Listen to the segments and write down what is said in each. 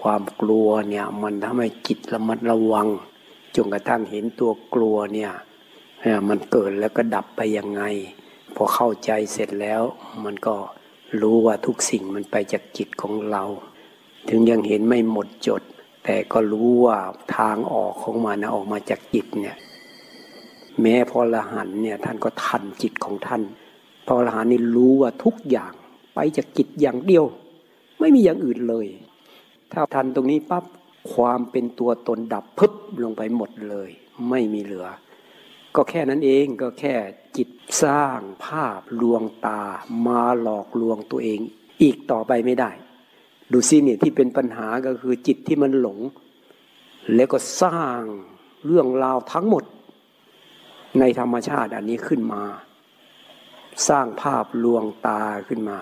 ความกลัวเนี่ยมันทำให้จิตระมัดระวังจนกระทั่งเห็นตัวกลัวเนี่ยมันเกิดแล้วก็ดับไปยังไง พอเข้าใจเสร็จแล้ว มันก็รู้ว่าทุกสิ่งมันไปจากจิตของเรา ถึงยังเห็นไม่หมดจด แต่ก็รู้ว่าทางออกของมันนะออกมาจากจิตเนี่ยแม้พอละหันเนี่ยท่านก็ทันจิตของท่านพอละหันนี่รู้ว่าทุกอย่างไปจากจิตอย่างเดียว ไม่มีอย่างอื่นเลย ถ้าทันตรงนี้ปั๊บความเป็นตัวตนดับพึบลงไปหมดเลย ไม่มีเหลือ ก็แค่นั้นเองก็แค่จิตสร้างภาพลวงตา มาหลอกลวงตัวเอง อีกต่อไปไม่ได้ ดูซิเนี่ยที่เป็นปัญหาก็คือจิตที่มันหลง แล้วก็สร้างเรื่องราวทั้งหมด ในธรรมชาติอันนี้ขึ้นมา สร้างภาพลวงตาขึ้นมา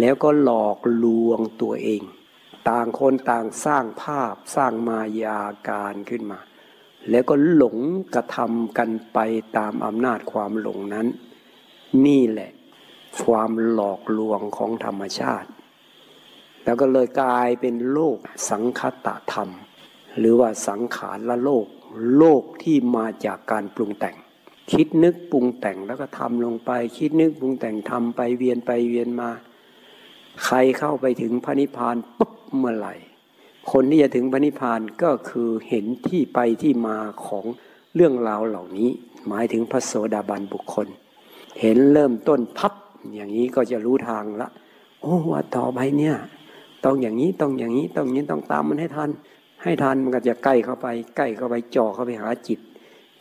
แล้วก็หลอกลวงตัวเอง ต่างคนต่างสร้างภาพสร้างมายาการขึ้นมา แล้วก็หลงกระทำกันไปตามอำนาจความหลงนั้น นี่แหละ ความหลอกลวงของธรรมชาติ แล้วก็เลยกลายเป็นโลกสังคตธรรม หรือว่าสังขารละโลก โลกที่มาจากการปรุงแต่ง คิดนึกปรุงแต่งแล้วก็ทำลงไป คิดนึกปรุงแต่งทำไปเวียนไปเวียนมา ใครเข้าไปถึงพระนิพพานปุ๊บเมื่อไหร่ คนที่จะถึงพระนิพพานก็คือเห็นที่ไปที่มาของเรื่องราวเหล่านี้ หมายถึงพระโสดาบันบุคคล เห็นเริ่มต้นพับอย่างนี้ก็จะรู้ทางละ โอ้ว่าต่อไปเนี่ย ต้องอย่างนี้ต้องอย่างนี้ต้องนี้ต้องตามมันให้ทันให้ทันมันก็จะใกล้เข้าไป ใกล้เข้าไปจ่อเข้าไปหาจิต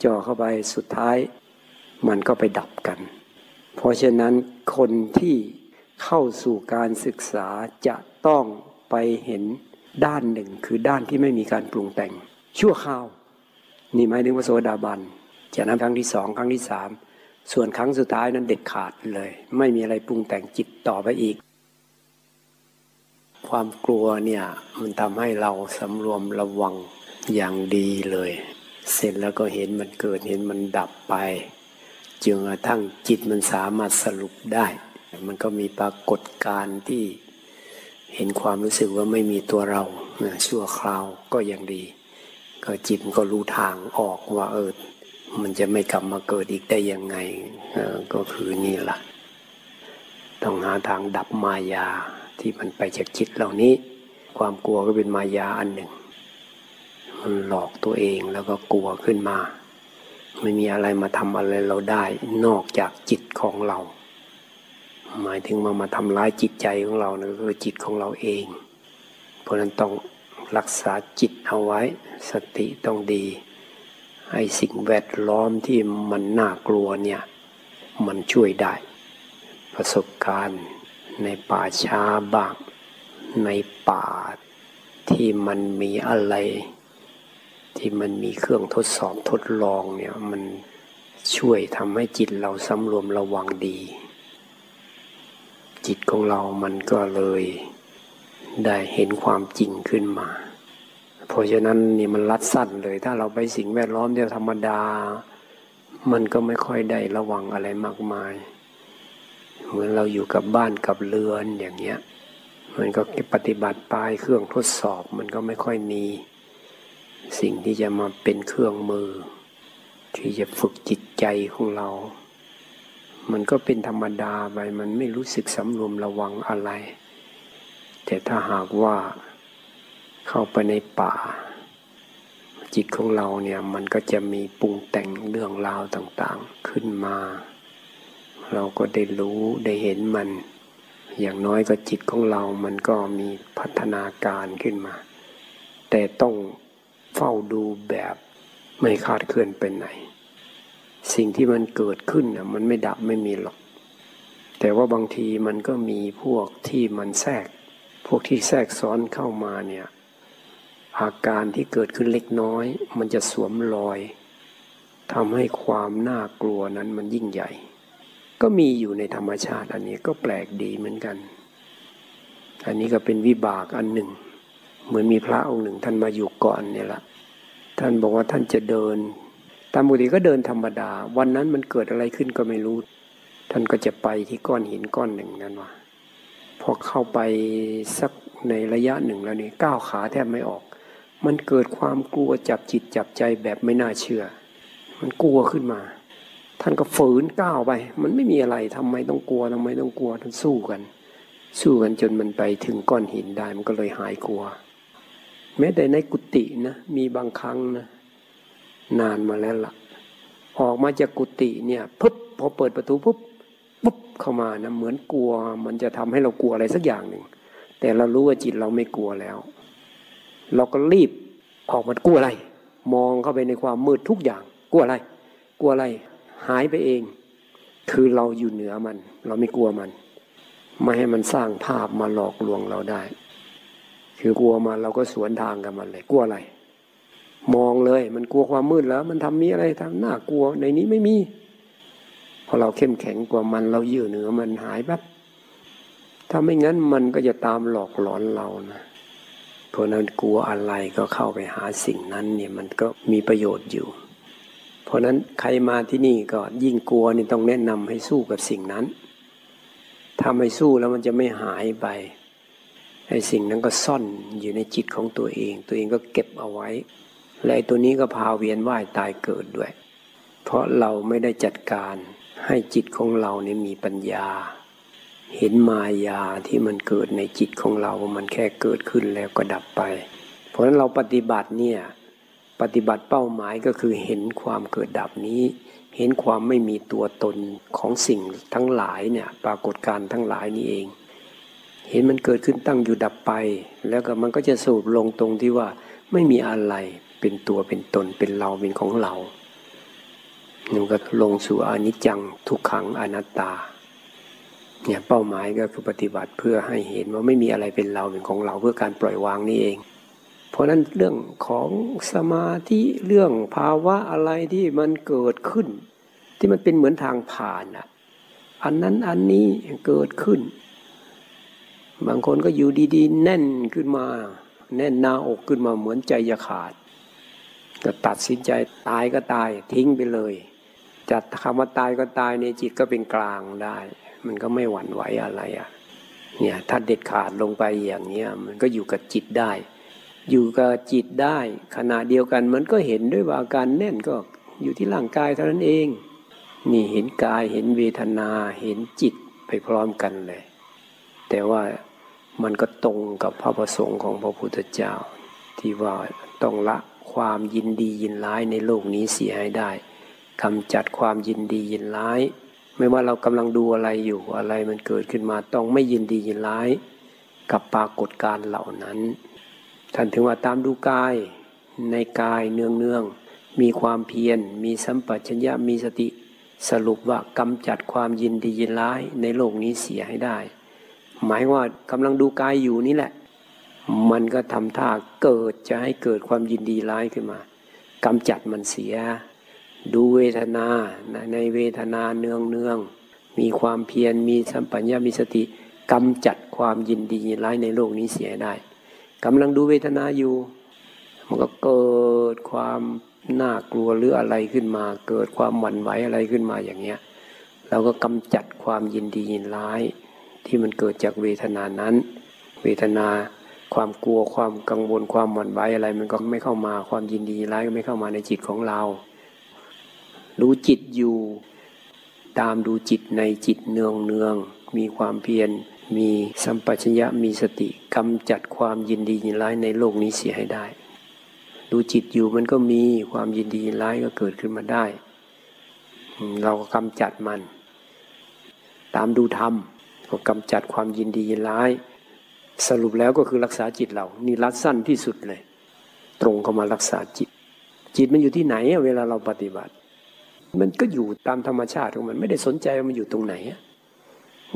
จ่อเข้าไปสุดท้าย มันก็ไปดับกัน เพราะฉะนั้นคนที่ เข้าสู่การศึกษาจะต้องไปเห็นด้านหนึ่งคือด้านที่ไม่มีการปรุงแต่ง ชั่วคราว นี่หมายถึงพระโสดาบันจากนั้นครั้งที่สองครั้งที่สามส่วนครั้งสุดท้ายนั้นเด็ดขาดเลย ไม่มีอะไรปรุงแต่งจิตต่อไปอีก ความกลัวเนี่ยมันทำให้เราสำรวมระวังอย่างดีเลย เสร็จแล้วก็เห็นมันเกิดเห็นมันดับไปจนกระทั่งจิตมันสามารถสรุปได้ มันก็มีปรากฏการที่เห็นความรู้สึกว่าไม่มีตัวเราชั่วคราวก็ยังดี ก็จิตก็รู้ทางออกว่าเออมันจะไม่กลับมาเกิดอีกได้ยังไงก็คือนี่แหละต้องหาทางดับมายาที่มันไปจากจิตเหล่านี้ ความกลัวก็เป็นมายาอันหนึ่ง มันหลอกตัวเองแล้วก็กลัวขึ้นมา ไม่มีอะไรมาทำอะไรเราได้นอกจากจิตของเรา หมายถึงมามาทำร้ายจิตใจของเรานะคือจิตของเราเอง เพราะนั้นต้องรักษาจิตเอาไว้ สติต้องดีให้สิ่งแวดล้อมที่มันน่ากลัวเนี่ย มันช่วยได้ ประสบการณ์ในป่าช้าบ้าง ในป่าที่มันมีอะไร ที่มันมีเครื่องทดสอบทดลองเนี่ย มันช่วยทำให้จิตเราสำรวมระวังดี จิตของเรามันก็เลยได้เห็นความจริงขึ้นมา เพราะฉะนั้นนี่มันรัดสั้นเลย ถ้าเราไปสิ่งแวดล้อมเดียวธรรมดา มันก็ไม่ค่อยได้ระวังอะไรมากมาย เหมือนเราอยู่กับบ้านกับเรือนอย่างเงี้ย มันก็ปฏิบัติปลายเครื่องทดสอบ มันก็ไม่ค่อยมี สิ่งที่จะมาเป็นเครื่องมือ ที่จะฝึกจิตใจของเรา มันก็เป็นธรรมดาไปมันไม่รู้สึกสำรวมระวังอะไร แต่ถ้าหากว่าเข้าไปในป่า จิตของเราเนี่ยมันก็จะมีปรุงแต่งเรื่องราวต่างๆขึ้นมา เราก็ได้รู้ได้เห็นมัน อย่างน้อยก็จิตของเรามันก็มีพัฒนาการขึ้นมา แต่ต้องเฝ้าดูแบบไม่คาดเคลื่อนไปไหน สิ่งที่มันเกิดขึ้นนะมันไม่ดับไม่มีหรอก แต่ว่าบางทีมันก็มีพวกที่มันแทรก พวกที่แทรกซ้อนเข้ามาเนี่ยอาการที่เกิดขึ้นเล็กน้อย มันจะสวมรอยทำให้ความน่ากลัวนั้นมันยิ่งใหญ่ ก็มีอยู่ในธรรมชาติอันนี้ก็แปลกดีเหมือนกัน อันนี้ก็เป็นวิบากอันหนึ่ง เหมือนมีพระองค์หนึ่งท่านมาอยู่ก่อนเนี่ยละท่านบอกว่าท่านจะเดิน ตามปกติก็เดินธรรมดา วันนั้นมันเกิดอะไรขึ้นก็ไม่รู้ ท่านก็จะไปที่ก้อนหินก้อนหนึ่งนั่นว่าพอเข้าไปสักในระยะหนึ่งแล้วนี่ก้าวขาแทบไม่ออก มันเกิดความกลัวจับจิตจับใจแบบไม่น่าเชื่อ มันกลัวขึ้นมา ท่านก็ฝืนก้าวไป มันไม่มีอะไรทำไมต้องกลัวทำไมต้องกลัวท่านสู้กัน สู้กันจนมันไปถึงก้อนหินได้มันก็เลยหายกลัว แม้แต่ในกุฏินะมีบางครั้งนะ นานมาแล้วละ่ะ ออกมาจากกุฏิเนี่ยปุ๊บพอเปิดประตูปุ๊บปุ๊บเข้ามานะเหมือนกลัว มันจะทำให้เรากลัวอะไรสักอย่างหนึ่งแต่เรารู้ว่าจิตเราไม่กลัวแล้ว เราก็รีบออกมากลัวอะไร มองเข้าไปในความมืดทุกอย่าง กลัวอะไร กลัวอะไร หายไปเอง คือเราอยู่เหนือมัน เราไม่กลัวมัน ไม่ให้มันสร้างภาพมาหลอกลวงเราได้ คือกลัวมันเราก็สวนทางกับมันเลย กลัวอะไร มองเลย มันกลัวความมืดแล้ว มันทำมีอะไรทำหน้ากลัวในนี้ไม่มีพอเราเข้มแข็งกว่ามันเรายืดเหนือมันหายแบบถ้าไม่งั้นมันก็จะตามหลอกหลอนเรานะเพราะนั้นกลัวอะไรก็เข้าไปหาสิ่งนั้นเนี่ยมันก็มีประโยชน์อยู่ เพราะนั้นใครมาที่นี่ก็ยิ่งกลัวนี่ต้องแนะนำให้สู้กับสิ่งนั้นถ้าไม่สู้แล้วมันจะไม่หายไปไอ้สิ่งนั้นก็ซ่อนอยู่ในจิตของตัวเอง ตัวเองก็เก็บเอาไว้ และไอ้ตัวนี้ก็พาเวียนว่ายตายเกิดด้วย เพราะเราไม่ได้จัดการให้จิตของเราเนี่ยมีปัญญา เห็นมายาที่มันเกิดในจิตของเรา มันแค่เกิดขึ้นแล้วก็ดับไป เพราะฉะนั้นเราปฏิบัติเนี่ยปฏิบัติเป้าหมายก็คือเห็นความเกิดดับนี้ เห็นความไม่มีตัวตนของสิ่งทั้งหลายเนี่ยปรากฏการทั้งหลายนี้เอง เห็นมันเกิดขึ้นตั้งอยู่ดับไป แล้วก็มันก็จะสรุปลงตรงที่ว่าไม่มีอะไร เป็นตัวเป็นตนเป็นเราเป็นของเรามันก็ลงสู่อนิจจังทุกขังอนัตตา เนี่ยเป้าหมายก็คือปฏิบัติเพื่อให้เห็นว่าไม่มีอะไรเป็นเราเป็นของเราเพื่อการปล่อยวางนี่เอง เพราะนั้นเรื่องของสมาธิเรื่องภาวะอะไรที่มันเกิดขึ้น ที่มันเป็นเหมือนทางผ่านอะอันนั้นอันนี้เกิดขึ้น บางคนก็อยู่ดีๆ แน่นขึ้นมา แน่นหน้าอกขึ้นมาเหมือนใจจะขาด ก็ตัดสินใจตายก็ตายทิ้งไปเลยจัดคำว่าตายก็ตายในจิตก็เป็นกลางได้ มันก็ไม่หวั่นไหวอะไรอะเนี่ยถ้าเด็ดขาดลงไปอย่างเนี้ยมันก็อยู่กับจิตได้ อยู่กับจิตได้ ขณะเดียวกันมันก็เห็นด้วยว่าอาการแน่นก็อยู่ที่ร่างกายเท่านั้นเอง นี่เห็นกายเห็นเวทนาเห็นจิตไปพร้อมกันเลย แต่ว่ามันก็ตรงกับพระประสงค์ของพระพุทธเจ้า ที่ว่าต้องละ ความยินดียินร้ายในโลกนี้เสียให้ได้กำจัดความยินดียินร้าย ไม่ว่าเรากำลังดูอะไรอยู่อะไรมันเกิดขึ้นมาต้องไม่ยินดียินร้าย กับปรากฏการเหล่านั้น ท่านถึงว่าตามดูกาย ในกายเนืองเนืองมีความเพียรมีสัมปชัญญะมีสติสรุปว่ากำจัดความยินดียินร้ายในโลกนี้เสียให้ได้ หมายว่ากำลังดูกายอยู่นี่แหละ มันก็ทำท่าเกิดจะให้เกิดความยินดีร้ายขึ้นมากำจัดมันเสีย ดูเวทนาในเวทนาเนืองเนืองมีความเพียรมีสัมปัญญามีสติกำจัดความยินดียินร้ายในโลกนี้เสียได้กำลังดูเวทนาอยู่ มันก็เกิดความน่ากลัวหรืออะไรขึ้นมา เกิดความหวั่นไหวอะไรขึ้นมาอย่างเงี้ยเราก็กำจัดความยินดียินร้าย ที่มันเกิดจากเวทนานั้น เวทนา ความกลัวความกังวลความหวั่นไหวอะไร มันก็ไม่เข้ามาความยินดีร้ายก็ไม่เข้ามาในจิตของเรา รู้จิตอยู่ ตามดูจิตในจิตเนืองเนืองมีความเพียรมีสัมปชัญญะมีสติกำจัดความยินดียินร้ายในโลกนี้เสียให้ได้ ดูจิตอยู่มันก็มีความยินดียินร้ายก็เกิดขึ้นมาได้ เราก็กำจัดมัน ตามดูธรรมก็กำจัดความยินดียินร้าย สรุปแล้วก็คือรักษาจิตเรา นี่รัดสั้นที่สุดเลย ตรงเข้ามารักษาจิต จิตมันอยู่ที่ไหนเวลาเราปฏิบัติ มันก็อยู่ตามธรรมชาติของมันไม่ได้สนใจว่ามันอยู่ตรงไหน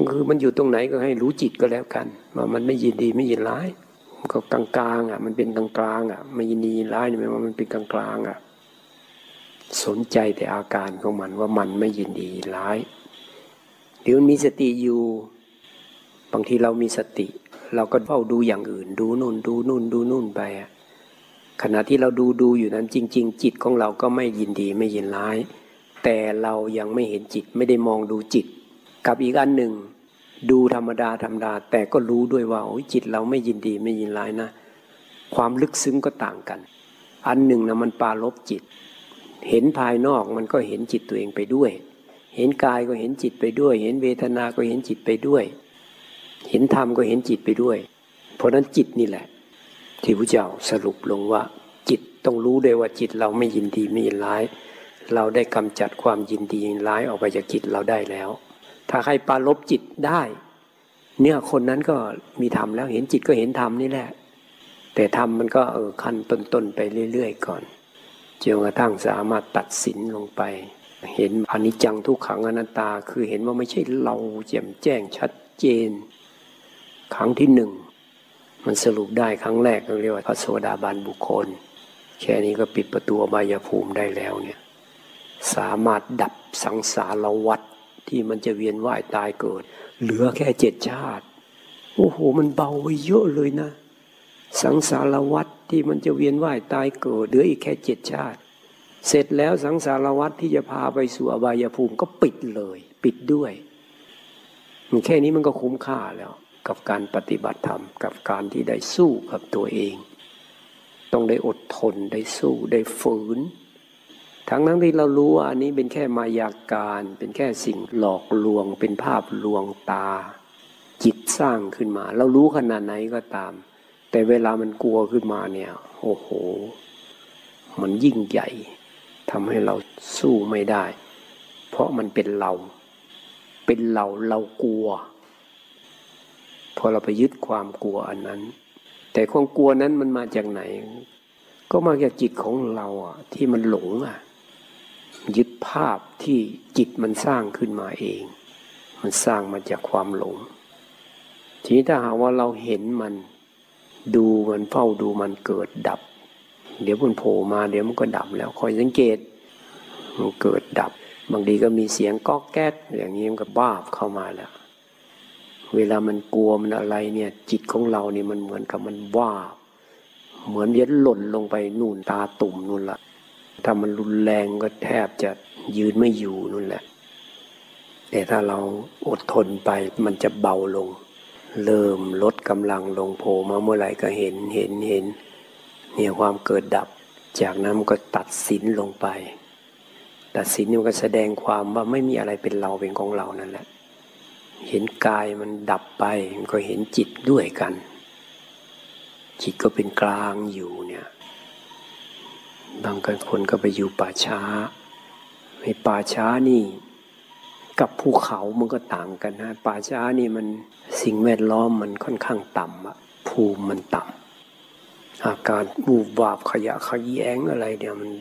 คือมันอยู่ตรงไหนก็ให้รู้จิตก็แล้วกันว่ามันไม่ยินดีไม่ยินร้ายก็กลางๆอะ มันเป็นกลางๆอะไม่ยินดียินร้ายเนี่หมายว่ามันเป็นกลางๆอะ สนใจแต่อาการของมันว่ามันไม่ยินดียินร้ายเดี๋ยวมีสติอยู่ บางทีเรามีสติ เราก็เฝ้าดูอย่างอื่น ดูนู่นดูนู่นดูนู่นไปขณะที่เราดูดูอยู่นั้นจริง ๆ จิตของเราก็ไม่ยินดีไม่ยินร้าย แต่เรายังไม่เห็นจิตไม่ได้มองดูจิต กับอีกอันหนึ่ง ดูธรรมดาธรรมดา แต่ก็รู้ด้วยว่าโอ้ยจิตเราไม่ยินดีไม่ยินร้ายนะ ความลึกซึ้งก็ต่างกัน อันหนึ่งนะมันปาลบจิต เห็นภายนอกมันก็เห็นจิตตัวเองไปด้วย เห็นกายก็เห็นจิตไปด้วย เห็นเวทนาก็เห็นจิตไปด้วย เห็นธรรมก็เห็นจิตไปด้วย เพราะนั้นจิตนี่แหละ ที่พระเจ้าสรุปลงว่า จิตต้องรู้ด้วยว่าจิตเราไม่ยินดีไม่ยินร้าย เราได้กำจัดความยินดียินร้ายออกไปจากจิตเราได้แล้ว ถ้าใครปาลบจิตได้ เนี่ยคนนั้นก็มีธรรมแล้วเห็นจิตก็เห็นธรรมนี่แหละ แต่ธรรมมันก็เออขั้นต้นๆไปเรื่อยๆก่อนจนกระทั่งสามารถตัดสินลงไป เห็นอนิจจังทุกขังอนัตตา คือเห็นว่าไม่ใช่เราแจ่มแจ้งชัดเจน ครั้งที่หนึ่งมันสรุปได้ครั้งแรกเรียกว่าพระโสดาบันบุคคล แค่นี้ก็ปิดประตูอบายภูมิได้แล้วเนี่ยสามารถดับสังสารวัฏที่มันจะเวียนว่ายตายเกิด เหลือแค่เจ็ดชาติ โอ้โห มันเบาไปเยอะเลยนะ สังสารวัฏที่มันจะเวียนว่ายตายเกิด เหลืออีกแค่เจ็ดชาติ เสร็จแล้วสังสารวัฏที่จะพาไปสู่อบายภูมิก็ปิดเลย ปิดด้วย แค่นี้มันก็คุ้มค่าแล้ว กับการปฏิบัติธรรม กับการที่ได้สู้กับตัวเอง ต้องได้อดทนได้สู้ได้ฝืน ทั้งนั้นที่เรารู้ว่าอันนี้เป็นแค่มายาการ เป็นแค่สิ่งหลอกลวง เป็นภาพลวงตา จิตสร้างขึ้นมา เรารู้ขนาดไหนก็ตาม แต่เวลามันกลัวขึ้นมาเนี่ยโอ้โห มันยิ่งใหญ่ทำให้เราสู้ไม่ได้ เพราะมันเป็นเรา เป็นเราเรากลัว พอเราไปยึดความกลัวอันนั้น แต่ความกลัวนั้นมันมาจากไหน ก็มาจากจิตของเราอะ ที่มันหลงอะ ยึดภาพที่จิตมันสร้างขึ้นมาเอง มันสร้างมาจากความหลง ทีนี้ถ้าหากว่าเราเห็นมันดูมันเฝ้าดูมันเกิดดับ เดี๋ยวมันโผล่มาเดี๋ยวมันก็ดับแล้วคอยสังเกตมันเกิดดับ บางทีก็มีเสียงก๊อกแก๊กอย่างนี้มันก็บ้าบเข้ามาแล้ว เวลามันกลัวมันอะไรเนี่ย จิตของเราเนี่ยมันเหมือนกับมันว่าเหมือนยันหล่นลงไปนู่นตาตุ่มนู่นละถ้ามันรุนแรงก็แทบจะยืนไม่อยู่นู่นแหละ แต่ถ้าเราอดทนไปมันจะเบาลง เริ่มลดกำลังลงโผล่มาเมื่อไหร่ก็เห็นเห็นเห็นเนี่ยความเกิดดับ จากนั้นมันก็ตัดสินลงไป ตัดสินมันก็แสดงความว่าไม่มีอะไรเป็นเราเป็นของเรานั่นแหละ เห็นกายมันดับไป มันก็เห็นจิตด้วยกัน จิตก็เป็นกลางอยู่เนี่ย บางคนก็ไปอยู่ป่าช้าในป่าช้านี่ กับภูเขามันก็ต่างกันนะป่าช้านี่มันสิ่งแวดล้อมมันค่อนข้างต่ำอะภูมิมันต่ำอาการบูบวาบขยะขยแยงอะไรเนี่ยมัน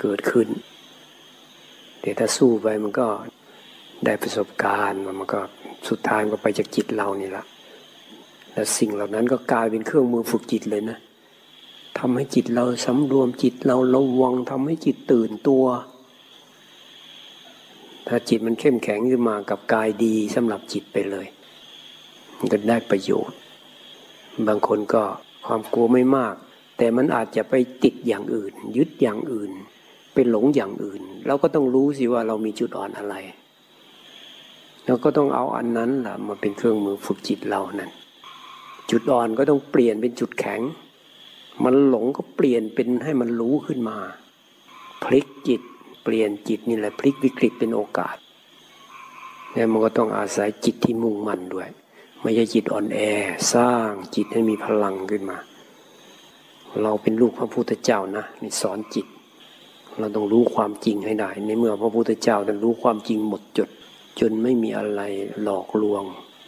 เกิดขึ้นแต่ถ้าสู้ไปมันก็ได้ประสบการณ์มันก็ สุดท้ายก็ไปจากจิตเรานี่แหละและสิ่งเหล่านั้นก็กลายเป็นเครื่องมือฝึกจิตเลยนะทำให้จิตเราสำรวมจิตเราระวังทำให้จิตตื่นตัว ถ้าจิตมันเข้มแข็งขึ้นมากับกายดีสำหรับจิตไปเลย มันก็ได้ประโยชน์ บางคนก็ความกลัวไม่มาก แต่มันอาจจะไปติดอย่างอื่น ยึดอย่างอื่นไปหลงอย่างอื่น เราก็ต้องรู้สิว่าเรามีจุดอ่อนอะไร เราก็ต้องเอาอันนั้นแหละมาเป็นเครื่องมือฝึกจิตเรานั่นจุดอ่อนก็ต้องเปลี่ยนเป็นจุดแข็ง มันหลงก็เปลี่ยนเป็นให้มันรู้ขึ้นมา พลิกจิตเปลี่ยนจิตนี่แหละพลิกวิกฤตเป็นโอกาสแล้วมันก็ต้องอาศัยจิตที่มุ่งมั่นด้วย ไม่ใช่จิตอ่อนแอสร้างจิตให้มีพลังขึ้นมา เราเป็นลูกพระพุทธเจ้านะนี่สอนจิต เราต้องรู้ความจริงให้ได้ ในเมื่อพระพุทธเจ้าท่านรู้ความจริงหมดจด จนไม่มีอะไรหลอกลวง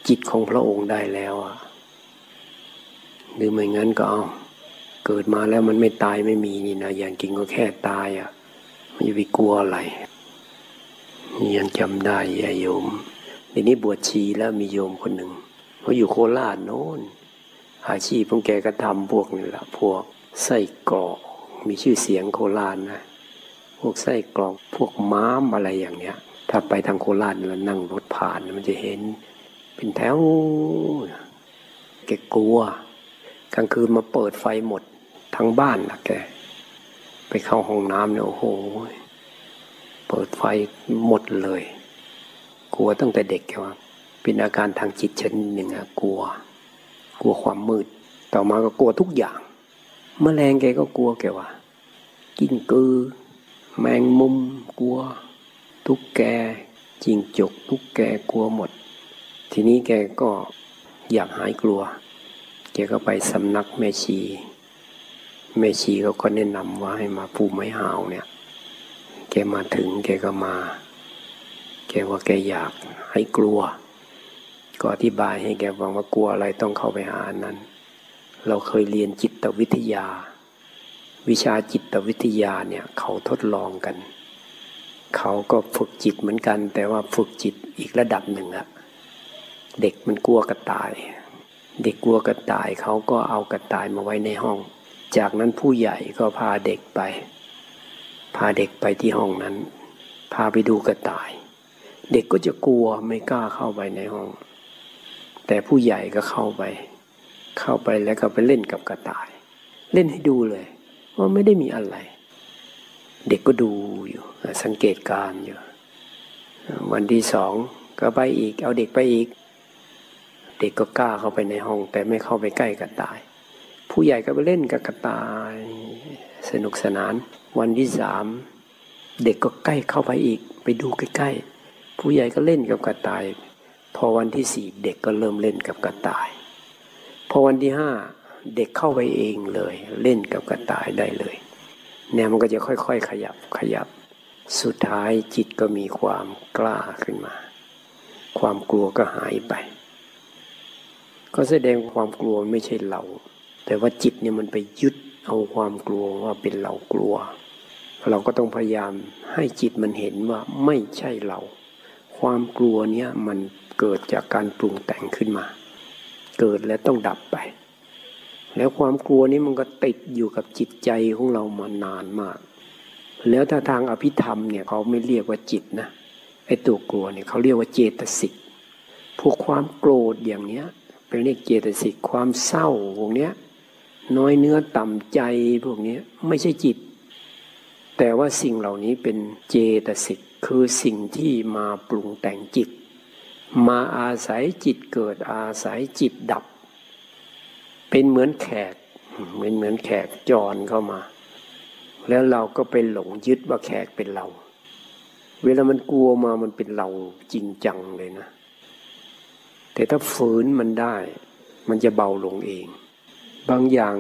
จิตของพระองค์ได้แล้วอะหรือไม่งั้นก็เอาเกิดมาแล้วมันไม่ตายไม่มีนี่นะอย่างจริงก็แค่ตายอะ่ะไมันจะไปกลัวอะไร ยังจำได้ยายโยมทีนี้บวชชีแล้วมีโยมคนหนึ่งเขาอยู่โคราชโน้นอาชีพของแกก็ทำพวกนี่แหละพวกไส้กรอกมีชื่อเสียงโคราชนะ พวกไส้กรอกพวกม้ามอะไรอย่างเนี้ย ถ้าไปทางโคราชแล้วนั่งรถผ่านมันจะเห็น เป็นแถวแกกลัวกลางคืนมาเปิดไฟหมดทั้งบ้านนะแก ไปเข้าห้องน้ำเนี่ยโอ้โห เปิดไฟหมดเลย กลัวตั้งแต่เด็กแกว่าเป็นอาการทางจิตชนิดหนึ่งอะกลัว กลัวความมืด ต่อมาก็กลัวทุกอย่างมแมลงแกก็กลัวแกว่า กินกือ แมงมุมกลัว ทุกแกจิงจกทุกแกกลัวหมด ทีนี้แกก็อยากหายกลัว แกก็ไปสำนักแม่ชี แม่ชีเขาก็แนะนำว่าให้มาปูไม้หาวเนี่ย แกมาถึงแกก็มา แกว่าแกอยากให้กลัว ก็อธิบายให้แกฟังว่ากลัวอะไรต้องเข้าไปหาอันนั้น เราเคยเรียนจิตวิทยา วิชาจิตวิทยาเนี่ยเขาทดลองกัน เขาก็ฝึกจิตเหมือนกัน แต่ว่าฝึกจิตอีกระดับหนึ่งอะเด็กมันกลัวกระต่าย เด็กกลัวกระต่ายเขาก็เอากระต่ายมาไว้ในห้อง จากนั้นผู้ใหญ่ก็พาเด็กไป พาเด็กไปที่ห้องนั้น พาไปดูกระต่าย เด็กก็จะกลัวไม่กล้าเข้าไปในห้อง แต่ผู้ใหญ่ก็เข้าไป เข้าไปแล้วก็ไปเล่นกับกระต่าย เล่นให้ดูเลยว่าไม่ได้มีอะไร เด็กก็ดูอยู่ สังเกตการอยู่ วันที่สองก็ไปอีก เอาเด็กไปอีก เด็กก็กล้าเข้าไปในห้อง แต่ไม่เข้าไปใกล้กระต่าย ผู้ใหญ่ก็ไปเล่นกับกระต่าย สนุกสนาน วันที่สามเด็กก็ใกล้เข้าไปอีก ไปดูใกล้ๆ ผู้ใหญ่ก็เล่นกับกระต่าย พอวันที่สี่เด็กก็เริ่มเล่นกับกระต่าย พอวันที่ห้าเด็กเข้าไปเองเลย เล่นกับกระต่ายได้เลย เนี่ยมันก็จะค่อย ๆ ขยับขยับ สุดท้ายจิตก็มีความกล้าขึ้นมา ความกลัวก็หายไป ก็แสดงความกลัวไม่ใช่เรา แต่ว่าจิตเนี่ยมันไปยึดเอาความกลัวว่าเป็นเรากลัว เราก็ต้องพยายามให้จิตมันเห็นว่าไม่ใช่เรา ความกลัวเนี่ยมันเกิดจากการปรุงแต่งขึ้นมา เกิดแล้วต้องดับไป แล้วความกลัวนี้มันก็ติดอยู่กับจิตใจของเรามานานมาก แล้วถ้าทางอภิธรรมเนี่ยเขาไม่เรียกว่าจิตนะไอ้ตัวกลัวเนี่ยเขาเรียกว่าเจตสิกพวกความโกรธอย่างเนี้ยเป็นเรียกเจตสิกความเศร้าพวกเนี้ยน้อยเนื้อต่ำใจพวกนี้ไม่ใช่จิต แต่ว่าสิ่งเหล่านี้เป็นเจตสิกคือสิ่งที่มาปรุงแต่งจิต มาอาศัยจิตเกิดอาศัยจิตดับ เป็นเหมือนแขกเหมือนเหมือนแขกจรเข้ามา แล้วเราก็ไปหลงยึดว่าแขกเป็นเรา เวลามันกลัวมามันเป็นเราจริงจังเลยนะ แต่ถ้าฝืนมันได้ มันจะเบาลงเอง บางอย่าง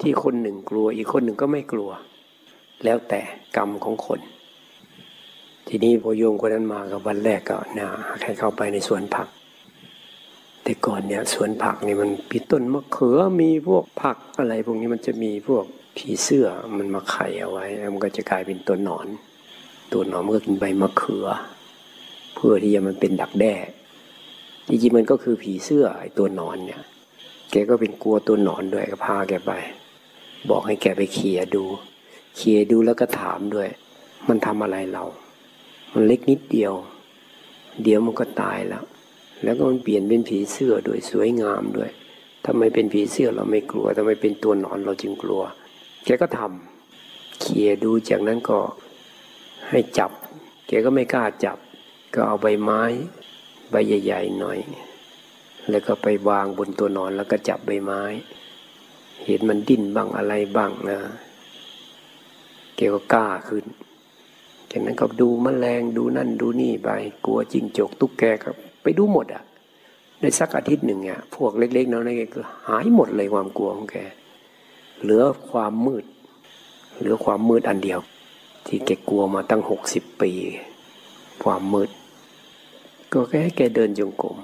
ที่คนหนึ่งกลัว อีกคนหนึ่งก็ไม่กลัว แล้วแต่กรรมของคน ทีนี้พอโยมคนนั้นมากับวันแรกก็นะให้เข้าไปในสวนผัก แต่ก่อนเนี่ยสวนผักนี่มันปีต้นมะเขือมีพวกผักอะไร พวกนี้มันจะมีพวกผีเสื้อมันมาไข่เอาไว้มันก็จะกลายเป็นตัวหนอน ตัวหนอนมันก็กินใบมะเขือ เพื่อที่จะมันเป็นดักแด้จริงๆมันก็คือผีเสื้อไอ้ตัวหนอนเนี่ย แกก็เป็นกลัวตัวหนอนด้วยก็พาแกไป บอกให้แกไปเขี่ยดูเขี่ยดูแล้วก็ถามด้วย มันทำอะไรเรา มันเล็กนิดเดียว เดี๋ยวมันก็ตายแล้ว แล้วก็มันเปลี่ยนเป็นผีเสื้อด้วยสวยงามด้วยทำไมเป็นผีเสื้อเราไม่กลัวทำไมเป็นตัวนอนเราจึงกลัว แกก็ทำเขี่ยดูจากนั้นก็ให้จับ แกก็ไม่กล้าจับ ก็เอาใบไม้ ใบใหญ่ๆหน่อย แล้วก็ไปวางบนตัวนอนแล้วก็จับใบไม้ เห็นมันดิ้นบ้างอะไรบ้างนะเกก็กล้าขึ้นจากนั้นก็ดูมแมลงดูนั่นดูนี่ไป กลัวจิงจกตุ๊กแกครับ ไปดูหมดอะในสักอาทิตย์หนึ่งเนี่ยพวกเล็ก ๆน้อยๆก็หายหมดเลยความกลัวของแกเหลือความมืด เหลือความมืดอันเดียว ที่แกกลัวมาตั้งหกสิบปี ความมืด ก็แค่แกเดินจงกรม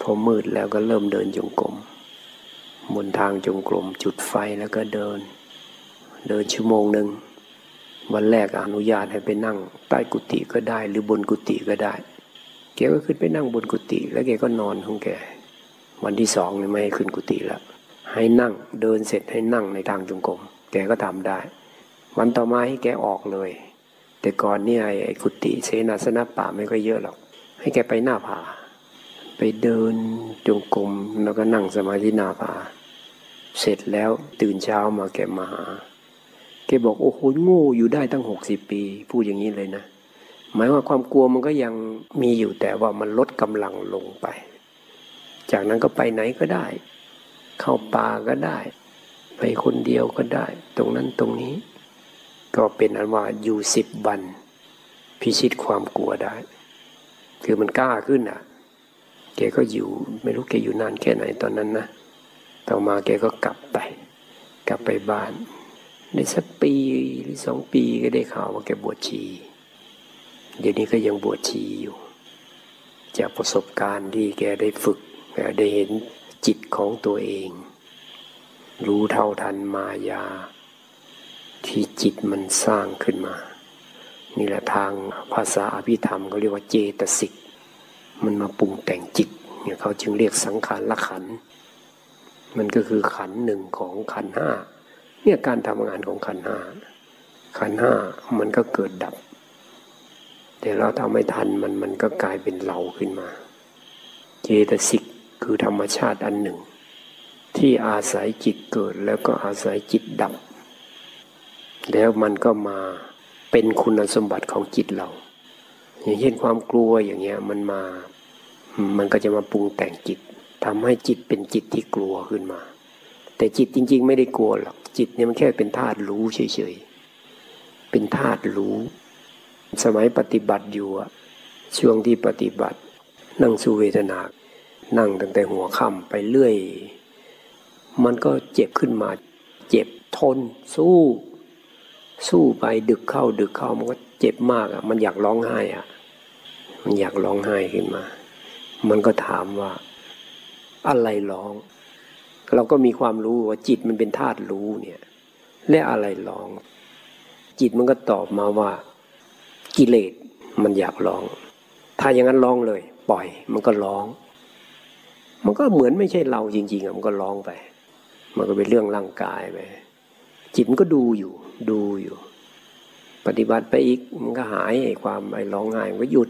พอมืดแล้วก็เริ่มเดินจงกรมบนทางจงกรมจุดไฟแล้วก็เดิน เดินชั่วโมงหนึ่งวันแรกอนุญาตให้ไปนั่ง ใต้กุฏิก็ได้ หรือบนกุฏิก็ได้ แกก็ขึ้นไปนั่งบนกุฏิแล้วแกก็นอนของแก วันที่สองเนี่ยไม่ให้ขึ้นกุฏิแล้วให้นั่งเดินเสร็จให้นั่งในทางจงกรมแกก็ทำได้ วันต่อมาให้แกออกเลย แต่ก่อนเนี่ยไอ้กุฏิเสนาสนะป่าไม่ค่อยเยอะหรอก ให้แกไปหน้าผา ไปเดินจงกรมแล้วก็นั่งสมาธิหน้าผา เสร็จแล้วตื่นเช้ามาแกมาหาแกบอกโอ้โหงูอยู่ได้ตั้งหกสิบปี พูดอย่างนี้เลยนะ หมายว่าความกลัวมันก็ยังมีอยู่แต่ว่ามันลดกำลังลงไป จากนั้นก็ไปไหนก็ได้ เข้าป่าก็ได้ ไปคนเดียวก็ได้ ตรงนั้นตรงนี้ ก็เป็นอันว่าอยู่สิบวันพิชิตความกลัวได้ คือมันกล้าขึ้นอะ แกก็อยู่ไม่รู้แกอยู่นานแค่ไหนตอนนั้นนะ ต่อมาแกก็กลับไป กลับไปบ้านในสักปีหรือสองปีก็ได้ข่าวว่าแกบวชชี เดี๋ยวนี้ก็ยังบวชชีอยู่ จากประสบการณ์ที่แกได้ฝึกแกได้เห็นจิตของตัวเอง รู้เท่าทันมายา ที่จิตมันสร้างขึ้นมา นี่แหละทางภาษาอภิธรรมเขาเรียกว่าเจตสิก มันมาปรุงแต่งจิตเนี่ยเขาจึงเรียกสังขารละขัน มันก็คือขันหนึ่งของขันห้าเนี่ยการทำงานของขันห้าขันห้ามันก็เกิดดับ แต่เราทำไม่ทันมันมันก็กลายเป็นเราขึ้นมา เจตสิกคือธรรมชาติอันหนึ่ง ที่อาศัยจิตเกิดแล้วก็อาศัยจิตดับ แล้วมันก็มาเป็นคุณสมบัติของจิตเรา อย่างเช่นความกลัวอย่างเงี้ยมันมา มันก็จะมาปรุงแต่งจิตทำให้จิตเป็นจิตที่กลัวขึ้นมา แต่จิตจริง ๆ ไม่ได้กลัวหรอกจิตเนี่ยมันแค่เป็นธาตุรู้เฉยๆเป็นธาตุรู้ สมัยปฏิบัติอยู่ช่วงที่ปฏิบัติ นั่งสูเวทนา นั่งตั้งแต่หัวค่ำไปเรื่อย มันก็เจ็บขึ้นมา เจ็บทนสู้ สู้ไปดึกเข้า ดึกเข้ามันก็เจ็บมากอะ มันอยากร้องไห้อะ มันอยากร้องไห้ขึ้นมา มันก็ถามว่า อะไรร้อง เราก็มีความรู้ว่าจิตมันเป็นธาตุรู้เนี่ย และอะไรร้อง จิตมันก็ตอบมาว่า กิเลสมันอยากร้อง ถ้าอย่างนั้นร้องเลย ปล่อย มันก็ร้อง มันก็เหมือนไม่ใช่เราจริงๆมันก็ร้องไป มันก็เป็นเรื่องร่างกายไปจิตมันก็ดูอยู่ ดูอยู่ ปฏิบัติไปอีกมันก็หายไอ้ความไอ้ร้องไห้มันก็หยุด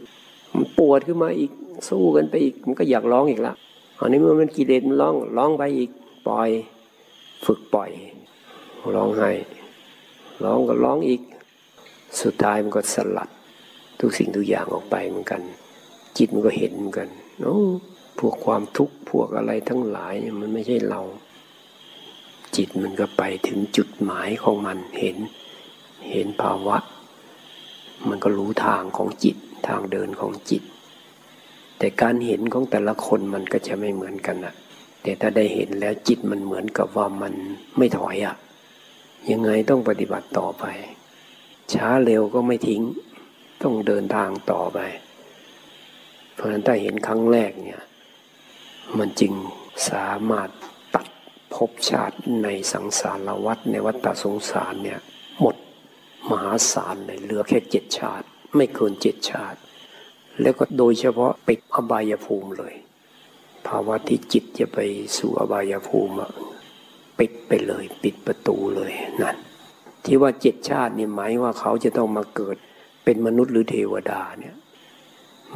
มันปวดขึ้นมาอีกสู้กันไปอีก มันก็อยากร้องอีกละอันนี้มันกิเลสมันร้องร้องไปอีก ปล่อย ฝึกปล่อยร้องไห้ร้องก็ร้องอีก สุดท้ายมันก็สลัด ทุกสิ่งทุกอย่างออกไปเหมือนกัน จิตมันก็เห็นเหมือนกันโอ้พวกความทุกข์พวกอะไรทั้งหลายมันไม่ใช่เรา จิตมันก็ไปถึงจุดหมายของมันเห็น เห็นภาวะ มันก็รู้ทางของจิตทางเดินของจิต แต่การเห็นของแต่ละคนมันก็จะไม่เหมือนกันอะแต่ถ้าได้เห็นแล้วจิตมันเหมือนกับว่ามันไม่ถอยอะยังไงต้องปฏิบัติต่อไป ช้าเร็วก็ไม่ทิ้ง ต้องเดินทางต่อไป เพราะฉะนั้นถ้าเห็นครั้งแรกเนี่ย มันจึงสามารถตัดภพชาติในสังสารวัฏในวัฏสงสารเนี่ยหมดมหาศาลเลยเหลือแค่เจ็ดชาติ ไม่เกินเจ็ดชาติ แล้วก็โดยเฉพาะปิดอบายภูมิเลย ภาวะที่จิตจะไปสู่อบายภูมิปิดไปเลย ปิดประตูเลยนั่นที่ว่าเจ็ดชาตินี่หมายว่าเขาจะต้องมาเกิด เป็นมนุษย์หรือเทวดาเนี่ย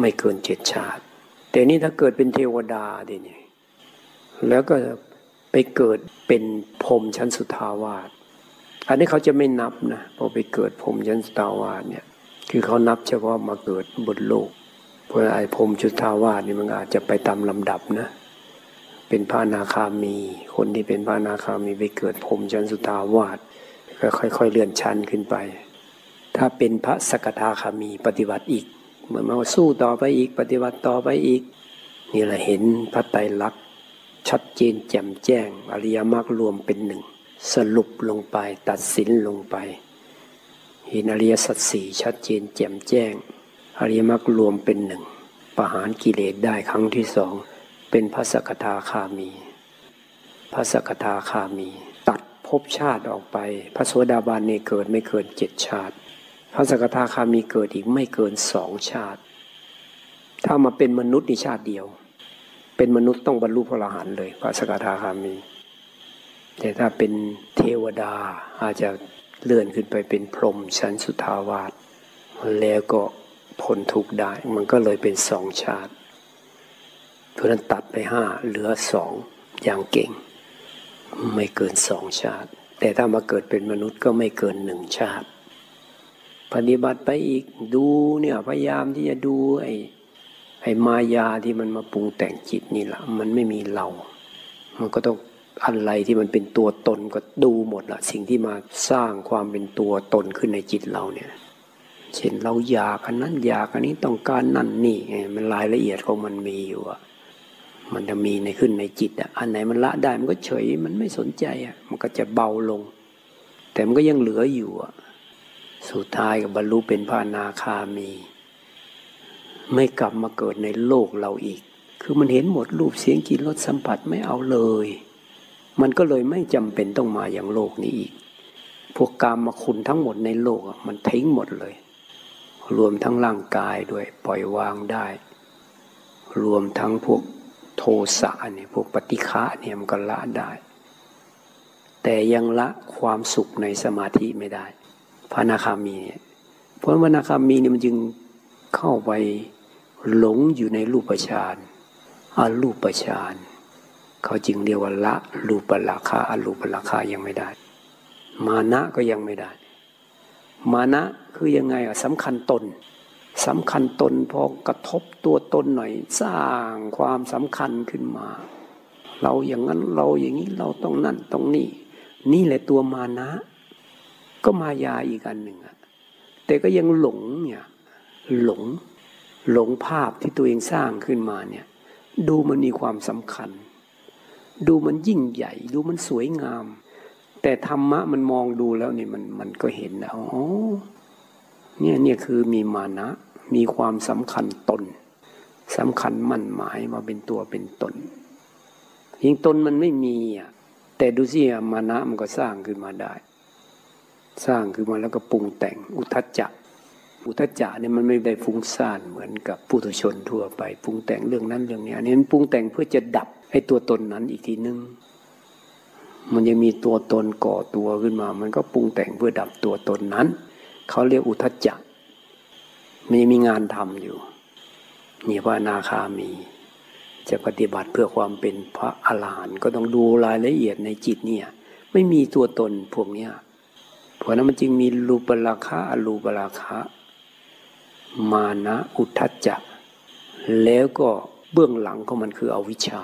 ไม่เกินเจ็ดชาติ แต่นี่ถ้าเกิดเป็นเทวดาดิเนี่ยแล้วก็ไปเกิดเป็นพรมชั้นสุทาวาสอันนี้เขาจะไม่นับนะพอไปเกิดพรมชั้นสุทาวาสเนี่ย คือเขานับเฉพาะมาเกิดบนโลกเพราะไอ้พรมชุทาวาสนี่มันอาจจะไปตามลำดับนะเป็นพระนาคามี คนที่เป็นพระนาคามีไปเกิดพรมชั้นสุทาวาสก็ค่อย ๆ เลื่อนชั้นขึ้นไป ถ้าเป็นพระสกทาคามีปฏิบัติอีกเหมือนมาสู้ต่อไปอีก ปฏิบัติต่อไปอีก นี่แหละเห็นพระไตรลักษณ์ชัดเจนแจ่มแจ้ง อริยมรรครวมเป็นหนึ่ง สรุปลงไปตัดสินลงไป เห็นอริยสัจสี่ชัดเจนแจ่มแจ้ง อริยมรรครวมเป็นหนึ่งประหารกิเลสได้ครั้งที่สองเป็นพระสกทาคามี พระสกทาคามี ตัดภพชาติออกไป พระโสดาบันเนี่ยเกิดไม่เกินเจ็ดชาติ พระสกทาคามีเกิดอีกไม่เกินสองชาติ ถ้ามาเป็นมนุษย์ในชาติเดียว เป็นมนุษย์ต้องบรรลุพระอรหันต์เลย พระสกทาคามี แต่ถ้าเป็นเทวดาอาจจะเลื่อนขึ้นไปเป็นพรหมชั้นสุทาวาสแล้วก็พ้นทุกข์ได้ มันก็เลยเป็นสองชาติเพราะนั้นตัดไปห้าเหลือสองอย่างเก่ง ไม่เกินสองชาติ แต่ถ้ามาเกิดเป็นมนุษย์ก็ไม่เกินหนึ่งชาติ ปฏิบัติไปอีกดูเนี่ยพยายามที่จะดูไอ้ไอ้มายาที่มันมาปรุงแต่งจิตนี่แหละมันไม่มีเรา มันก็ต้องอะไรที่มันเป็นตัวตนก็ดูหมดละสิ่งที่มาสร้างความเป็นตัวตนขึ้นในจิตเราเนี่ย เช่นเราอยากอันนั้นอยากอันนี้ต้องการนั่นนี่ไงมันรายละเอียดของมันมีอยู่อะมันจะมีในขึ้นในจิตอะอันไหนมันละได้มันก็เฉยมันไม่สนใจอะมันก็จะเบาลง แต่มันก็ยังเหลืออยู่อะ สุดท้ายกับบรรลุเป็นพระนาคามี ไม่กลับมาเกิดในโลกเราอีก คือมันเห็นหมดรูปเสียงกลิ่นรสสัมผัสไม่เอาเลย มันก็เลยไม่จำเป็นต้องมาอย่างโลกนี้อีก พวกกามมาคุณทั้งหมดในโลกมันทิ้งหมดเลย รวมทั้งร่างกายด้วยปล่อยวางได้ รวมทั้งพวกโทสะเนี่ยพวกปฏิฆะเนี่ยมันก็ละได้ แต่ยังละความสุขในสมาธิไม่ได้ พระนาคามีเนี่ยเพราะพระอนาคามีเนี่ยมันจึงเข้าไปหลงอยู่ในรูปฌานอารูปฌานเขาจึงเรียกว่าละรูปราคาอารูปราคายังไม่ได้ มานะก็ยังไม่ได้ มานะคือยังไงอะสำคัญตนสำคัญตนพอกระทบตัวตนหน่อย สร้างความสำคัญขึ้นมา เราอย่างนั้นเราอย่างนี้เราต้องนั่นต้องนี่ นี่แหละตัวมานะ ก็มายาอีกอันหนึ่งอะแต่ก็ยังหลงเนี่ยหลงหลงภาพที่ตัวเองสร้างขึ้นมาเนี่ยดูมันมีความสำคัญ ดูมันยิ่งใหญ่ ดูมันสวยงาม แต่ธรรมะมันมองดูแล้วนี่มันมันก็เห็นนะอ๋อเนี่ยเนี่ยคือมีมานะ มีความสำคัญตนสำคัญมั่นหมายมาเป็นตัวเป็นตนยิ่งตนมันไม่มีอะแต่ดูสิมานะมันก็สร้างขึ้นมาได้ สร้างขึ้นมาแล้วก็ปรุงแต่งอุทจจะอุทจจะเนี่ยมันไม่ได้ฟุ้งซ่านเหมือนกับปุถุชนทั่วไปปรุงแต่งเรื่องนั้นเรื่องนี้อันนี้มันปรุงแต่งเพื่อจะดับไอ้ตัวตนนั้นอีกทีนึงมันยังมีตัวตนก่อตัวขึ้นมา มันก็ปรุงแต่งเพื่อดับตัวตนนั้น เขาเรียกอุทจจะมันยังมีงานทำอยู่นี่พระนาคามี จะปฏิบัติเพื่อความเป็นพระอรหันต์ก็ต้องดูรายละเอียดในจิตเนี่ย ไม่มีตัวตนพวกเนี้ย เพราะนั้นมันจึงมีรูปราคะอรูปราคะ มานะอุทธัจจะแล้วก็เบื้องหลังของมันคืออวิชชา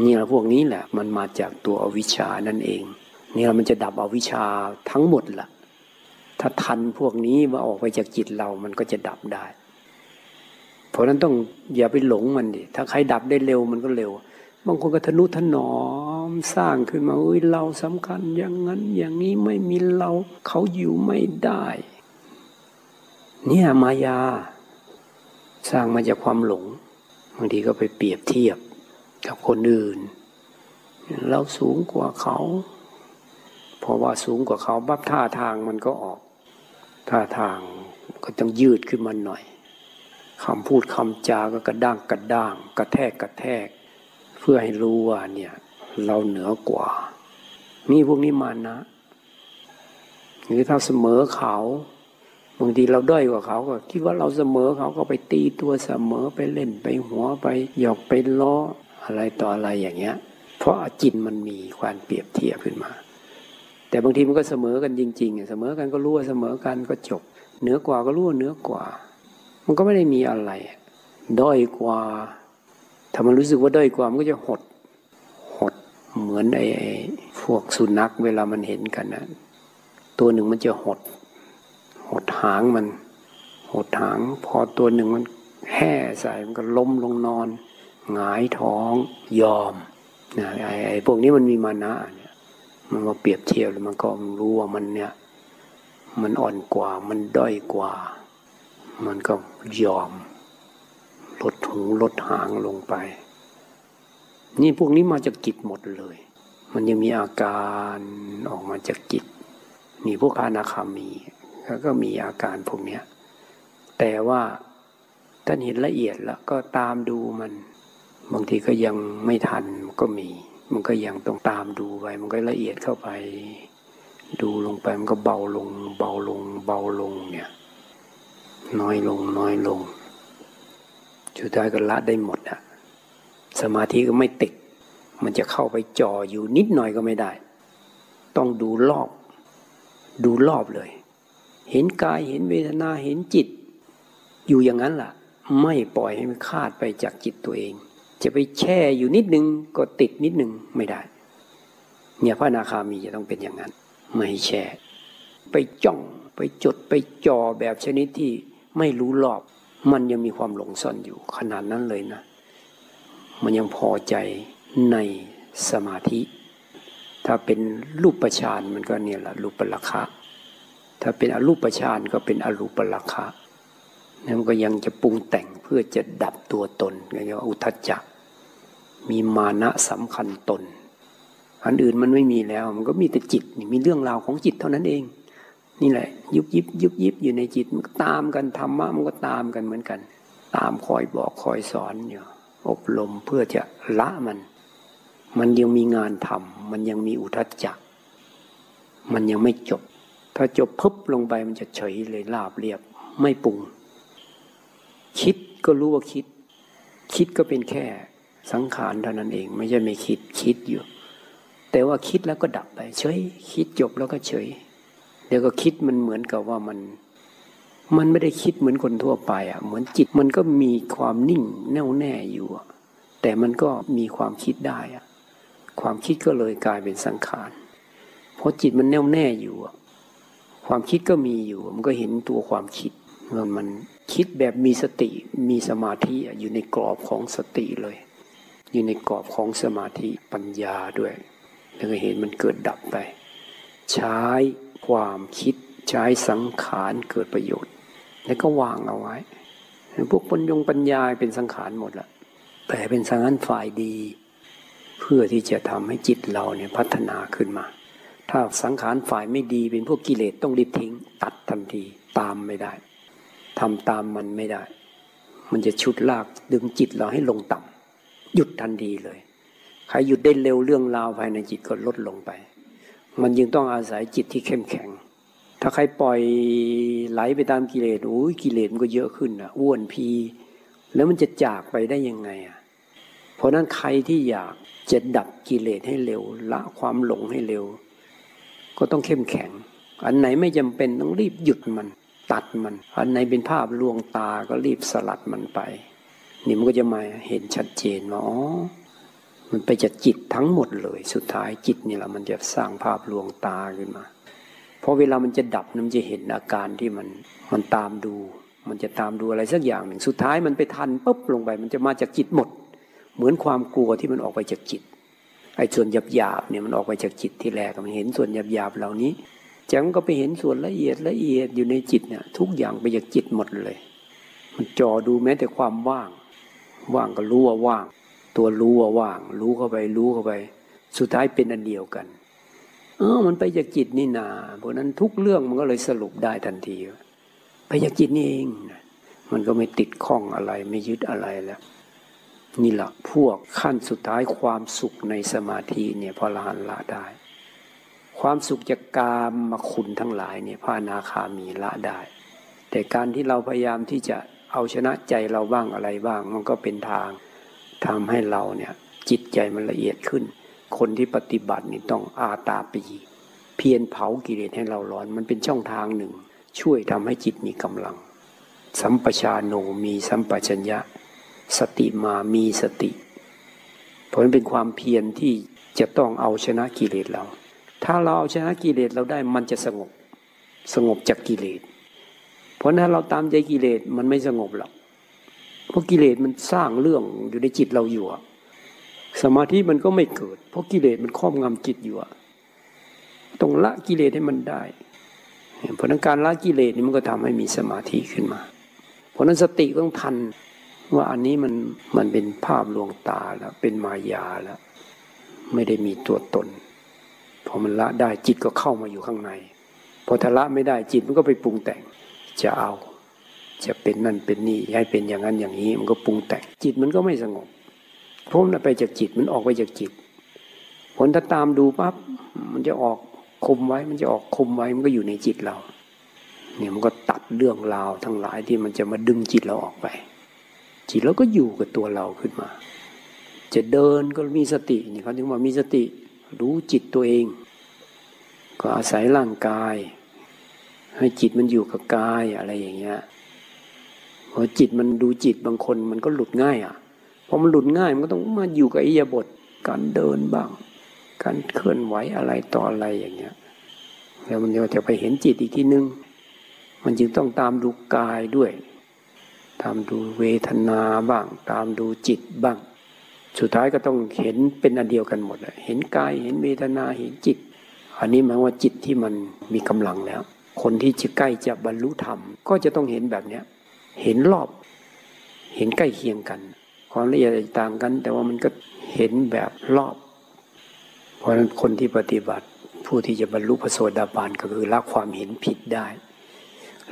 เนี่แหละพวกนี้แหละ มันมาจากตัวอวิชชานั่นเอง เนี่เรามันจะดับอวิชชาทั้งหมดละ่ะ ถ้าทันพวกนี้มาออกไปจากจิตเรามันก็จะดับได้ เพราะนั้นต้องอย่าไปหลงมันดิถ้าใครดับได้เร็วมันก็เร็ว บางคนก็ทะนุถนอมสร้างขึ้นมาเอ้ยเราสำคัญอย่างนั้นอย่างนี้ไม่มีเราเขาอยู่ไม่ได้ เนี่ยมายา สร้างมาจากความหลงบางทีก็ไปเปรียบเทียบกับคนอื่น เราสูงกว่าเขาเพราะว่าสูงกว่าเขาบับท่าทางมันก็ออก ท่าทางก็ต้องยืดขึ้นมาหน่อยคำพูดคำจาก็กระด้างกระด้าง กระแทกกระแทก เพื่อให้รู้ว่าเนี่ย เราเหนือกว่ามีพวกนี้มานะ หรือถ้าเสมอเขาบางทีเราด้อยกว่าเขาก็คิดว่าเราเสมอเขาก็ไปตีตัวเสมอไปเล่นไปหัวไปหยอกไปล้ออะไรต่ออะไรอย่างเงี้ย เพราะจิตมันมีความเปรียบเทียบขึ้นมา แต่บางทีมันก็เสมอกันจริงๆเสมอกันก็รู้ว่าเสมอกันก็จบเหนือกว่าก็รู้ว่าเหนือกว่า มันก็ไม่ได้มีอะไร ด้อยกว่า ถ้ามันรู้สึกว่าด้อยกว่ามันก็จะหด หดเหมือนไอ้พวกสุนัขเวลามันเห็นกันนะตัวหนึ่งมันจะหด หดหางมัน หดหาง พอตัวหนึ่งมันแห่ใส่มันก็ล้มลงนอนหงายท้องยอมนะไอ้ไอ้พวกนี้มันมีมานะเนี่ยมันมาเปรียบเทียบแล้วมันก็รู้ว่ามันเนี่ย มันอ่อนกว่ามันด้อยกว่า มันก็ยอม ลดหูลดหางลงไป นี่พวกนี้มาจากจิตหมดเลย มันยังมีอาการออกมาจากจิตมีพวกอนาคามีแล้วก็มีอาการพวกนี้แต่ว่าท่านเห็นละเอียดแล้วก็ตามดูมัน บางทีก็ยังไม่ทันก็มี มันก็ยังต้องตามดูไป มันก็ละเอียดเข้าไป ดูลงไปมันก็เบาลง เบาลง เบาลงเนี่ย น้อยลงน้อยลง สุดท้ายก็ละได้หมดอะสมาธิก็ไม่ติด มันจะเข้าไปจ่ออยู่นิดหน่อยก็ไม่ได้ ต้องดูรอบ ดูรอบเลย เห็นกายเห็นเวทนาเห็นจิต อยู่อย่างนั้นล่ะ ไม่ปล่อยให้มันคาดไปจากจิตตัวเอง จะไปแช่อยู่นิดนึงก็ติดนิดนึงไม่ได้ เนี่ยพระนาคามีจะต้องเป็นอย่างนั้น ไม่แช่ ไปจ้องไปจดไปจ่อแบบชนิดที่ไม่รู้รอบ มันยังมีความหลงซ่อนอยู่ขนาดนั้นเลยนะ มันยังพอใจในสมาธิ ถ้าเป็นรูปฌานมันก็เนี่ยแหละรูปราคะ ถ้าเป็นอรูปฌานก็เป็นอรูปราคะนั่นก็ยังจะปรุงแต่งเพื่อจะดับตัวตนเรียกว่าอุทจจะมีมานะสำคัญตน อันอื่นมันไม่มีแล้ว มันก็มีแต่จิตมีเรื่องราวของจิตเท่านั้นเอง นี่แหละ ยุบยิบยุบยิบอยู่ในจิตมันก็ตามกันธรรมะมันก็ตามกันเหมือนกัน ตามคอยบอกคอยสอนอยู่อบรมเพื่อจะละมัน มันยังมีงานทำมันยังมีอุทจจะมันยังไม่จบ ถ้าจบพึบลงไปมันจะเฉยเลยลาบเรียบไม่ปรุง คิดก็รู้ว่าคิด คิดก็เป็นแค่สังขารเท่านั้นเอง ไม่ใช่ไม่คิดคิดอยู่ แต่ว่าคิดแล้วก็ดับไป เฉย คิดจบแล้วก็เฉย เดี๋ยวก็คิดมันเหมือนกับว่ามันมันไม่ได้คิดเหมือนคนทั่วไปอะ เหมือนจิตมันก็มีความนิ่งแน่วแน่อยู่แต่มันก็มีความคิดได้อะ ความคิดก็เลยกลายเป็นสังขาร เพราะจิตมันแน่วแน่อยู่อะความคิดก็มีอยู่ มันก็เห็นตัวความคิดมันมันคิดแบบมีสติ มีสมาธิอยู่ในกรอบของสติเลย อยู่ในกรอบของสมาธิปัญญาด้วย แล้วก็เห็นมันเกิดดับไป ใช้ ความคิดใช้สังขารเกิดประโยชน์ แล้วก็วางเอาไว้ พวกปัญญงปัญญาเป็นสังขารหมดละแต่เป็นสังขารฝ่ายดี เพื่อที่จะทำให้จิตเราเนี่ยพัฒนาขึ้นมา ถ้าสังขารฝ่ายไม่ดีเป็นพวกกิเลสต้องรีบทิ้ง ตัดทันทีตามไม่ได้ทำตามมันไม่ได้ มันจะชุดลากดึงจิตเราให้ลงต่ำหยุดทันทีเลย ใครหยุดได้เร็วเรื่องราวภายในจิตก็ลดลงไป มันยังต้องอาศัยจิตที่เข้มแข็ง ถ้าใครปล่อยไหลไปตามกิเลสโอ้ยกิเลสมันก็เยอะขึ้นอะอ้วนพี แล้วมันจะจากไปได้ยังไงอะเพราะนั้นใครที่อยากจะดับกิเลสให้เร็ว ละความหลงให้เร็ว ก็ต้องเข้มแข็ง อันไหนไม่จำเป็นต้องรีบหยุดมัน ตัดมัน อันไหนเป็นภาพลวงตาก็รีบสลัดมันไป นี่มันก็จะมาเห็นชัดเจนว่าอ๋อ มันไปจากจิตทั้งหมดเลย สุดท้ายจิตนี่แหละมันจะสร้างภาพลวงตาขึ้นมา เพราะเวลามันจะดับมันจะเห็นอาการที่มันมันตามดู มันจะตามดูอะไรสักอย่างหนึ่ง สุดท้ายมันไปทันปุ๊บลงไป มันจะมาจากจิตหมด เหมือนความกลัวที่มันออกไปจากจิต ไอ้ส่วนหยาบหยาบเนี่ยมันออกไปจากจิตที่แรกมันเห็นส่วนหยาบหยาบเหล่านี้จังก็ไปเห็นส่วนละเอียดละเอียดอยู่ในจิตเนี่ยทุกอย่างไปจากจิตหมดเลย มันจอดูแม้แต่ความว่าง ว่างก็รู้ว่าว่าง ตัวรู้ว่าว่าง รู้เข้าไปรู้เข้าไป สุดท้ายเป็นอันเดียวกันเออมันไปจากจิตนี่นาเพราะนั้นทุกเรื่องมันก็เลยสรุปได้ทันที ไปจากจิตนี่เองมันก็ไม่ติดข้องอะไรไม่ยึดอะไรแล้วนี่แหละพวกขั้นสุดท้ายความสุขในสมาธิเนี่ยพอละหันละได้ ความสุขจากกามมาคุณทั้งหลายเนี่ยพระนาคามีละได้ แต่การที่เราพยายามที่จะเอาชนะใจเราบ้างอะไรบ้าง มันก็เป็นทาง ทำให้เราเนี่ยจิตใจมันละเอียดขึ้น คนที่ปฏิบัตินี่ต้องอาตาปีเพียรเผากิเลสให้เราร้อน มันเป็นช่องทางหนึ่ง ช่วยทำให้จิตมีกำลัง สัมปชาโนมีสัมปชัญญะ สติมามีสติเพราะนั้นเป็นความเพียรที่จะต้องเอาชนะกิเลสเรา ถ้าเราเอาชนะกิเลสเราได้มันจะสงบ สงบจากกิเลส เพราะนั้นเราตามใจกิเลสมันไม่สงบหรอก เพราะกิเลสมันสร้างเรื่องอยู่ในจิตเราอยู่สมาธิมันก็ไม่เกิด เพราะกิเลสมันครอบงำจิตอยู่ต้องละกิเลสให้มันได้เพราะนั้นการละกิเลสนี่มันก็ทำให้มีสมาธิขึ้นมา เพราะนั้นสติต้องทันว่าอันนี้มันมันเป็นภาพลวงตาแล้วเป็นมายาแล้ว ไม่ได้มีตัวตนพอมันละได้จิตก็เข้ามาอยู่ข้างใน พอทละไม่ได้จิตมันก็ไปปรุงแต่งจะเอา จะเป็นนั่นเป็นนี่ให้เป็นอย่างนั้นอย่างนี้ มันก็ปรุงแต่งจิตมันก็ไม่สงบเพราะมันไปจากจิตมันออกไปจากจิต ผลถ้าตามดูปั๊บมันจะออกคมไว้ มันจะออกคมไว้มันก็อยู่ในจิตเรา เนี่ยมันก็ตัดเรื่องราวทั้งหลายที่มันจะมาดึงจิตเราออกไป จิตเราก็อยู่กับตัวเราขึ้นมา จะเดินก็มีสตินี่เขาถึงว่ามีสติรู้จิตตัวเอง ก็อาศัยร่างกาย ให้จิตมันอยู่กับกายอะไรอย่างเงี้ย อจิตมันดูจิตบางคนมันก็หลุดง่ายอะพอมันหลุดง่ายมันก็ต้องมาอยู่กับอิยาบทการเดินบ้าง การเคลื่อนไหวอะไรต่ออะไรอย่างเงี้ยแล้วมันจะไปเห็นจิตอีกทีนึง มันจึงต้องตามดูกายด้วย ตามดูเวทนาบ้าง ตามดูจิตบ้าง สุดท้ายก็ต้องเห็นเป็นอันเดียวกันหมดเห็นกายเห็นเวทนาเห็นจิต อันนี้หมายว่าจิตที่มันมีกำลังแล้ว คนที่จะใกล้จะบรรลุธรรม ก็จะต้องเห็นแบบเนี้ย เห็นรอบ เห็นใกล้เคียงกัน ความละเอียดต่างกัน แต่ว่ามันก็เห็นแบบรอบ เพราะฉะนั้นคนที่ปฏิบัติผู้ที่จะบรรลุพระโสดาบันก็คือละความเห็นผิดได้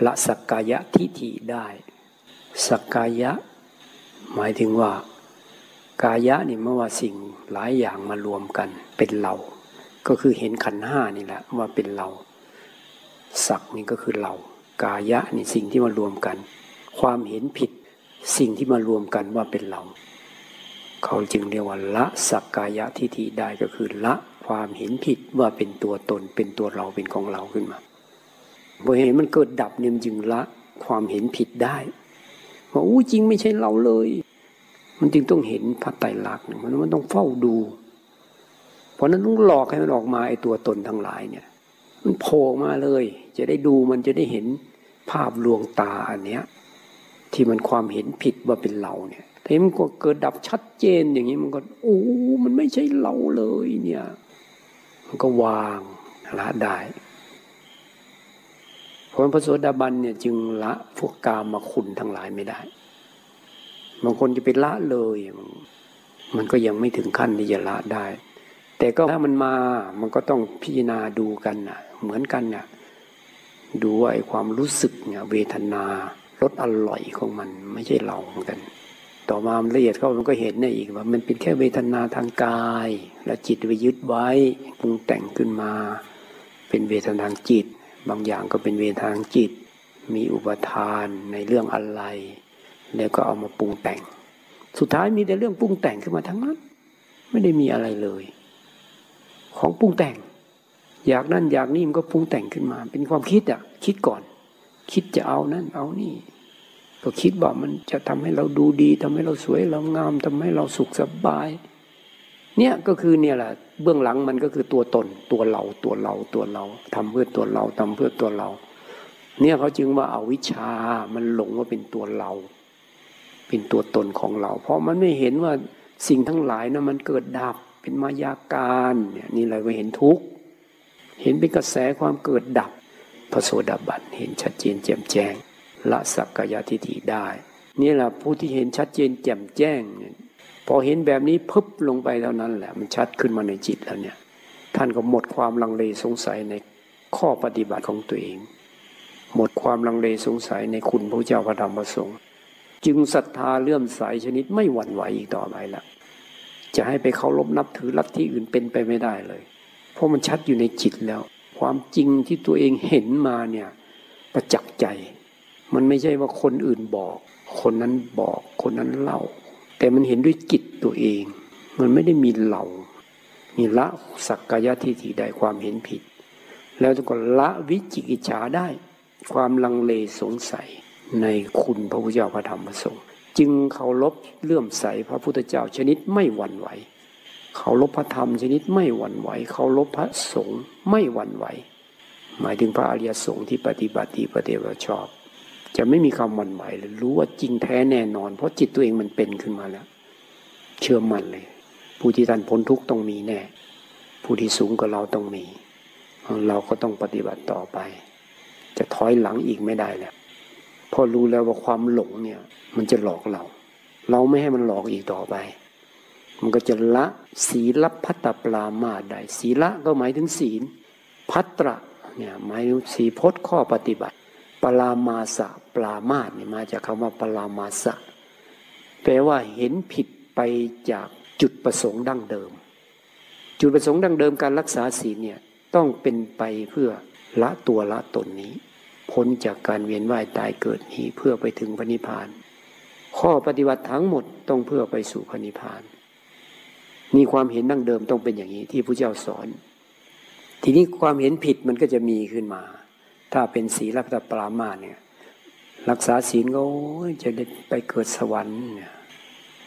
ละสักกายะทิฏฐิได้ สักกายะ หมายถึงว่า กายะนี่เมื่อว่าสิ่งหลายอย่างมารวมกันเป็นเรา ก็คือเห็นขันห้านี่แหละว่าเป็นเรา สักนี่ก็คือเรา กายะนี่สิ่งที่มารวมกัน ความเห็นผิดสิ่งที่มารวมกันว่าเป็นเรา เขาจึงเรียกว่าละสักกายะทิฏฐิได้ก็คือละความเห็นผิดว่าเป็นตัวตนเป็นตัวเราเป็นของเราขึ้นมาพอเห็นมันเกิดดับเนี่ยจึงละความเห็นผิดได้ว่าอู้จริงไม่ใช่เราเลย มันจึงต้องเห็นพระไตรลักษณ์มันมันต้องเฝ้าดู เพราะนั้นต้องหลอกให้มันออกมาไอ้ตัวตนทั้งหลายเนี่ย มันโผล่มาเลย จะได้ดูมันจะได้เห็นภาพลวงตาอันเนี้ย ที่มันความเห็นผิดว่าเป็นเราเนี่ยแต่มันก็เกิดดับชัดเจนอย่างนี้มันก็โอ้มันไม่ใช่เราเลยเนี่ย มันก็วางละได้เพราะพระโสดาบันเนี่ยจึงละพวกกามาคุณทั้งหลายไม่ได้บางคนจะไปละเลย มันก็ยังไม่ถึงขั้นที่จะละได้ แต่ก็ถ้ามันมามันก็ต้องพิจารณาดูกันนะเหมือนกันนะ่ะดูว่าไอ้ความรู้สึกเนี่ยเวทนา รสอร่อยของมันไม่ใช่เราเหมือนกัน ต่อมาละเอียดเข้ามันก็เห็นได้อีกว่ามันเป็นแค่เวทนาทางกาย แล้วจิตไปยึดไว้ปรุงแต่งขึ้นมา เป็นเวทนาทางจิต บางอย่างก็เป็นเวทนาทางจิต มีอุปทานในเรื่องอะไร แล้วก็เอามาปรุงแต่ง สุดท้ายมีแต่เรื่องปรุงแต่งขึ้นมาทั้งนั้น ไม่ได้มีอะไรเลย ของปรุงแต่ง อยากนั่นอยากนี่มันก็ปรุงแต่งขึ้นมา เป็นความคิดอะคิดก่อน คิดจะเอานั่นเอานี่ ก็คิดว่ามันจะทำให้เราดูดี ทำให้เราสวยเรางามทำให้เราสุขสบาย เนี่ยก็คือเนี่ยแหละเบื้องหลังมันก็คือตัวตน ตัวเราตัวเราตัวเราทำเพื่อตัวเราทำเพื่อตัวเรา เนี่ยเขาจึงว่าเอาวิชามันหลงว่าเป็นตัวเรา เป็นตัวตนของเรา เพราะมันไม่เห็นว่าสิ่งทั้งหลายนะมันเกิดดับเป็นมายาการเนี่ยนี่เลยว่าเห็นทุกข์เห็นเป็นกระแสความเกิดดับ พระโสดาบันเห็นชัดเจนแจ่มแจ้ง ละสักกายทิฏฐิได้ นี่แหละผู้ที่เห็นชัดเจนแจ่มแจ้ง พอเห็นแบบนี้พึบลงไปเท่านั้นแหละ มันชัดขึ้นมาในจิตแล้วเนี่ย ท่านก็หมดความลังเลสงสัยในข้อปฏิบัติของตัวเอง หมดความลังเลสงสัยในคุณพระเจ้าพระธรรมพระสงฆ์จึงศรัทธาเลื่อมใสชนิดไม่หวั่นไหวอีกต่อไปละจะให้ไปเคารพนับถือลัทธิอื่นเป็นไปไม่ได้เลย เพราะมันชัดอยู่ในจิตแล้ว ความจริงที่ตัวเองเห็นมาเนี่ยประจักษ์ใจ มันไม่ใช่ว่าคนอื่นบอก คนนั้นบอกคนนั้นเล่า แต่มันเห็นด้วยจิตตัวเอง มันไม่ได้มีเหล่ามีละสักกายทิฏฐิได้ความเห็นผิด แล้วก็ละวิจิกิจฉาได้ ความลังเลสงสัยในคุณพระพุทธเจ้าพระธรรมพระสงฆ์จึงเคารพเลื่อมใสพระพุทธเจ้าชนิดไม่หวั่นไหว เคารพพระธรรมชนิดไม่หวั่นไหวเคารพพระสงฆ์ไม่หวั่นไหว หมายถึงพระอริยสงฆ์ที่ปฏิบัติดีปฏิบัติชอบ จะไม่มีความหวั่นไหวเลยรู้ว่าจริงแท้แน่นอน เพราะจิตตัวเองมันเป็นขึ้นมาแล้ว เชื่อมั่นเลย ผู้ที่ท่านพ้นทุกต้องมีแน่ ผู้ที่สูงกว่าเราต้องมี เราก็ต้องปฏิบัติต่อไป จะถอยหลังอีกไม่ได้แล้วพอรู้แล้วว่าความหลงเนี่ย มันจะหลอกเรา เราไม่ให้มันหลอกอีกต่อไป มันก็จะละศีลพัตตปรามาได้ศีละก็หมายถึงศีล พัตระเนี่ยหมายถึงสีพจน์ข้อปฏิบัติ ปรามาสะปรามาสเนี่ยมาจากคำว่าปรามาสะแปลว่าเห็นผิดไปจากจุดประสงค์ดั้งเดิม จุดประสงค์ดั้งเดิมการรักษาศีลเนี่ยต้องเป็นไปเพื่อละตัวละตนนี้ พ้นจากการเวียนว่ายตายเกิดนี้เพื่อไปถึงพระนิพพาน ข้อปฏิบัติทั้งหมดต้องเพื่อไปสู่พระนิพพาน มีความเห็นดั้งเดิมต้องเป็นอย่างนี้ที่พระเจ้าสอน ทีนี้ความเห็นผิดมันก็จะมีขึ้นมา ถ้าเป็นศีลพัตปรามาเนี่ยรักษาศีลก็จะได้ไปเกิดสวรรค์เนี่ย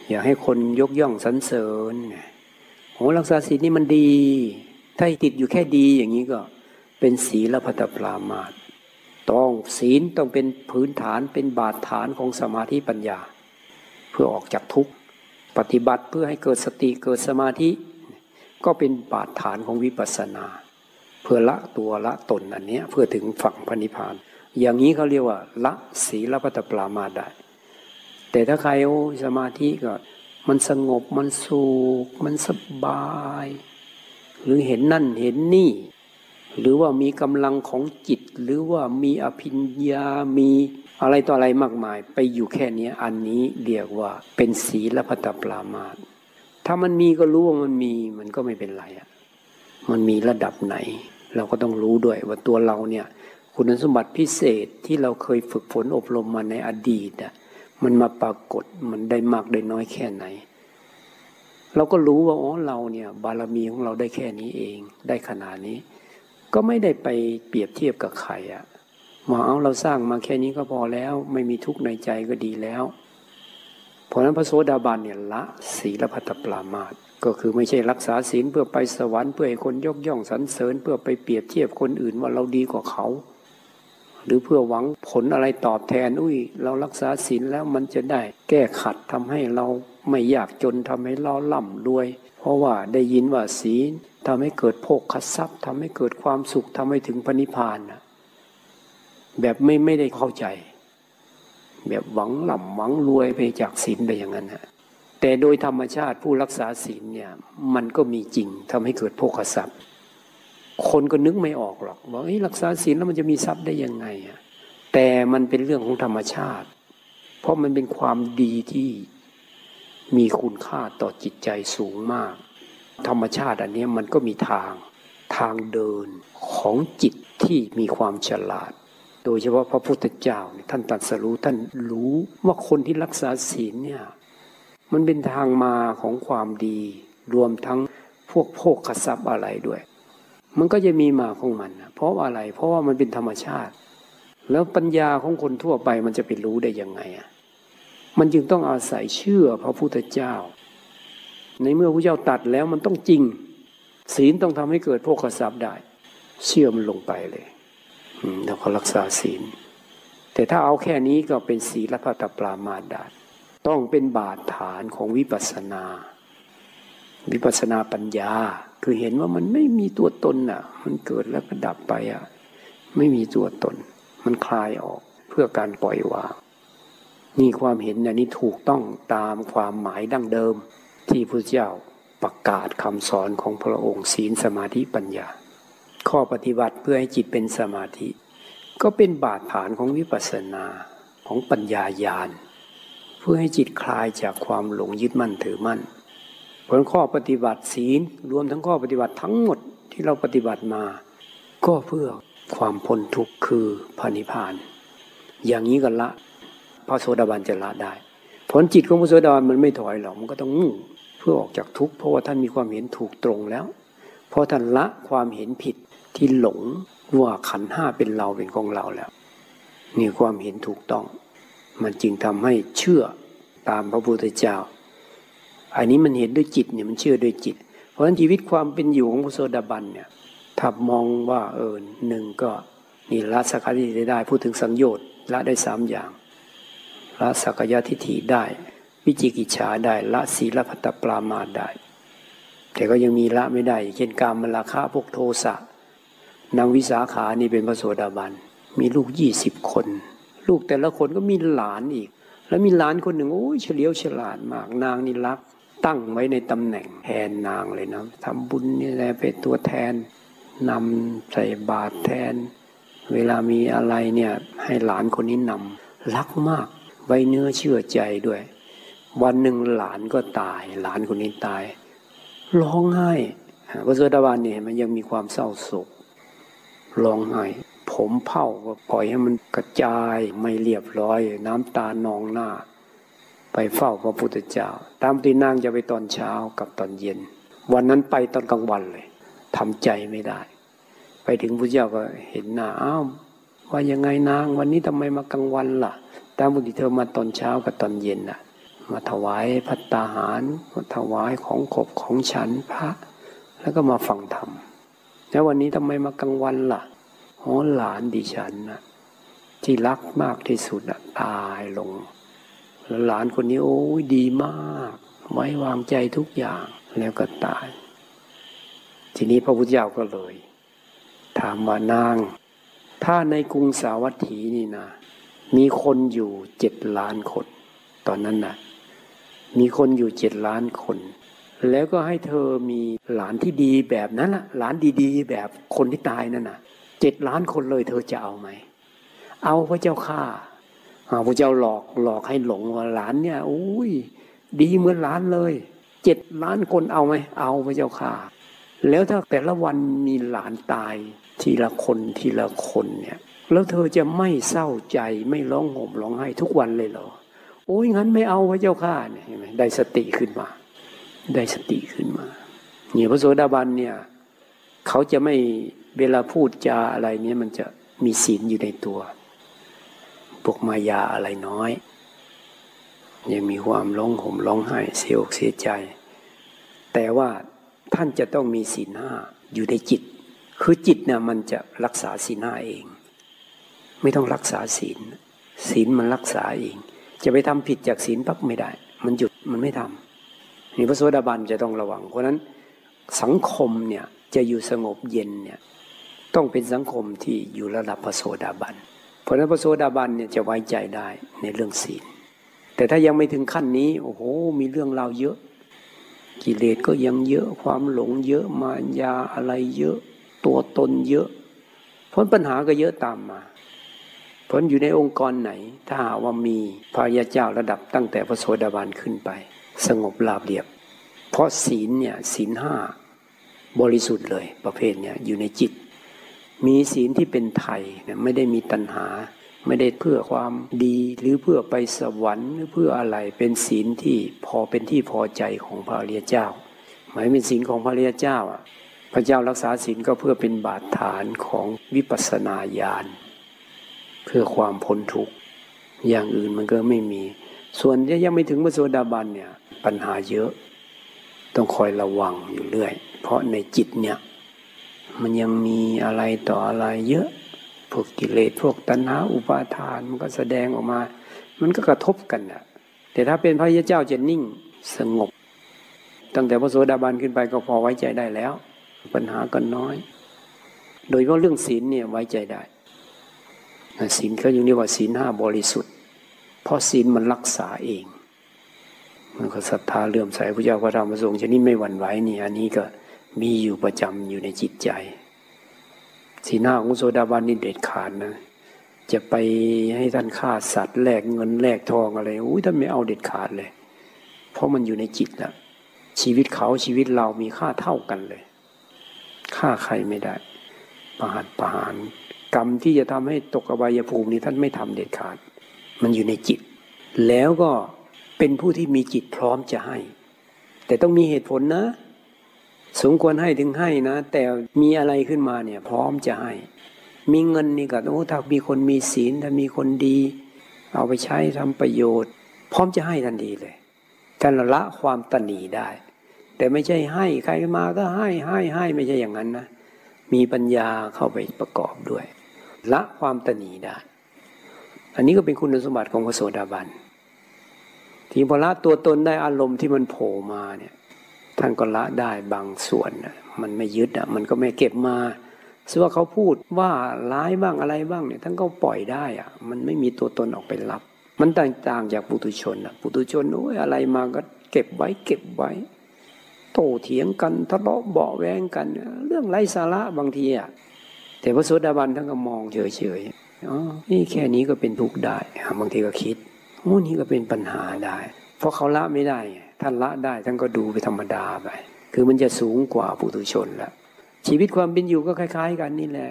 อยากให้คนยกย่องสรรเสริญโอ้รักษาศีลนี่มันดี ถ้าติดอยู่แค่ดีอย่างนี้ก็เป็นศีลพัตปรามาตต้องศีลต้องเป็นพื้นฐานเป็นบาดฐานของสมาธิปัญญา เพื่อออกจากทุกข์ ปฏิบัติเพื่อให้เกิดสติเกิดสมาธิ ก็เป็นบาดฐานของวิปัสสนา เพื่อละตัวละตนอันนี้เพื่อถึงฝั่งพระนิพพาน อย่างนี้เขาเรียกว่า ละศีลพัตปรามาได้ แต่ถ้าใครโอ้สมาธิก็มันสงบมันสุขมันสบาย หรือเห็นนั่นเห็นนี่ หรือว่ามีกำลังของจิต หรือว่ามีอภิญญามี อะไรต่ออะไรมากมายไปอยู่แค่นี้อันนี้เรียกว่าเป็นศีลพัตปรามาสถ้ามันมีก็รู้ว่ามันมีมันก็ไม่เป็นไรอะมันมีระดับไหน เราก็ต้องรู้ด้วยว่าตัวเราเนี่ย คุณสมบัติพิเศษที่เราเคยฝึกฝนอบรมมาในอดีตอะมันมาปรากฏมันได้มากได้น้อยแค่ไหน เราก็รู้ว่าอ๋อเราเนี่ย บารมีของเราได้แค่นี้เอง ได้ขนาดนี้ ก็ไม่ได้ไปเปรียบเทียบกับใครอะ มาเอาเราสร้างมาแค่นี้ก็พอแล้ว ไม่มีทุกข์ในใจก็ดีแล้ว เพราะนั้นพระโสดาบันเนี่ยละศีลพัตปรามาตก็คือไม่ใช่รักษาศีลเพื่อไปสวรรค์เพื่อให้คนยกย่องสรรเสริญ เพื่อไปเปรียบเทียบคนอื่นว่าเราดีกว่าเขา หรือเพื่อหวังผลอะไรตอบแทนอุ้ย เรารักษาศีลแล้วมันจะได้แก้ขัดทำให้เราไม่อยากจนทำให้เราล่ำรวย เพราะว่าได้ยินว่าศีลทำให้เกิดโภคคัทรัพย์ทำให้เกิดความสุขทำให้ถึงพระนิพพานนะ แบบไม่ไม่ได้เข้าใจ แบบหวังหล่ำหวังรวยไปจากศีลไปอย่างนั้นฮะแต่โดยธรรมชาติผู้รักษาศีลเนี่ย มันก็มีจริงทำให้เกิดโภคทรัพย์ คนก็นึกไม่ออกหรอกว่ารักษาศีลแล้วมันจะมีทรัพย์ได้ยังไงอะแต่มันเป็นเรื่องของธรรมชาติ เพราะมันเป็นความดีที่มีคุณค่าต่อจิตใจสูงมาก ธรรมชาติอันนี้มันก็มีทางทางเดินของจิตที่มีความฉลาด โดยเฉพาะพระพุทธเจ้าท่านตรัสรู้ท่านรู้ว่าคนที่รักษาศีลเนี่ยมันเป็นทางมาของความดี รวมทั้งพวกโภคทรัพย์อะไรด้วย มันก็จะมีมาของมัน เพราะอะไร เพราะว่ามันเป็นธรรมชาติ แล้วปัญญาของคนทั่วไปมันจะไปรู้ได้ยังไงอะมันจึงต้องอาศัยเชื่อพระพุทธเจ้า ในเมื่อพระเจ้าตัดแล้วมันต้องจริง ศีลต้องทำให้เกิดโภคทรัพย์ได้ เชื่อมันลงไปเลย แล้วก็รักษาศีล แต่ถ้าเอาแค่นี้ก็เป็นศีลพัตปรามาดาต้องเป็นบาดฐานของวิปัสนา วิปัสสนาปัญญา คือเห็นว่ามันไม่มีตัวตนอะ มันเกิดแล้วก็ดับไปอะ ไม่มีตัวตน มันคลายออกเพื่อการปล่อยวาง นี่ความเห็นอันนี้ถูกต้องตามความหมายดั้งเดิม ที่พระเจ้าประกาศคำสอนของพระองค์ศีลสมาธิปัญญา ข้อปฏิบัติเพื่อให้จิตเป็นสมาธิ ก็เป็นบาดฐานของวิปัสสนาของปัญญาญาณเพื่อให้จิตคลายจากความหลงยึดมั่นถือมั่นผลข้อปฏิบัติศีลรวมทั้งข้อปฏิบัติทั้งหมดที่เราปฏิบัติมา ก็เพื่อความพ้นทุกข์คือพระนิพพาน อย่างนี้กันละพระโสดาบันจะละได้ ผลจิตของพระโสดาบันมันไม่ถอยหรอกมันก็ต้องเพื่อออกจากทุกข์เพราะว่าท่านมีความเห็นถูกตรงแล้ว เพราะท่านละความเห็นผิด ที่หลงว่าขันห้าเป็นเราเป็นของเราแล้วนี่ความเห็นถูกต้อง มันจึงทำให้เชื่อตามพระพุทธเจ้า อันนี้มันเห็นด้วยจิตเนี่ยมันเชื่อด้วยจิต เพราะฉะนั้นชีวิตความเป็นอยู่ของพระโสดาบันเนี่ยถ้ามองว่าเออหนึ่งก็นี่ละสักการิได้พูดถึงสังโยชน์ละได้สามอย่างละสักยะทิฏฐิได้ วิจิกิจฉาได้ละศีลพัตปรามาได้ แต่ก็ยังมีละไม่ได้ เช่นการมราคะพวกโทสะ นางวิสาขานี่เป็นพระโสดาบัน มีลูกยี่สิบคน ลูกแต่ละคนก็มีหลานอีก แล้วมีหลานคนหนึ่งโอ้ยเฉลียวฉลาดมาก นางนี่รัก ตั้งไว้ในตำแหน่งแทนนางเลยนะทำบุญนี่แหละเป็นตัวแทนนำใส่บาตรแทน เวลามีอะไรเนี่ยให้หลานคนนี้นำรักมาก ไว้เนื้อเชื่อใจด้วย วันหนึ่งหลานก็ตาย หลานคนนี้ตายร้องไห้พระเสดาบานเนี่ยมันยังมีความเศร้าโศก ร้องไห้ผมเผาก็ปล่อยให้มันกระจายไม่เรียบร้อย น้ำตานองหน้า ไปเฝ้าพระพุทธเจ้า ตามที่นางจะไปตอนเช้ากับตอนเย็น วันนั้นไปตอนกลางวันเลยทำใจไม่ได้ ไปถึงพระเจ้าก็เห็นหน้าอ้าวว่ายังไงนางวันนี้ทำไมมากลางวันล่ะ ตามปกติเธอมาตอนเช้ากับตอนเย็นน่ะ มาถวายพัตตาหารมาถวายของขบของฉันพระ แล้วก็มาฟังธรรม แล้ววันนี้ทำไมมากลางวันล่ะอ๋อหลานดิฉันนะที่รักมากที่สุดนะตายลง แล้วหลานคนนี้โอ้ยดีมากไว้วางใจทุกอย่างแล้วก็ตาย ทีนี้พระพุทธเจ้าก็เลย ถามว่านาง ถ้าในกรุงสาวัตถีนี่นะ มีคนอยู่เจ็ดล้านคน ตอนนั้นนะมีคนอยู่เจ็ดล้านคน แล้วก็ให้เธอมีหลานที่ดีแบบนั้นล่ะ หลานดีๆ แบบคนที่ตายนั่นน่ะเจ็ดล้านคนเลยเธอจะเอาไหม เอาพระเจ้าข้าพระเจ้าหลอกหลอกให้หลงว่าหลานเนี่ยโอ้ยดีเหมือนหลานเลยเจ็ดล้านคนเอาไหมเอาพระเจ้าข้าแล้วถ้าแต่ละวันมีหลานตายทีละคนทีละคนเนี่ย แล้วเธอจะไม่เศร้าใจไม่ร้องห่มร้องไห้ทุกวันเลยเหรอ โอ้ยงั้นไม่เอาพระเจ้าข้าเนี่ยเห็นไหมได้สติขึ้นมา ได้สติขึ้นมาเนี่ยพระโสดาบันเนี่ยเขาจะไม่เวลาพูดจาอะไรเนี่ยมันจะมีศีลอยู่ในตัวพวกมายาอะไรน้อย ยังมีความร้องห่มร้องไห้เสียอกเสียใจ แต่ว่าท่านจะต้องมีศีลห้าอยู่ในจิต คือจิตเนี่ยมันจะรักษาศีลห้าเอง ไม่ต้องรักษาศีลศีลมันรักษาเอง จะไปทำผิดจากศีลปั๊บไม่ได้ มันหยุดมันไม่ทำ นี่พระโสดาบันจะต้องระวัง เพราะนั้นสังคมเนี่ยจะอยู่สงบเย็นเนี่ยต้องเป็นสังคมที่อยู่ระดับพระโสดาบัน เพราะนั้นพระโสดาบันเนี่ยจะไว้ใจได้ในเรื่องศีล แต่ถ้ายังไม่ถึงขั้นนี้โอ้โหมีเรื่องราวเยอะ กิเลสก็ยังเยอะความหลงเยอะมายาอะไรเยอะตัวตนเยอะเพราะปัญหาก็เยอะตามมาเพราะอยู่ในองค์กรไหน ถ้าหาว่ามีพระยาเจ้าระดับตั้งแต่พระโสดาบันขึ้นไป สงบราบเรียบ เพราะศีลเนี่ยศีลห้าบริสุทธิ์เลย ประเภทเนี่ยอยู่ในจิต มีศีลที่เป็นไทยเนี่ยไม่ได้มีตัณหา ไม่ได้เพื่อความดีหรือเพื่อไปสวรรค์หรือเพื่ออะไรเป็นศีลที่พอเป็นที่พอใจของพระเรียเจ้า หมายเป็นศีลของพระเรียเจ้าอะพระเจ้ารักษาศีลก็เพื่อเป็นบาดฐานของวิปัสสนาญาณเพื่อความพ้นทุกข์อย่างอื่นมันก็ไม่มี ส่วนที่ยังไม่ถึงพระโสดาบันเนี่ย ปัญหาเยอะ ต้องคอยระวังอยู่เรื่อย เพราะในจิตเนี่ย มันยังมีอะไรต่ออะไรเยอะ พวกกิเลสพวกตัณหาอุปาทานมันก็แสดงออกมา มันก็กระทบกันอะแต่ถ้าเป็นพระยาเจ้าจะนิ่งสงบ ตั้งแต่พระโสดาบันขึ้นไปก็พอไว้ใจได้แล้ว ปัญหาก็น้อย โดยเฉพาะเรื่องศีลเนี่ยไว้ใจได้ศีลเขาอยู่นี่ว่าศีลห้าบริสุทธิ์ เพราะศีลมันรักษาเอง มันก็ศรัทธาเลื่อมใสพระเจ้าพระธรรมพระสงฆ์ชนิดไม่หวั่นไหวนี่อันนี้ก็มีอยู่ประจำอยู่ในจิตใจ สีหน้าของโซดาบันนี่เด็ดขาดนะ จะไปให้ท่านฆ่าสัตว์แลกเงินแลกทองอะไรอุ้ยท่านไม่เอาเด็ดขาดเลย เพราะมันอยู่ในจิตแล้วชีวิตเขาชีวิตเรามีค่าเท่ากันเลยฆ่าใครไม่ได้ ประหารประหาร กรรมที่จะทำให้ตกอบายภูมินี้ท่านไม่ทำเด็ดขาด มันอยู่ในจิต แล้วก็ เป็นผู้ที่มีจิตพร้อมจะให้ แต่ต้องมีเหตุผลนะ สมควรให้ถึงให้นะ แต่มีอะไรขึ้นมาเนี่ยพร้อมจะให้ มีเงินนี่ก็โอ้ถ้ามีคนมีศีลถ้ามีคนดี เอาไปใช้ทำประโยชน์ พร้อมจะให้ทันทีเลยท่านละความตนีได้ แต่ไม่ใช่ให้ใครมาก็ให้ให้ให้ไม่ใช่อย่างนั้นนะ มีปัญญาเข้าไปประกอบด้วย ละความตนีได้ อันนี้ก็เป็นคุณสมบัติของพระโสดาบัน ทีพอละตัวตนได้อารมณ์ที่มันโผล่มาเนี่ย ท่านก็ละได้บางส่วนมันไม่ยึดอะมันก็ไม่เก็บมาซึ่งว่าเขาพูดว่าร้ายบ้างอะไรบ้างเนี่ยท่านก็ปล่อยได้อะมันไม่มีตัวตนออกไปรับ มันต่างๆจากปุถุชนอะปุถุชนโอ้ยอะไรมาก็เก็บไว้เก็บไว้ โตเถียงกันทะเลาะเบาแวงกัน เรื่องไร้สาระบางทีอะแต่พระโสดาบันท่านก็มองเฉยๆอ๋อนี่แค่นี้ก็เป็นทุกข์ได้บางทีก็คิด โอ้นี่ก็เป็นปัญหาได้ เพราะเขาละไม่ได้ท่านละได้ท่านก็ดูไปธรรมดาไป คือมันจะสูงกว่าปุถุชนละชีวิตความเป็นอยู่ก็คล้าย ๆ กันนี่แหละ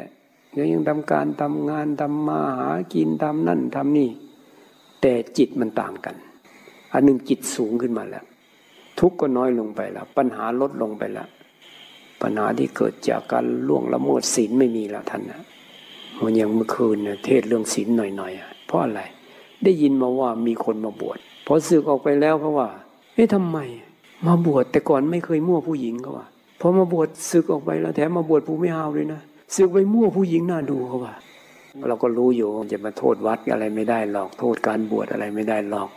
ยังทำการทำงานทำมาหากินทำนั่นทำนี่ แต่จิตมันต่างกัน อันหนึ่งจิตสูงขึ้นมาแล้ว ทุกข์ก็น้อยลงไปแล้ว ปัญหาลดลงไปแล้วปัญหาที่เกิดจากการล่วงละเมิดศีลไม่มีแล้วท่านนะมันย่างเมื่อคืนเนี่ยเทศเรื่องศีลหน่อยๆเพราะอะไร ได้ยินมาว่ามีคนมาบวชพอสึกออกไปแล้วเขาว่าเอ๊ะทำไม มาบวชแต่ก่อนไม่เคยมั่วผู้หญิงเขาว่าพอมาบวชสึกออกไปแล้วแถมมาบวชผู้ไม่เอาเลยนะสึกไปมั่วผู้หญิงน่าดูเขาว่า เราก็รู้อยู่จะมาโทษวัดอะไรไม่ได้หรอกโทษการบวชอะไรไม่ได้หรอก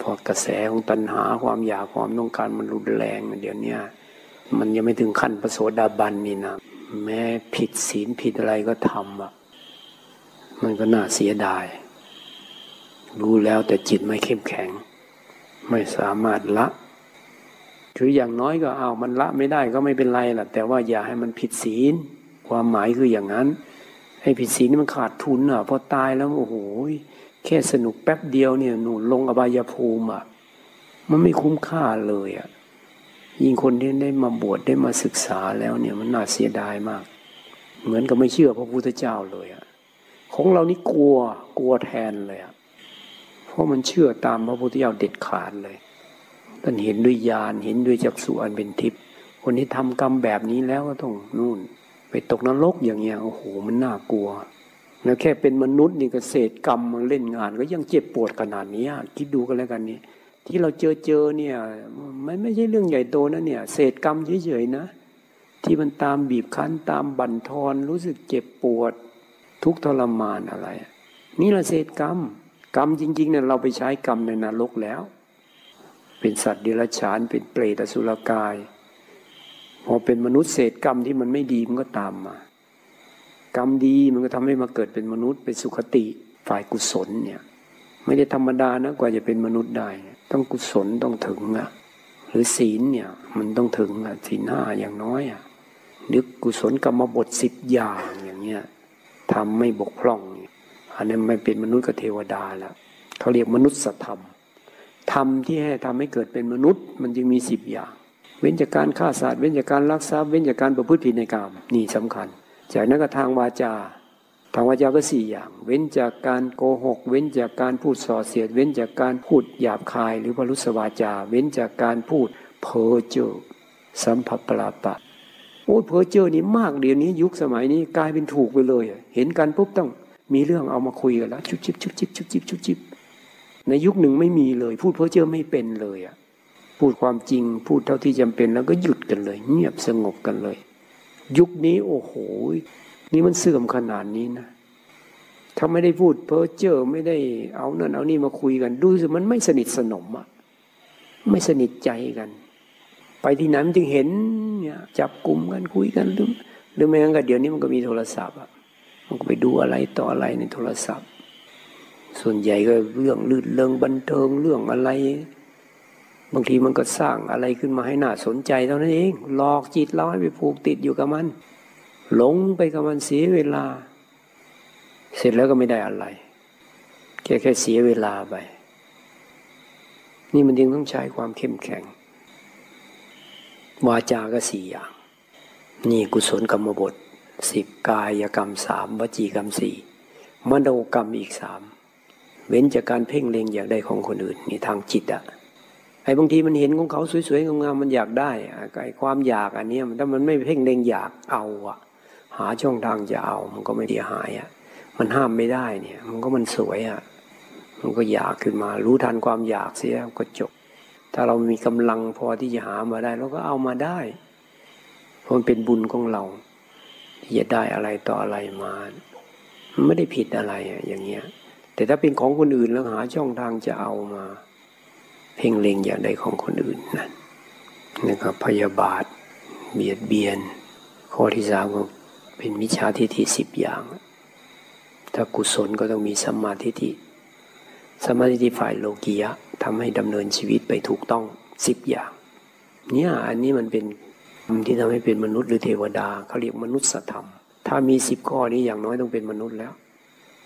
พอกระแสของตัณหาความอยากความต้องการมันรุนแรงเดี๋ยวนี้มันยังไม่ถึงขั้นพระโสดาบันนี่นะแม้ผิดศีลผิดอะไรก็ทำอะ มันก็น่าเสียดาย รู้แล้วแต่จิตไม่เข้มแข็ง ไม่สามารถละ คืออย่างน้อยก็เอามันละไม่ได้ก็ไม่เป็นไรล่ะ แต่ว่าอย่าให้มันผิดศีล ความหมายคืออย่างนั้นให้ผิดศีลนี่มันขาดทุนอะพอตายแล้วโอ้โหแค่สนุกแป๊บเดียวเนี่ยหนูลงอบายภูมิอะมันไม่คุ้มค่าเลยอะยิ่งคนที่ได้มาบวชได้มาศึกษาแล้วเนี่ยมันน่าเสียดายมาก เหมือนกับไม่เชื่อพระพุทธเจ้าเลยอะของเรานี่กลัวกลัวแทนเลยอะ ราะมันเชื่อตามพระพุทธเจ้าเด็ดขาดเลยท่านเห็นด้วยญาณเห็นด้วยจักษุอันเป็นทิพย์คนที่ทำกรรมแบบนี้แล้วก็ต้องนู่น ไปตกนรกอย่างเงี้ยโอ้โหมันน่ากลัวแล้วแค่เป็นมนุษย์นี่กเศษกรรมมันเล่นงานก็ยังเจ็บปวดขนาดนี้คิดดูกันแล้วกันนี่ที่เราเจอเจอเนี่ยมันไม่ใช่เรื่องใหญ่โตนะเนี่ยเศษกรรมเฉยๆนะ ที่มันตามบีบคั้นตามบั่นทอนรู้สึกเจ็บปวด ทุกทรมานอะไร นี่ละเศษกรรม กรรมจริงๆเนี่ยเราไปใช้กรรมในนรกแล้ว เป็นสัตว์เดรัจฉานเป็นเปรตอสุรกาย พอเป็นมนุษย์เศษกรรมที่มันไม่ดีมันก็ตามมา กรรมดีมันก็ทำให้มาเกิดเป็นมนุษย์เป็นสุขติฝ่ายกุศลเนี่ยไม่ได้ธรรมดานะกว่าจะเป็นมนุษย์ได้ ต้องกุศลต้องถึงอะหรือศีลเนี่ยมันต้องถึงอะศีลห้าอย่างน้อยอะนึกกุศลกรรมบทสิบอย่างอย่างเงี้ยทำไม่บกพร่อง อันนั้นไม่เป็นมนุษย์กับเทวดาแล้วเขาเรียกมนุษยธรรมธรรมที่ให้ทำให้เกิดเป็นมนุษย์ มันจึงมีสิบอย่าง เว้นจากการฆ่าสัตว์เว้นจากการลักทรัพย์เว้นจากการประพฤติผิดในกรรมนี่สำคัญ จากนั้นก็ทางวาจา ทางวาจาก็สี่อย่าง เว้นจากการโกหก เว้นจากการพูดส่อเสียด เว้นจากการพูดหยาบคาย หรือพรุสวาจา เว้นจากการพูดเพ้อเจ้อสัมผัสปลาปะโอ้เพ้อเจ้อนี่มากเดี๋ยวนี้ยุคสมัยนี้กลายเป็นถูกไปเลย เห็นกันปุ๊บต้อง มีเรื่องเอามาคุยกันแล้วชุบชิบชุบชิบชุบชิบชุบชิบในยุคหนึ่งไม่มีเลย พูดเพ้อเจ้อไม่เป็นเลยอะพูดความจริงพูดเท่าที่จำเป็นแล้วก็หยุดกันเลย เงียบสงบกันเลย ยุคนี้โอ้โห นี่มันเสื่อมขนาดนี้นะถ้าไม่ได้พูดเพ้อเจ้อไม่ได้เอานั่นเอานี่มาคุยกัน ดูสิมันไม่สนิทสนมอะไม่สนิทใจกัน ไปที่ไหนมันจึงเห็นเนี่ยจับกลุ่มกันคุยกันหรือหรือไม่งั้นก็เดี๋ยวนี้มันก็มีโทรศัพท์อะ มันก็ไปดูอะไรต่ออะไรในโทรศัพท์ ส่วนใหญ่ก็เรื่องลื่นเริงบันเทิงเรื่องอะไร บางทีมันก็สร้างอะไรขึ้นมาให้น่าสนใจเท่านั้นเอง หลอกจิตเราให้ไปผูกติดอยู่กับมัน หลงไปกับมันเสียเวลา เสร็จแล้วก็ไม่ได้อะไร แค่แค่เสียเวลาไป นี่มันจึงต้องใช้ความเข้มแข็ง วาจาก็สี่อย่าง นี่กุศลกรรมบท สิบกายกรรมสามวจีกรรมสี่มโนกรรมอีกสามเว้นจากการเพ่งเล็งอยากได้ของคนอื่นนี่ทางจิตอะไอ้บางทีมันเห็นของเขาสวยๆงามๆมันอยากได้ไอ้ความอยากอันนี้ถ้ามันไม่เพ่งเล็งอยากเอาอะหาช่องทางจะเอามันก็ไม่เสียหายอะมันห้ามไม่ได้เนี่ย มันก็มันสวยอะมันก็อยากขึ้นมา รู้ทันความอยากเสียก็จบ ถ้าเรามีกำลังพอที่จะหามาได้เราก็เอามาได้เพราะมันเป็นบุญของเรา ที่จะได้อะไรต่ออะไรมา ไม่ได้ผิดอะไรอย่างเงี้ย แต่ถ้าเป็นของคนอื่นแล้วหาช่องทางจะเอามา เพ่งเล็งอย่างใดของคนอื่นนะนี่ก็พยาบาท เบียดเบียน ข้อที่สามก็เป็นมิจฉาทิฏฐิสิบอย่าง ถ้ากุศลก็ต้องมีสัมมาทิฏฐิสมาทิฏฐิฝ่ายโลกียะทำให้ดำเนินชีวิตไปถูกต้องสิบอย่าง เนี่ยอันนี้มันเป็น ที่ทำให้เป็นมนุษย์หรือเทวดาเขาเรียกมนุษยธรรม ถ้ามีสิบข้อนี้อย่างน้อยต้องเป็นมนุษย์แล้ว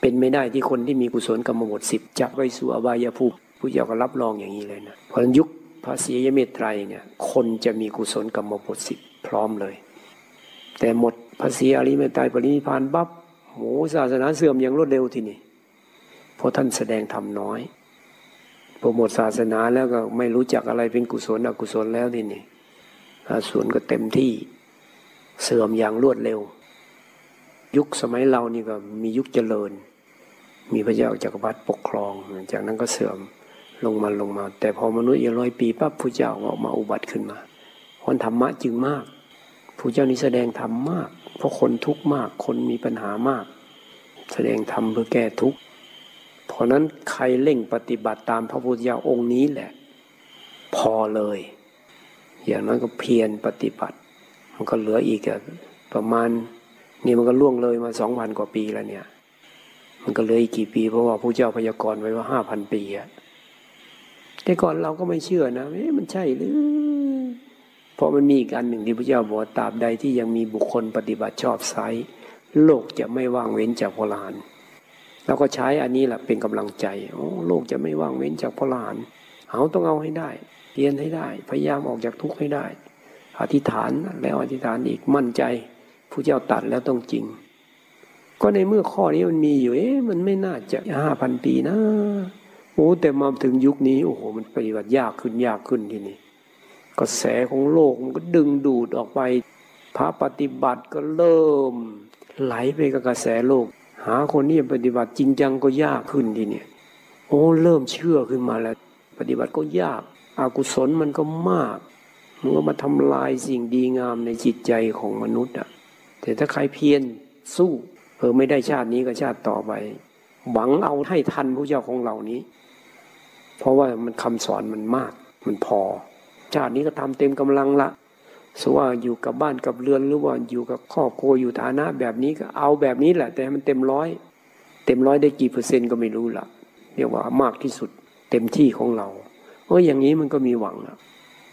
เป็นไม่ได้ที่คนที่มีกุศลกรรมบทสิบจะไปสู่อบายภูมิผู้เจ้าก็รับรองอย่างนี้เลยนะเพราะยุคพระศรียเมตไตรเนี่ยคนจะมีกุศลกรรมบทสิบพร้อมเลย แต่หมดพระศรีอริเมตไตรปรินิพานบับโหศาสนาเสื่อมอย่างรวดเร็วทีนี้เพราะท่านแสดงธรรมน้อยพอหมดศาสนาแล้วก็ไม่รู้จักอะไรเป็นกุศลอกุศลแล้วทีนี้ ส่วนก็เต็มที่เสื่อมอย่างรวดเร็ว ยุคสมัยเรานี่ก็มียุคเจริญ มีพระเจ้าจักรพรรดิปกครอง จากนั้นก็เสื่อมลงมาลงมา แต่พอมนุษย์อีกร้อยปีปั๊บพระเจ้าออกมาอุบัติขึ้นมาคนธรรมะจึงมากพระเจ้านี้แสดงธรรมมาก เพราะคนทุกข์มากคนมีปัญหามาก แสดงธรรมเพื่อแก้ทุกข์เพราะนั้นใครเล่งปฏิบัติตามพระพุทธเจ้าองค์นี้แหละ พอเลย อย่างนั้นก็เพียรปฏิบัติ มันก็เหลืออีกประมาณนี่มันก็ล่วงเลยมาสองพันกว่าปีแล้วเนี่ย มันก็เหลืออีกกี่ปีเพราะว่าพระเจ้าพยากรณ์ไว้ว่าห้าพันปีอะแต่ก่อนเราก็ไม่เชื่อนะเอ๊ะมันใช่หรือ เพราะมันมีอีกอันหนึ่งที่พระเจ้าบอกตราบใดที่ยังมีบุคคลปฏิบัติชอบไซโลกจะไม่ว่างเว้นจากพลานเราก็ใช้อันนี้แหละเป็นกำลังใจโอ้โลกจะไม่ว่างเว้นจากพลานเอาต้องเอาให้ได้ เรียนให้ได้ พยายามออกจากทุกข์ให้ได้ อธิษฐานแล้วอธิษฐานอีกมั่นใจผู้เจ้าตัดแล้วต้องจริง ก็ในเมื่อข้อนี้มันมีอยู่ เอ๊ะมันไม่น่าจะห้าพันปีนะโอ้แต่มาถึงยุคนี้โอ้โหมันปฏิบัติยากขึ้นยากขึ้นทีนี้กระแสของโลกมันก็ดึงดูดออกไป พระปฏิบัติก็เริ่ม ไหลไปกับกระแสโลก หาคนที่ปฏิบัติจริงจังก็ยากขึ้นทีนี้โอ้เริ่มเชื่อขึ้นมาแล้ว ปฏิบัติก็ยาก อกุศลมันก็มาก มันก็มาทำลายสิ่งดีงามในจิตใจของมนุษย์อะ แต่ถ้าใครเพียรสู้เออไม่ได้ชาตินี้ก็ชาติต่อไป หวังเอาให้ทันพระเจ้าของเรานี้ เพราะว่ามันคำสอนมันมาก มันพอ ชาตินี้ก็ทำเต็มกำลังละสว่าอยู่กับบ้านกับเรือนหรือว่าอยู่กับครอบครัวอยู่ฐานะแบบนี้ก็เอาแบบนี้แหละ แต่มันเต็มร้อย เต็มร้อยได้กี่เปอร์เซ็นต์ก็ไม่รู้ละเรียกว่ามากที่สุดเต็มที่ของเรา เอออย่างนี้มันก็มีหวังแล้ว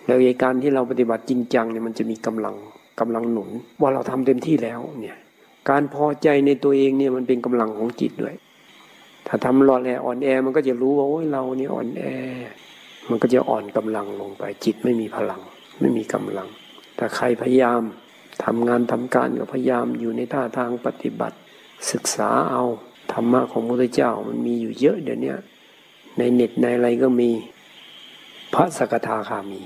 แล้วการที่เราปฏิบัติจริงจังเนี่ยมันจะมีกำลังกำลังหนุน ว่าเราทำเต็มที่แล้วเนี่ยการพอใจในตัวเองเนี่ยมันเป็นกำลังของจิตด้วย ถ้าทำรอแออ่อนแอมันก็จะรู้ว่าโอ้ยเราเนี่ยอ่อนแอ มันก็จะอ่อนกำลังลงไปจิตไม่มีพลัง ไม่มีกำลัง แต่ใครพยายามทำงานทำการก็พยายามอยู่ในท่าทางปฏิบัติ ศึกษาเอาธรรมะของพระพุทธเจ้ามันมีอยู่เยอะเดี๋ยวนี้ในเน็ตในอะไรก็มี พระสกทาคามี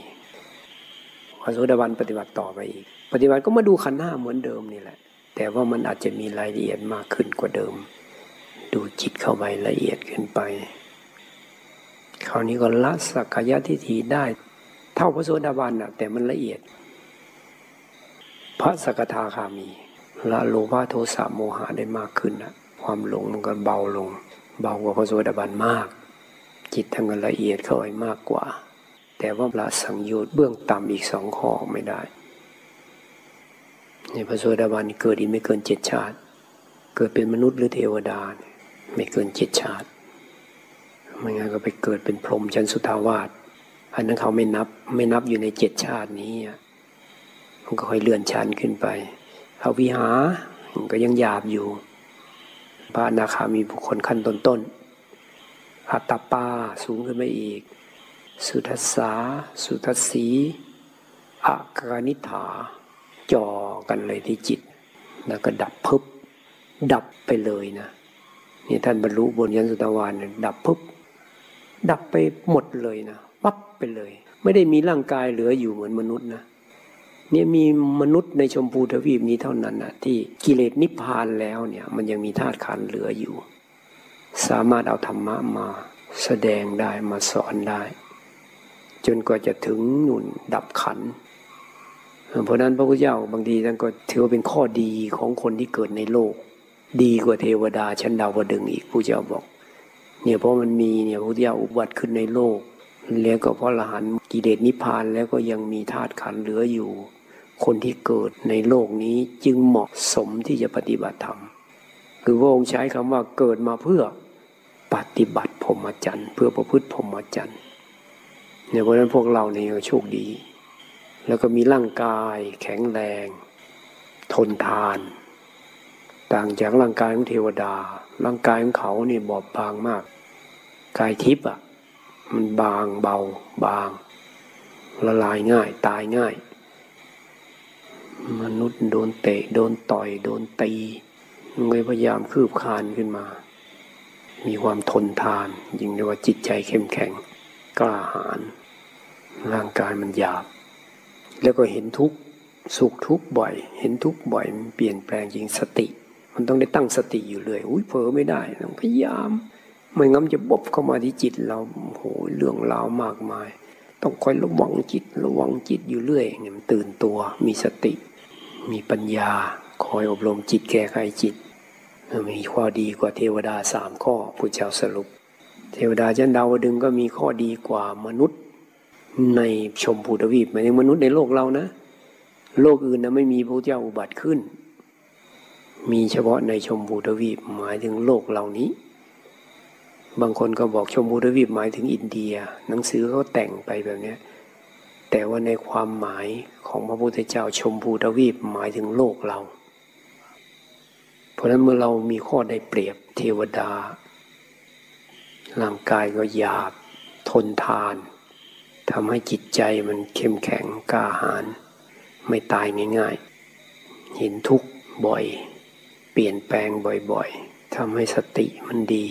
พระโสดาบันปฏิบัติต่อไปอีก ปฏิบัติก็มาดูขันห้าเหมือนเดิมนี่แหละ แต่ว่ามันอาจจะมีรายละเอียดมากขึ้นกว่าเดิม ดูจิตเข้าไปละเอียดขึ้นไป คราวนี้ก็ละสักกายทิฏฐิได้ เท่าพระโสดาบันนะแต่มันละเอียด พระสกทาคามีละโลภะโทสะโมหะได้มากขึ้นนะความหลงมันก็เบาลง เบากว่าพระโสดาบันมาก จิตทั้งละเอียดเข้าไปมากกว่า แต่ว่าละสังโยชน์เบื้องต่ำอีกสองข้อไม่ได้ ในพระโสดาบันเกิดอีกไม่เกินเจ็ดชาติ เกิดเป็นมนุษย์หรือเทวดา ไม่เกินเจ็ดชาติไม่งั้นก็ไปเกิดเป็นพรหมชั้นสุทาวาสอันนั้นเขาไม่นับไม่นับอยู่ในเจ็ดชาตินี้มันก็ค่อยเลื่อนชั้นขึ้นไปเอาวิหาก็ยังหยาบอยู่ พระนาคามีบุคคลขั้นต้นต้นอัตตาปาสูงขึ้นไปอีก สุทัสสา สุทัสสีอากานิฐาจ่อกันเลยที่จิต แล้วก็ดับพึบ ดับไปเลยนะนี่ท่านบรรลุบนยันสุตวานดับพึบ ดับไปหมดเลยนะปับไปเลย ไม่ได้มีร่างกายเหลืออยู่เหมือนมนุษย์นะเนี่ยมีมนุษย์ในชมพูทวีปนี้เท่านั้นนะที่กิเลสนิพพานแล้วเนี่ย มันยังมีธาตุขันเหลืออยู่ สามารถเอาธรรมะมาแสดงได้มาสอนได้ จนกว่าจะถึงหนุนดับขัน เพราะนั้นพระพุทธเจ้าบางทีท่านก็ถือว่าเป็นข้อดีของคนที่เกิดในโลก ดีกว่าเทวดาชั้นดาวดึงอีกพระเจ้าบอก เนี่ยเพราะมันมีเนี่ยพระพุทธเจ้าอุบัติขึ้นในโลก แล้วก็เพราะละหันกิเลสนิพพานแล้วก็ยังมีธาตุขันเหลืออยู่ คนที่เกิดในโลกนี้จึงเหมาะสมที่จะปฏิบัติธรรมคือพระองค์ใช้คำว่าเกิดมาเพื่อปฏิบัติพรหมจรรย์เพื่อประพฤติพรหมจรรย์ เนี่ยเพราะฉะนั้นพวกเราเนี่ยโชคดี แล้วก็มีร่างกายแข็งแรง ทนทาน ต่างจากร่างกายของเทวดา ร่างกายของเขาเนี่ยบอบบางมาก กายทิพย์อะมันบางเบาบาง ละลายง่าย ตายง่าย มนุษย์โดนเตะ โดนต่อย โดนตีมันเลยพยายามคืบคานขึ้นมา มีความทนทาน ยิ่งเรียกว่าจิตใจเข้มแข็งกล้าหาญ ร่างกายมันหยาบ แล้วก็เห็นทุกสุขทุกบ่อย เห็นทุกบ่อยมันเปลี่ยนแปลงจริงสติ มันต้องได้ตั้งสติอยู่เลยอุ้ยเผลอไม่ได้ต้องพยายามไม่งั้นจะบบเข้ามาที่จิตเราโหเรื่องราวมากมาย ต้องคอยระวังจิตระวังจิตอยู่เรื่อยเนี่ยมันตื่นตัวมีสติ มีปัญญาคอยอบรมจิตแก้ไขจิตมีข้อดีกว่าเทวดาสามข้อพุทธเจ้าสรุป เทวดาชั้นดาวดึงก็มีข้อดีกว่ามนุษย์ ในชมพูทวีปหมายถึงมนุษย์ในโลกเรานะ โลกอื่นนะไม่มีพระเจ้าอุบัติขึ้น มีเฉพาะในชมพูทวีปหมายถึงโลกเหล่านี้ บางคนก็บอกชมพูทวีปหมายถึงอินเดีย หนังสือเขาแต่งไปแบบนี้แต่ว่าในความหมายของพระพุทธเจ้าชมพูทวีปหมายถึงโลกเรา เพราะฉะนั้นเมื่อเรามีข้อได้เปรียบเทวดาร่างกายก็หยาบทนทาน ทำให้จิตใจมันเข้มแข็งกล้าหาญไม่ตายง่ายๆ เห็นทุกข์บ่อย เปลี่ยนแปลงบ่อยๆทำให้สติมันดี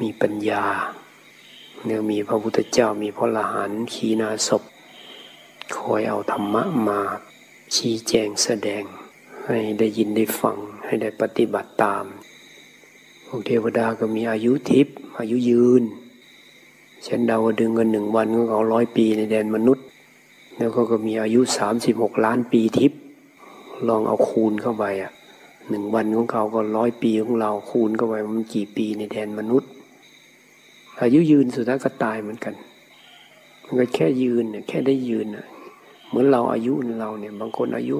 มีปัญญาเนี่ยมีพระพุทธเจ้ามีพระลหันขีนาศพคอยเอาธรรมะมาชี้แจงแสดง ให้ได้ยินได้ฟังให้ได้ปฏิบัติตามพวกเทวดาก็มีอายุทิพย์อายุยืน เช่นดาวดึงกันหนึ่งวันก็เอาร้อยปีในแดนมนุษย์ แล้วก็ก็มีอายุสามสิบหกล้านปีทิพย์ลองเอาคูณเข้าไปอะหนึ่งวันของเขาก็ร้อยปีของเราคูณเข้าไปมันกี่ปีในแดนมนุษย์ อายุยืนสุดท้ายก็ตายเหมือนกัน มันก็แค่ยืนเนี่ยแค่ได้ยืนอะเหมือนเราอายุเราเนี่ยบางคนอายุ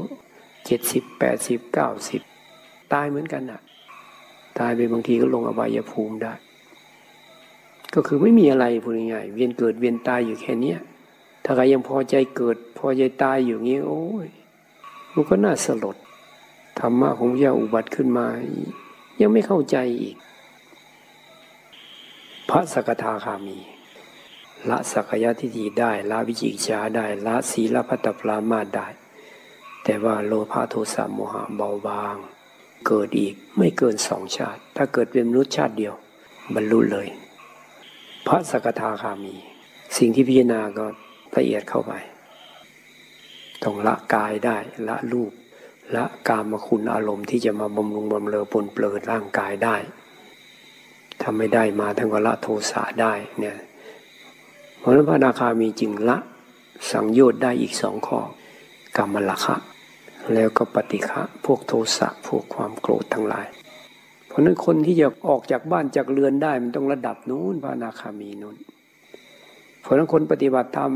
เจ็ดสิบแปดสิบเก้าสิบตายเหมือนกันอะตายไปบางทีก็ลงอบายภูมิได้ ก็คือไม่มีอะไรพูดง่ายๆเวียนเกิดเวียนตายอยู่แค่เนี้ยถ้าใครยังพอใจเกิด พอใจตายอยู่งี้โอ้ยมันก็น่าสลดธรรมะของพระเจ้าอุบัติขึ้นมา ยังไม่เข้าใจอีก พระสกทาคามี ละสักยะทิฏฐิได้ ละวิจิกิจาได้ ละศีลพัตปรามาได้ แต่ว่าโลภะโทสะโมหะเบาบาง เกิดอีกไม่เกินสองชาติ ถ้าเกิดเป็นมนุษย์ชาติเดียว บรรลุเลย พระสกทาคามี สิ่งที่พิจารณาก็ละเอียดเข้าไปต้องละกายได้ละรูปละกามคุณอารมณ์ที่จะมาบำรุงบำเรอปนเปลือร่างกายได้ถ้าไม่ได้มาทั้งก็ละโทสะได้เนี่ยเพราะนั้นพระนาคามีจึงละสังโยชน์ได้อีกสองข้อกรรมละคะ แล้วก็ปฏิฆะพวกโทสะพวกความโกรธทั้งหลาย ราะนั้นคนที่จะออกจากบ้านจากเรือนได้ มันต้องระดับนู้นพระนาคามีนู้นเพราะนั้นคนปฏิบัติธรรม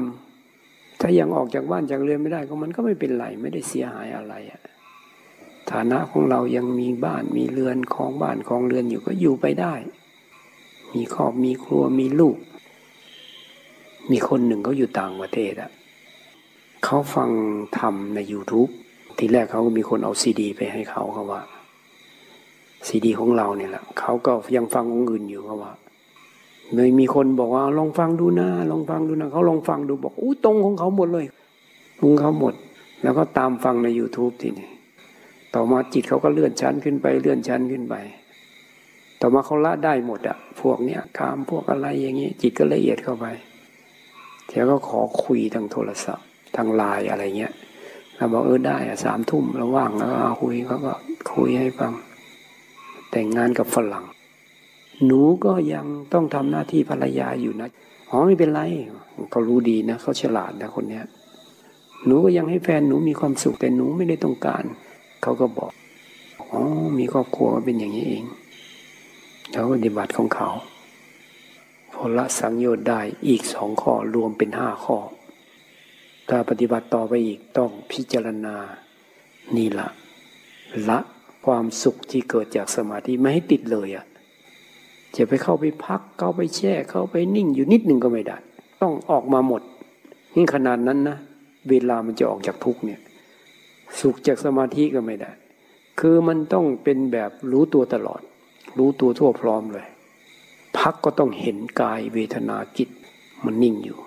ถ้ายังออกจากบ้านจากเรือนไม่ได้ก็มันก็ไม่เป็นไรไม่ได้เสียหายอะไรอะฐานะของเรายังมีบ้านมีเรือนของบ้านของเรือนอยู่ก็อยู่ไปได้ มีครอบมีครัวมีลูก มีคนหนึ่งเขาอยู่ต่างประเทศอะเขาฟังธรรมใน YouTube ทีแรกเขาก็มีคนเอาซีดี ไปให้เขาเขาว่า ซีดีของเราเนี่ยแหละเขาก็ยังฟังองค์อื่นอยู่เขาว่าไม่มีคนบอกว่าลองฟังดูนะลองฟังดูนะเขาลองฟังดูบอกอู้ตรงของเขาหมดเลยตรงเขาหมด แล้วก็ตามฟังใน YouTube ทีนี้ต่อมาจิตเขาก็เลื่อนชั้นขึ้นไปเลื่อนชั้นขึ้นไป ต่อมาเขาละได้หมดอะพวกเนี้ยคามพวกอะไรอย่างนี้ยจิตก็ละเอียดเข้าไปเดี๋ยวก็ขอคุยทางโทรศัพท์ทางไลน์อะไรเงี้ยเราบอกเออได้อะสามทุ่มเราว่างแล้วคุยเขาก็คุยให้ฟัง แต่งงานกับฝรั่ง หนูก็ยังต้องทำหน้าที่ภรรยาอยู่นะอ๋อไม่เป็นไรเขารู้ดีนะเขาฉลาดนะคนเนี้ยหนูก็ยังให้แฟนหนูมีความสุขแต่หนูไม่ได้ต้องการ เขาก็บอกอ๋อมีครอบครัวเป็นอย่างนี้เองเขาปฏิบัติของเขาพอละสังโยชน์ได้อีกสองข้อรวมเป็นห้าข้อ ถ้าปฏิบัติต่อไปอีกต้องพิจารณา นี่ละละ ความสุขที่เกิดจากสมาธิไม่ให้ติดเลยอะ่ะจะไปเข้าไปพักเข้าไปแช่เข้าไปนิ่งอยู่นิดหนึ่งก็ไม่ได้ ต้องออกมาหมดนี่ขนาดนั้นนะเวลามันจะออกจากทุกเนี่ยสุขจากสมาธิก็ไม่ได้ คือมันต้องเป็นแบบรู้ตัวตลอด รู้ตัวทั่วพร้อมเลย พักก็ต้องเห็นกายเวทนาจิตมันนิ่งอยู่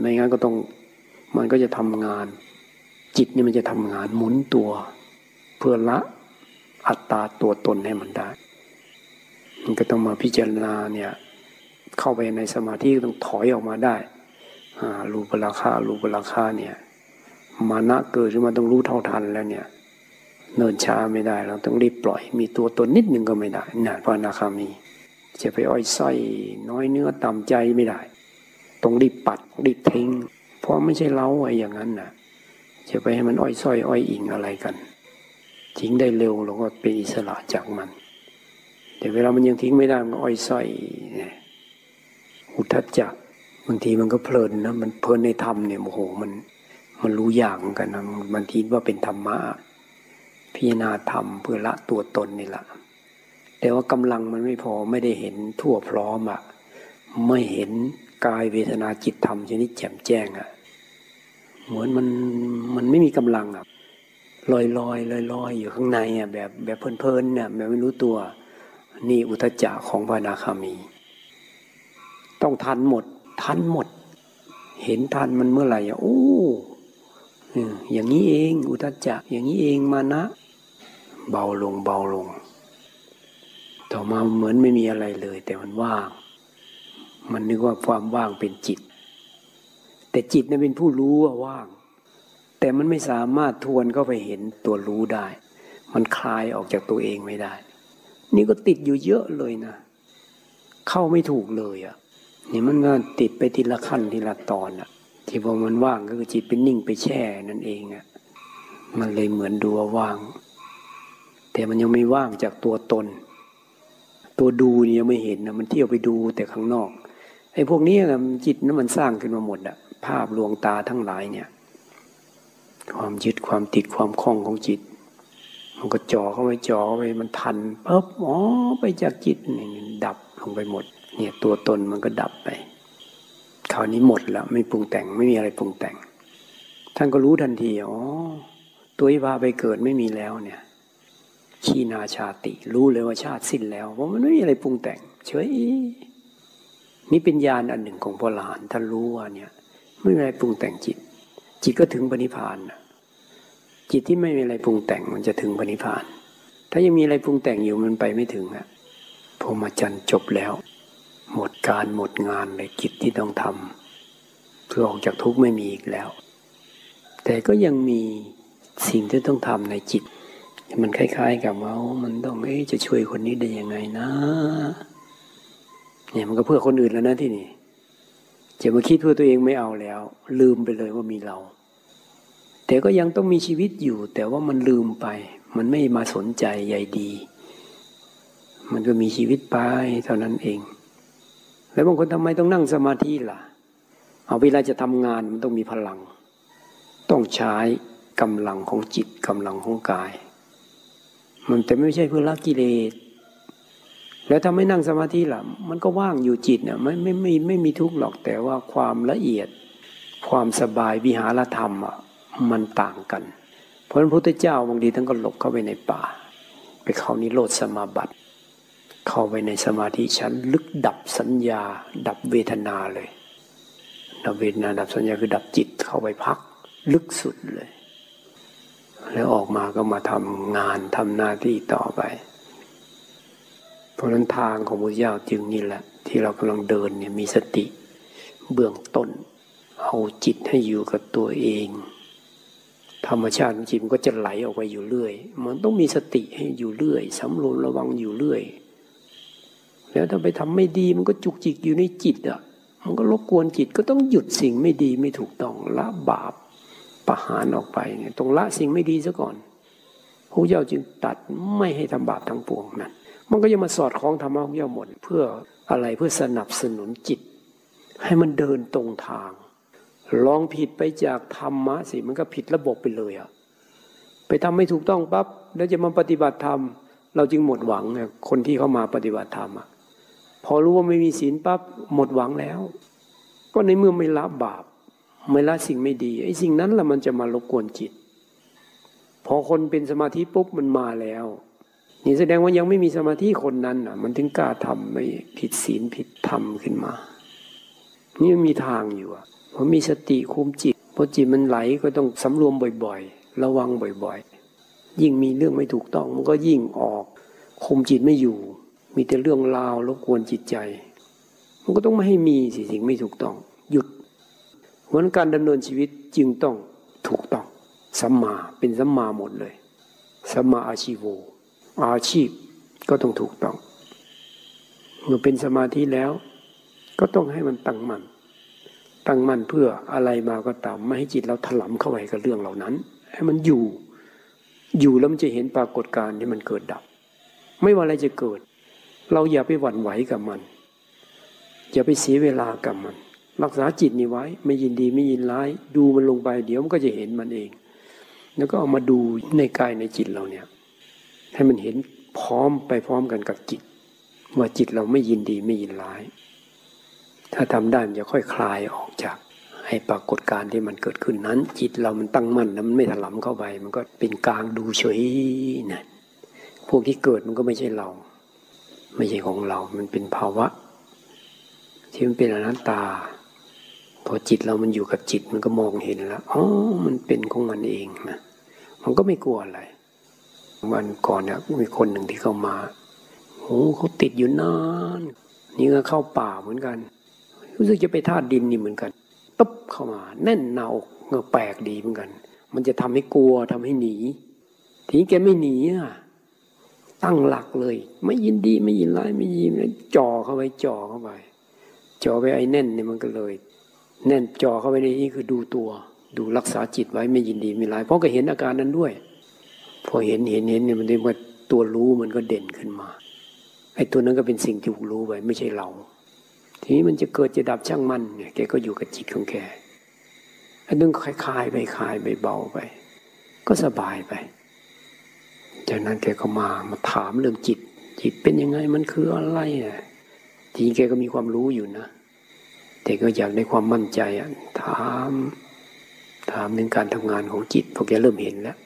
ไม่งั้นก็ต้องมันก็จะทำงาน จิตนี่มันจะทำงานหมุนตัว เพื่อละ อัตตาตัวตนให้มันได้ มันก็ต้องมาพิจารณาเนี่ยเข้าไปในสมาธิต้องถอยออกมาได้รูปราคารูปราคาเนี่ยมานะเกิดขึ้นมาต้องรู้เท่าทันแล้วเนี่ยเนินช้าไม่ได้เราต้องรีบปล่อย มีตัวตนนิดหนึ่งก็ไม่ได้นะพระนาคามี จะไปอ้อยส้อยน้อยเนื้อต่ำใจไม่ได้ ต้องรีบปัดรีบทิ้ง เพราะไม่ใช่เราไอ้อย่างนั้นนะจะไปให้มันอ้อยส้อยอ้อยอิงอะไรกัน ทิ้งได้เร็วเราก็เป็นอิสระจากมัน แต่เวลามันยังทิ้งไม่ได้มันอ้อยส้อยอุทธัจจะบางทีมันก็เพลินนะมันเพลินในธรรมเนี่ยโอ้โหมันมันรู้อย่างกันนะมันคิดว่าเป็นธรรมะพิจารณาธรรมเพื่อละตัวตนนี่แหละแต่ว่ากำลังมันไม่พอไม่ได้เห็นทั่วพร้อมอะไม่เห็นกายเวทนาจิตธรรมชนิดแจ่มแจ้งอะเหมือนมันมันไม่มีกำลังอะ ลอยลอยลอยลอยอยู่ข้างในอะแบบแบบเพลินๆเนี่ยแบบไม่รู้ตัว นี่อุทจจะของพระนาคามี ต้องทันหมด ทันหมด เห็นทันมันเมื่อไหร่อะโอ้อย่างนี้เอง อุทจจะอย่างนี้เองมานะ เบาลงเบาลง ต่อมาเหมือนไม่มีอะไรเลย แต่มันว่าง มันนึกว่าความว่างเป็นจิต แต่จิตนั้นเป็นผู้รู้ว่าว่าง แต่มันไม่สามารถทวนเข้าไปเห็นตัวรู้ได้ มันคลายออกจากตัวเองไม่ได้ นี่ก็ติดอยู่เยอะเลยนะ เข้าไม่ถูกเลยอะ่ะนี่มันก็ติดไปทีละขั้นทีละตอนอะ่ะ ที่พอมันว่างก็คือจิตเป็นนิ่งไปแช่นั่นเองอะ่ะมันเลยเหมือนดูว่าว่าง แต่มันยังไม่ว่างจากตัวตน ตัวดูนี่ยังไม่เห็นนะมันเที่ยวไปดูแต่ข้างนอกไอ้พวกนี้นะจิตนั้นมันสร้างขึ้นมาหมดอะภาพลวงตาทั้งหลายเนี่ย ความยึดความติดความคล้องของจิต มันก็จ่อเข้าไปจ่อไปมันทันปุ๊บอ๋อไปจากจิตนี่ดับลงไปหมด เนี่ยตัวตนมันก็ดับไปคราวนี้หมดแล้วไม่ปรุงแต่งไม่มีอะไรปรุงแต่ง ท่านก็รู้ทันทีอ๋อตัวอิพาไปเกิดไม่มีแล้วเนี่ยขีนาชาติ รู้เลยว่าชาติสิ้นแล้วเพราะมันไม่มีอะไรปรุงแต่ง เฉยนี่เป็นญาณอันหนึ่งของพระหลานท่านรู้ว่าเนี่ยไม่มีอะไรปรุงแต่งจิต จิตก็ถึงปณิพานจิตที่ไม่มีอะไรปรุงแต่งมันจะถึงปณิพาน ถ้ายังมีอะไรปรุงแต่งอยู่มันไปไม่ถึงอะพรหมจรรย์จบแล้ว หมดการหมดงานในกิจที่ต้องทำเพื่อออกจากทุกข์ไม่มีอีกแล้ว แต่ก็ยังมีสิ่งที่ต้องทำในจิต มันคล้าย ๆ กับว่ามันต้องเอ๊จะช่วยคนนี้ได้ยังไงนะเนี่ยมันก็เพื่อคนอื่นแล้วนะที่นี่จะมาคิดเพื่อตัวเองไม่เอาแล้ว ลืมไปเลยว่ามีเรา แต่ก็ยังต้องมีชีวิตอยู่ แต่ว่ามันลืมไป มันไม่มาสนใจใยดี มันก็มีชีวิตไปเท่านั้นเอง แล้วบางคนทำไมต้องนั่งสมาธิล่ะ เอาเวลาจะทำงานมันต้องมีพลัง ต้องใช้กำลังของจิตกำลังของกาย มันแต่ไม่ใช่เพื่อละกิเลสแล้วถ้าไม่นั่งสมาธิล่ะ มันก็ว่างอยู่จิตเนี่ยไม่ไม่ไม่ไม่มีทุกข์หรอกแต่ว่าความละเอียด ความสบายวิหารธรรมอะ มันต่างกัน เพราะพระพุทธเจ้าบางทีท่านก็หลบเข้าไปในป่า ไปเข้านิโรธสมาบัติ เข้าไปในสมาธิชั้นลึกดับสัญญา ดับเวทนาเลย ดับเวทนาดับสัญญาคือดับจิตเข้าไปพัก ลึกสุดเลย แล้วออกมาก็มาทำงานทำหน้าที่ต่อไป เพราะนั้นทางของพุทธเจ้าจึงนี่แหละ ที่เรากำลังเดินเนี่ยมีสติเบื้องต้นเอาจิตให้อยู่กับตัวเอง ธรรมชาติของจิตมันก็จะไหลออกไปอยู่เรื่อย มันต้องมีสติให้อยู่เรื่อยสำรวมระวังอยู่เรื่อย แล้วถ้าไปทำไม่ดีมันก็จุกจิกอยู่ในจิตอะ มันก็รบกวนจิตก็ต้องหยุดสิ่งไม่ดีไม่ถูกต้องละบาปประหารออกไปเนี่ยต้องละสิ่งไม่ดีซะก่อนพระเจ้าจึงตัดไม่ให้ทำบาปทั้งปวงนั้น มันก็ยังมาสอดคล้องธรรมะของเจ้าหมดเพื่ออะไรเพื่อสนับสนุนจิต ให้มันเดินตรงทาง ลองผิดไปจากธรรมะสิมันก็ผิดระบบไปเลยอะไปทำไม่ถูกต้องปั๊บแล้วจะมาปฏิบัติธรรม เราจึงหมดหวังนะคนที่เข้ามาปฏิบัติธรรมอะพอรู้ว่าไม่มีศีลปั๊บหมดหวังแล้ว ก็ในเมื่อไม่ละบาป ไม่ละสิ่งไม่ดีไอ้สิ่งนั้นแหละมันจะมารบกวนจิต พอคนเป็นสมาธิปุ๊บมันมาแล้ว นี่แสดงว่ายังไม่มีสมาธิคนนั้นอะ มันถึงกล้าทำไม่ผิดศีลผิดธรรมขึ้นมา นี่มีทางอยู่อะ พราะมีสติคุมจิตพอจิตมันไหลก็ต้องสำรวมบ่อยๆ ระวังบ่อยๆ ยิ่งมีเรื่องไม่ถูกต้องมันก็ยิ่งออกคุมจิตไม่อยู่ มีแต่เรื่องราวรบกวนจิตใจ มันก็ต้องไม่ให้มีสิสิ่งไม่ถูกต้อง หยุดวันการดำเนินชีวิตจึงต้องถูกต้องสัมมาเป็นสัมมาหมดเลยสัมาอาชีโวอาชีพก็ต้องถูกต้องเมื่อเป็นสมาธิแล้ว ก็ต้องให้มันตั้งมัน่น ตั้งมั่นเพื่ออะไรมาก็ตาม ไม่ให้จิตเราถลำเข้าไปกับเรื่องเหล่านั้น ให้มันอยู่ อยู่แล้วมันจะเห็นปรากฏการณ์ที่มันเกิดดับ ไม่ว่าอะไรจะเกิด เราอย่าไปหวั่นไหวกับมัน อย่าไปเสียเวลากับมัน รักษาจิตนี่ไว้ ไม่ยินดีไม่ยินร้าย ดูมันลงไป เดี๋ยวมันก็จะเห็นมันเอง แล้วก็เอามาดูในกายในจิตเราเนี่ย ให้มันเห็นพร้อมไปพร้อมกันกับจิต ว่าจิตเราไม่ยินดีไม่ยินร้าย ถ้าทำได้มันจะค่อยคลายออกจากให้ปรากฏการที่มันเกิดขึ้นนั้น จิตเรามันตั้งมั่นแล้วมันไม่ถลำเข้าไป มันก็เป็นกลางดูเฉยนะพวกที่เกิดมันก็ไม่ใช่เรา ไม่ใช่ของเรา มันเป็นภาวะ ที่มันเป็นอนัตตา พอจิตเรามันอยู่กับจิตมันก็มองเห็นแล้วอ๋อมันเป็นของมันเองนะมันก็ไม่กลัวอะไรวันก่อนเนี่ยมีคนหนึ่งที่เข้ามาโอ้เขาติดอยู่นานนี่ก็เข้าป่าเหมือนกัน รู้สึกจะไปธาตุดินนี่เหมือนกันตุ๊บเข้ามา แน่นหนาอกเงแปลกดีเหมือนกัน มันจะทำให้กลัวทำให้หนีทีนี้แกไม่หนีอะตั้งหลักเลย ไม่ยินดีไม่ยินร้ายไม่ยินจ่อเข้าไปจ่อเข้าไปจ่อไปไอ้แน่นเนี่ยมันก็เลย แน่นจ่อเข้าไปในนี้คือดูตัว ดูรักษาจิตไว้ไม่ยินดีไม่ร้าย เพราะก็เห็นอาการนั้นด้วย พอเห็นเห็นเห็นเนี่ยมันได้ว่าตัวรู้มันก็เด่นขึ้นมาไอ้ตัวนั้นก็เป็นสิ่งที่รู้ไปไม่ใช่เรา ทีนี้มันจะเกิดจะดับช่างมันเนี่ยแกก็อยู่กับจิตของแกอันนึงคลายไปคลายไปเบาไป ก็สบายไป จากนั้นแกก็มามาถามเรื่องจิต จิตเป็นยังไงมันคืออะไรอะทีนี้แกก็มีความรู้อยู่นะแต่ก็อยากได้ความมั่นใจอะถาม ถามถึงการทำงานของจิตพอแกเริ่มเห็นแล้ว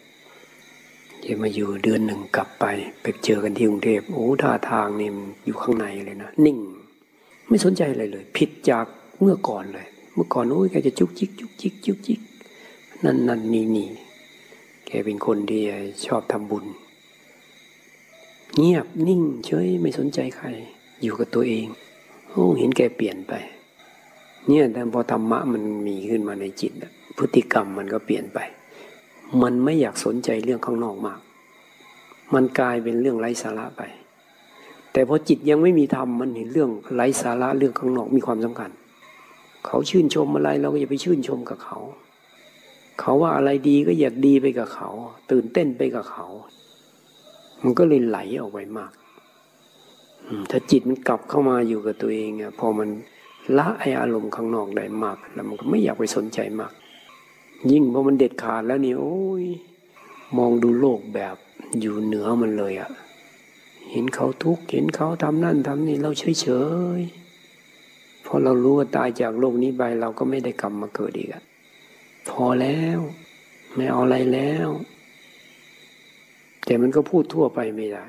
แกมาอยู่เดือนหนึ่งกลับไป ไปเจอกันที่กรุงเทพโอ้ท่าทางนี่อยู่ข้างในเลยนะนิ่ง ไม่สนใจอะไรเลย ผิดจากเมื่อก่อนเลย เมื่อก่อนโอ้ยแกจะจุกจิกจุกจิกจุกจิกนั่นนั่นนี่นี่แกเป็นคนที่ชอบทำบุญ เงียบนิ่งเฉยไม่สนใจใคร อยู่กับตัวเองโอ้เห็นแกเปลี่ยนไป เนี่ยแต่พอธรรมะมันมีขึ้นมาในจิตพฤติกรรมมันก็เปลี่ยนไป มันไม่อยากสนใจเรื่องข้างนอกมาก มันกลายเป็นเรื่องไร้สาระไป แต่พอจิตยังไม่มีธรรมมันเห็นเรื่องไร้สาระเรื่องข้างนอกมีความสำคัญ เขาชื่นชมอะไรเราก็อย่าไปชื่นชมกับเขา เขาว่าอะไรดีก็อยากดีไปกับเขา ตื่นเต้นไปกับเขา มันก็เลยไหลออกไปมากถ้าจิตมันกลับเข้ามาอยู่กับตัวเองอะพอมันละไออารมณ์ข้างนอกได้มาก แล้วมันก็ไม่อยากไปสนใจมาก ยิ่งพอมันเด็ดขาดแล้วนี่โอ้ยมองดูโลกแบบอยู่เหนือมันเลยอะ เห็นเขาทุกข์เห็นเขาทำนั่นทำนี่เราเฉยเฉยพอเรารู้ว่าตายจากโลกนี้ไปเราก็ไม่ได้กลับมาเกิดอีกอะพอแล้ว ไม่เอาอะไรแล้ว แต่มันก็พูดทั่วไปไม่ได้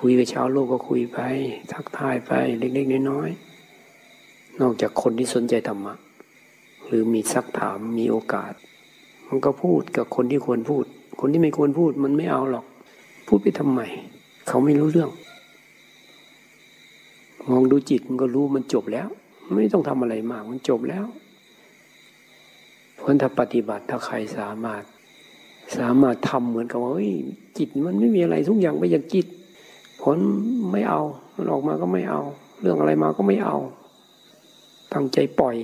คุยกับชาวโลกก็คุยไป ทักทายไปเล็กๆน้อยๆนอกจากคนที่สนใจธรรมะหรือมีซักถามมีโอกาส มันก็พูดกับคนที่ควรพูด คนที่ไม่ควรพูดมันไม่เอาหรอก พูดไปทำไม เขาไม่รู้เรื่อง มองดูจิตมันก็รู้มันจบแล้ว ไม่ต้องทำอะไรมากมันจบแล้วเพราะถ้าปฏิบัติถ้าใครสามารถ สามารถทำเหมือนกับว่าจิตมันไม่มีอะไรทุกอย่างไปอย่างจิต ผลไม่เอามันออกมาก็ไม่เอา เรื่องอะไรมาก็ไม่เอาตั้งใจปล่อย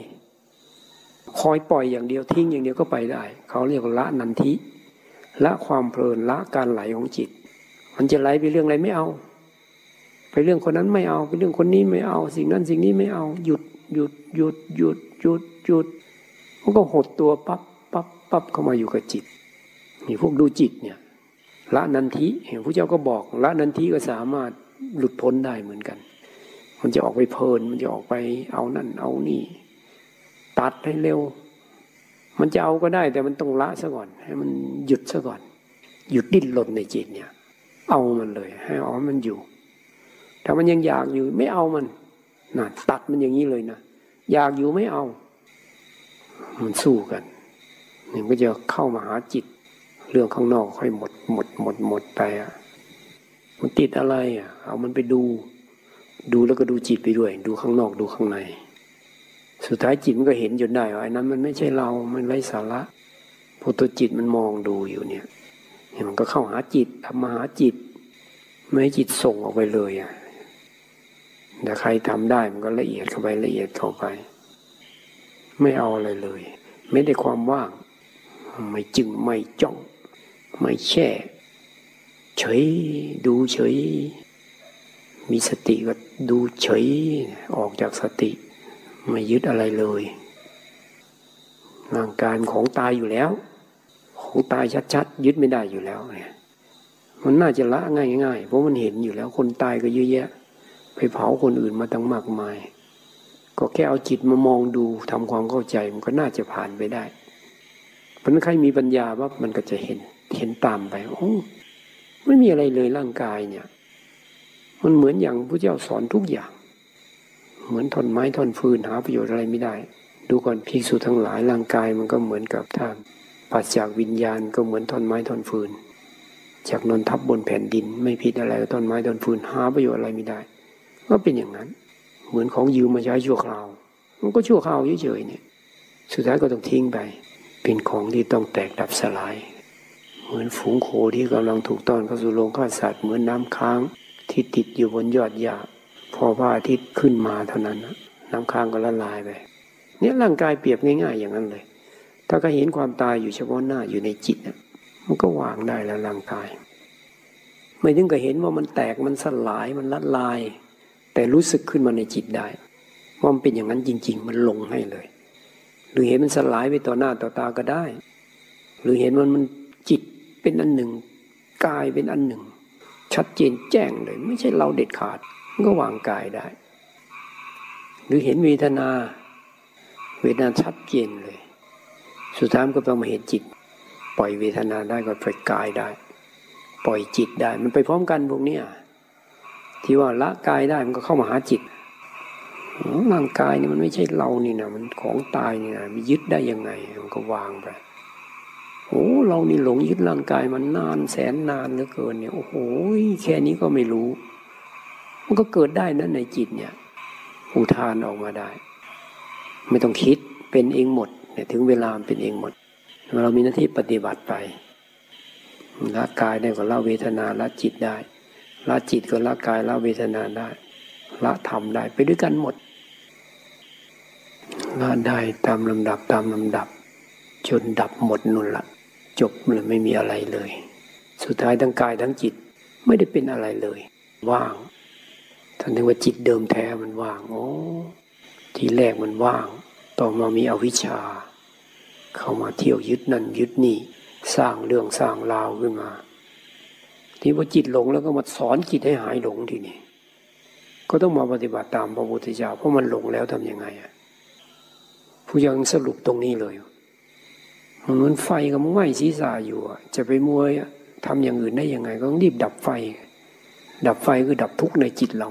คอยปล่อยอย่างเดียวทิ้งอย่างเดียวก็ไปได้ เขาเรียกละนันทิละความเพลินละการไหลของจิต มันจะไหลไปเรื่องอะไรไม่เอา ไปเรื่องคนนั้นไม่เอา ไปเรื่องคนนี้ไม่เอา สิ่งนั้นสิ่งนี้ไม่เอา หยุดหยุดหยุดหยุดหยุดหยุดมันก็หดตัวปั๊บปั๊บปั๊บเข้ามาอยู่กับจิตนี่พวกดูจิตเนี่ยละนันทิเห็นพระเจ้าก็บอกละนันทิก็สามารถหลุดพ้นได้เหมือนกัน มันจะออกไปเพลิน มันจะออกไปเอานั่นเอานี่ ตัดให้เร็ว มันจะเอาก็ได้แต่มันต้องละซะก่อน ให้มันหยุดซะก่อน หยุดดิ้นรนในจิตเนี่ย เอามันเลย ให้เอมันอยู่ ถ้ามันยังอยากอยู่ไม่เอามันนะตัดมันอย่างนี้เลยนะ อยากอยู่ไม่เอา มันสู้กันนี่ก็จะเข้ามาหาจิต เรื่องข้างนอกค่อยหมด หมด หมด หมดไปอะ มันติดอะไรอะ เอามันไปดู ดูแล้วก็ดูจิตไปด้วย ดูข้างนอกดูข้างใน สุดท้ายจิตมันก็เห็นจนได้ว่าไอ้นั้น มันไม่ใช่เรา มันไร้สาระพอตัวจิตมันมองดูอยู่เนี่ย มันก็เข้าหาจิตทำมาหาจิต ไม่ให้จิตส่งออกไปเลยอะแต่ใครทำได้มันก็ละเอียดเข้าไปละเอียดเข้าไป ไม่เอาอะไรเลย ไม่ได้ความว่าง ไม่จึงไม่จ้อง ไม่แช่ เฉยดูเฉย มีสติก็ดูเฉยออกจากสติ ไม่ยึดอะไรเลยร่างกายของตายอยู่แล้ว ของตายชัดๆยึดไม่ได้อยู่แล้วเนี่ยมันน่าจะละง่ายๆเพราะมันเห็นอยู่แล้ว คนตายก็เยอะแยะ ไปเผาคนอื่นมาตั้งมากมาย ก็แค่เอาจิตมามองดูทำความเข้าใจมันก็น่าจะผ่านไปได้เพราะนั้นใครมีปัญญาว่ามันก็จะเห็นเห็นตามไปโอ้ไม่มีอะไรเลยร่างกายเนี่ย มันเหมือนอย่างพระเจ้าสอนทุกอย่าง เหมือนท่อนไม้ท่อนฟืนหาประโยชน์อะไรไม่ได้ ดูก่อนภิกษุทั้งหลายร่างกายมันก็เหมือนกับท่าน ปัจจากวิญญาณก็เหมือนท่อนไม้ท่อนฟืน จากนอนทับบนแผ่นดิน ไม่ผิดอะไรกับต้นไม้ต้นฟืนหาประโยชน์อะไรไม่ได้ ก็เป็นอย่างนั้น เหมือนของยืมมาใช้ชั่วคราว มันก็ชั่วคราวเฉยๆเนี่ยสุดท้ายก็ต้องทิ้งไป เป็นของที่ต้องแตกดับสลาย เหมือนฝูงโคที่กำลังถูกต้อนเข้าสู่โรงฆ่าสัตว์เหมือนน้ำค้างที่ติดอยู่บนยอดหญ้าพอพระอาทิตย์ขึ้นมาเท่านั้นน้ำค้างก็ละลายไปเนี่ยร่างกายเปรียบง่าย ๆ อย่างนั้นเลย ถ้าก็เห็นความตายอยู่เฉพาะหน้าอยู่ในจิตมันก็วางได้แล้วร่างกาย ไม่ถึงกับเห็นว่ามันแตกมันสลายมันละลาย แต่รู้สึกขึ้นมาในจิตได้ว่ามันเป็นอย่างนั้นจริง ๆ มันลงให้เลย หรือเห็นมันสลายไปต่อหน้าต่อตาก็ได้ หรือเห็นมันมันจิตเป็นอันหนึ่งกายเป็นอันหนึ่ง ชัดเจนแจ้งเลย ไม่ใช่เราเด็ดขาดมันก็วางกายได้ หรือเห็นเวทนา เวทนาชัดเจนเลย สุดท้ายก็ต้องมาเห็นจิต ปล่อยเวทนาได้ก็ปล่อยกายได้ ปล่อยจิตได้ มันไปพร้อมกันพวกนี้ที่ว่าละกายได้มันก็เข้ามาหาจิตร่างกายนี่มันไม่ใช่เรานี่นะมันของตายนี่นะมันยึดได้ยังไงมันก็วางไปโอ้เรานี่หลงยึดร่างกายมันนานแสนนานเหลือเกินเนี่ยโอ้โหแค่นี้ก็ไม่รู้ มันก็เกิดได้นะในจิตเนี่ยอุทานออกมาได้ ไม่ต้องคิดเป็นเองหมด เนี่ถึงเวลาเป็นเองหมด เรามีหน้าที่ปฏิบัติไปละกายได้ก็ละเวทนาละจิตได้ละจิตก็ละกายละเวทนาได้ละธรรมได้ไปด้วยกันหมดละได้ตามลำดับตามลำดับ จนดับหมดนุ่นละจบเลยไม่มีอะไรเลย สุดท้ายทั้งกายทั้งจิตไม่ได้เป็นอะไรเลย ว่างท่านเรียกว่าจิตเดิมแท้มันว่างโอ้ทีแรกมันว่าง ต่อมามีอวิชชา เข้ามาเที่ยวยึดนั่นยึดนี่ สร้างเรื่องสร้างราวขึ้นมา ที่ว่าจิตหลงแล้วก็มาสอนจิตให้หายหลงทีนี้ก็ต้องมาปฏิบัติตามพระพุทธเจ้าเพราะมันหลงแล้วทํำยังไงอะผู้ยังสรุปตรงนี้เลยมันเหมือนไฟกับไหม้ศีรษะอยู่จะไปมวยทำอย่างอื่นได้ยังไง ก็ต้องรีบดับไฟ ดับไฟคือดับทุกข์ในจิตเรา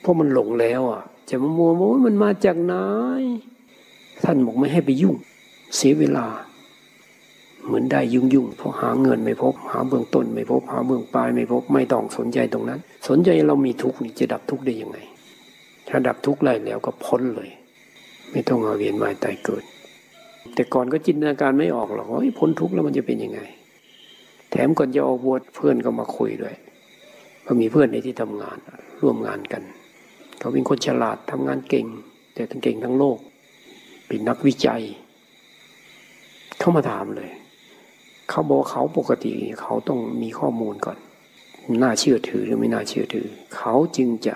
เพราะมันหลงแล้วอะ จะมามัวมันมาจากไหน ท่านบอกไม่ให้ไปยุ่ง เสียเวลา เหมือนได้ยุ่งยุ่งเพราะหาเงินไม่พบ หาเบื้องต้นไม่พบ หาเบื้องปลายไม่พบไม่ต้องสนใจตรงนั้น สนใจเรามีทุกข์นี่จะดับทุกข์ได้ยังไง ถ้าดับทุกข์ได้แล้วก็พ้นเลย ไม่ต้องมาเวียนมาตายเกิด แต่ก่อนก็จินตนาการไม่ออกหรอกว่าพ้นทุกข์แล้วมันจะเป็นยังไง แถมก่อนจะออกบวชเพื่อนก็มาคุยด้วยก็มีเพื่อนในที่ทำงานร่วมงานกัน เขาเป็นคนฉลาดทำงานเก่ง แต่ทั้งเก่งทั้งโลก เป็นนักวิจัย เขามาถามเลย เขาบอกเขาปกติเขาต้องมีข้อมูลก่อน น่าเชื่อถือหรือไม่น่าเชื่อถือ เขาจึงจะ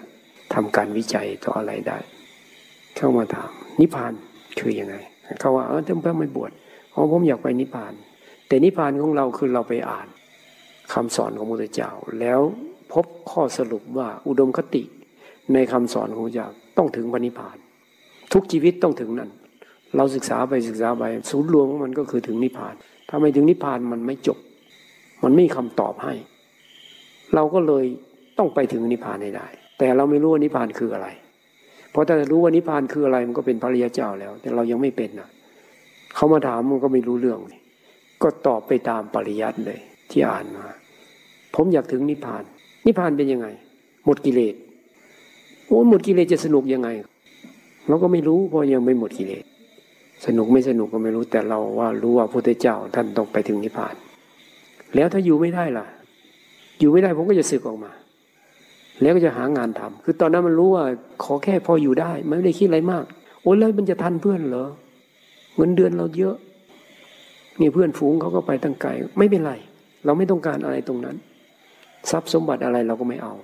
ทำการวิจัยต่ออะไรได้ เข้ามาถาม นิพพานคือยังไง เขาว่าเออท่านเพื่อไม่บวชเพราะผมอยากไปนิพพาน แต่นิพพานของเราคือเราไปอ่านคำสอนของพระพุทธเจ้า แล้วพบข้อสรุปว่าอุดมคติในคำสอนของพระเจ้าต้องถึงพระนิพพาน ทุกชีวิตต้องถึงนั้น เราศึกษาไปศึกษาไปศูนย์รวมของมันก็คือถึงนิพพาน ถ้าไม่ถึงนิพพานมันไม่จบ มันไม่มีคำตอบให้ เราก็เลยต้องไปถึงนิพพานให้ได้ แต่เราไม่รู้ว่านิพพานคืออะไร เพราะถ้ารู้ว่านิพพานคืออะไรมันก็เป็นพระริยเจ้าแล้ว แต่เรายังไม่เป็นนะเขามาถามมันก็ไม่รู้เรื่อง ก็ตอบไปตามปริยัติเลย ที่อ่านมา ผมอยากถึงนิพพาน นิพพานเป็นยังไง หมดกิเลสโอ้หมดกิเลสจะสนุกยังไง เราก็ไม่รู้เพราะยังไม่หมดกิเลส สนุกไม่สนุกก็ไม่รู้แต่เราว่ารู้ว่าพระพุทธเจ้าท่านต้องไปถึงนิพพาน แล้วถ้าอยู่ไม่ได้ล่ะ อยู่ไม่ได้ผมก็จะสึกออกมา แล้วก็จะหางานทำคือตอนนั้นมันรู้ว่าขอแค่พออยู่ได้ไม่ได้คิดอะไรมาก โอ้แล้วมันจะทันเพื่อนเหรอเงินเดือนเราเยอะนี่เพื่อนฝูงเขาก็ไปตั้งไกลไม่เป็นไร เราไม่ต้องการอะไรตรงนั้น ทรัพย์สมบัติอะไรเราก็ไม่เอา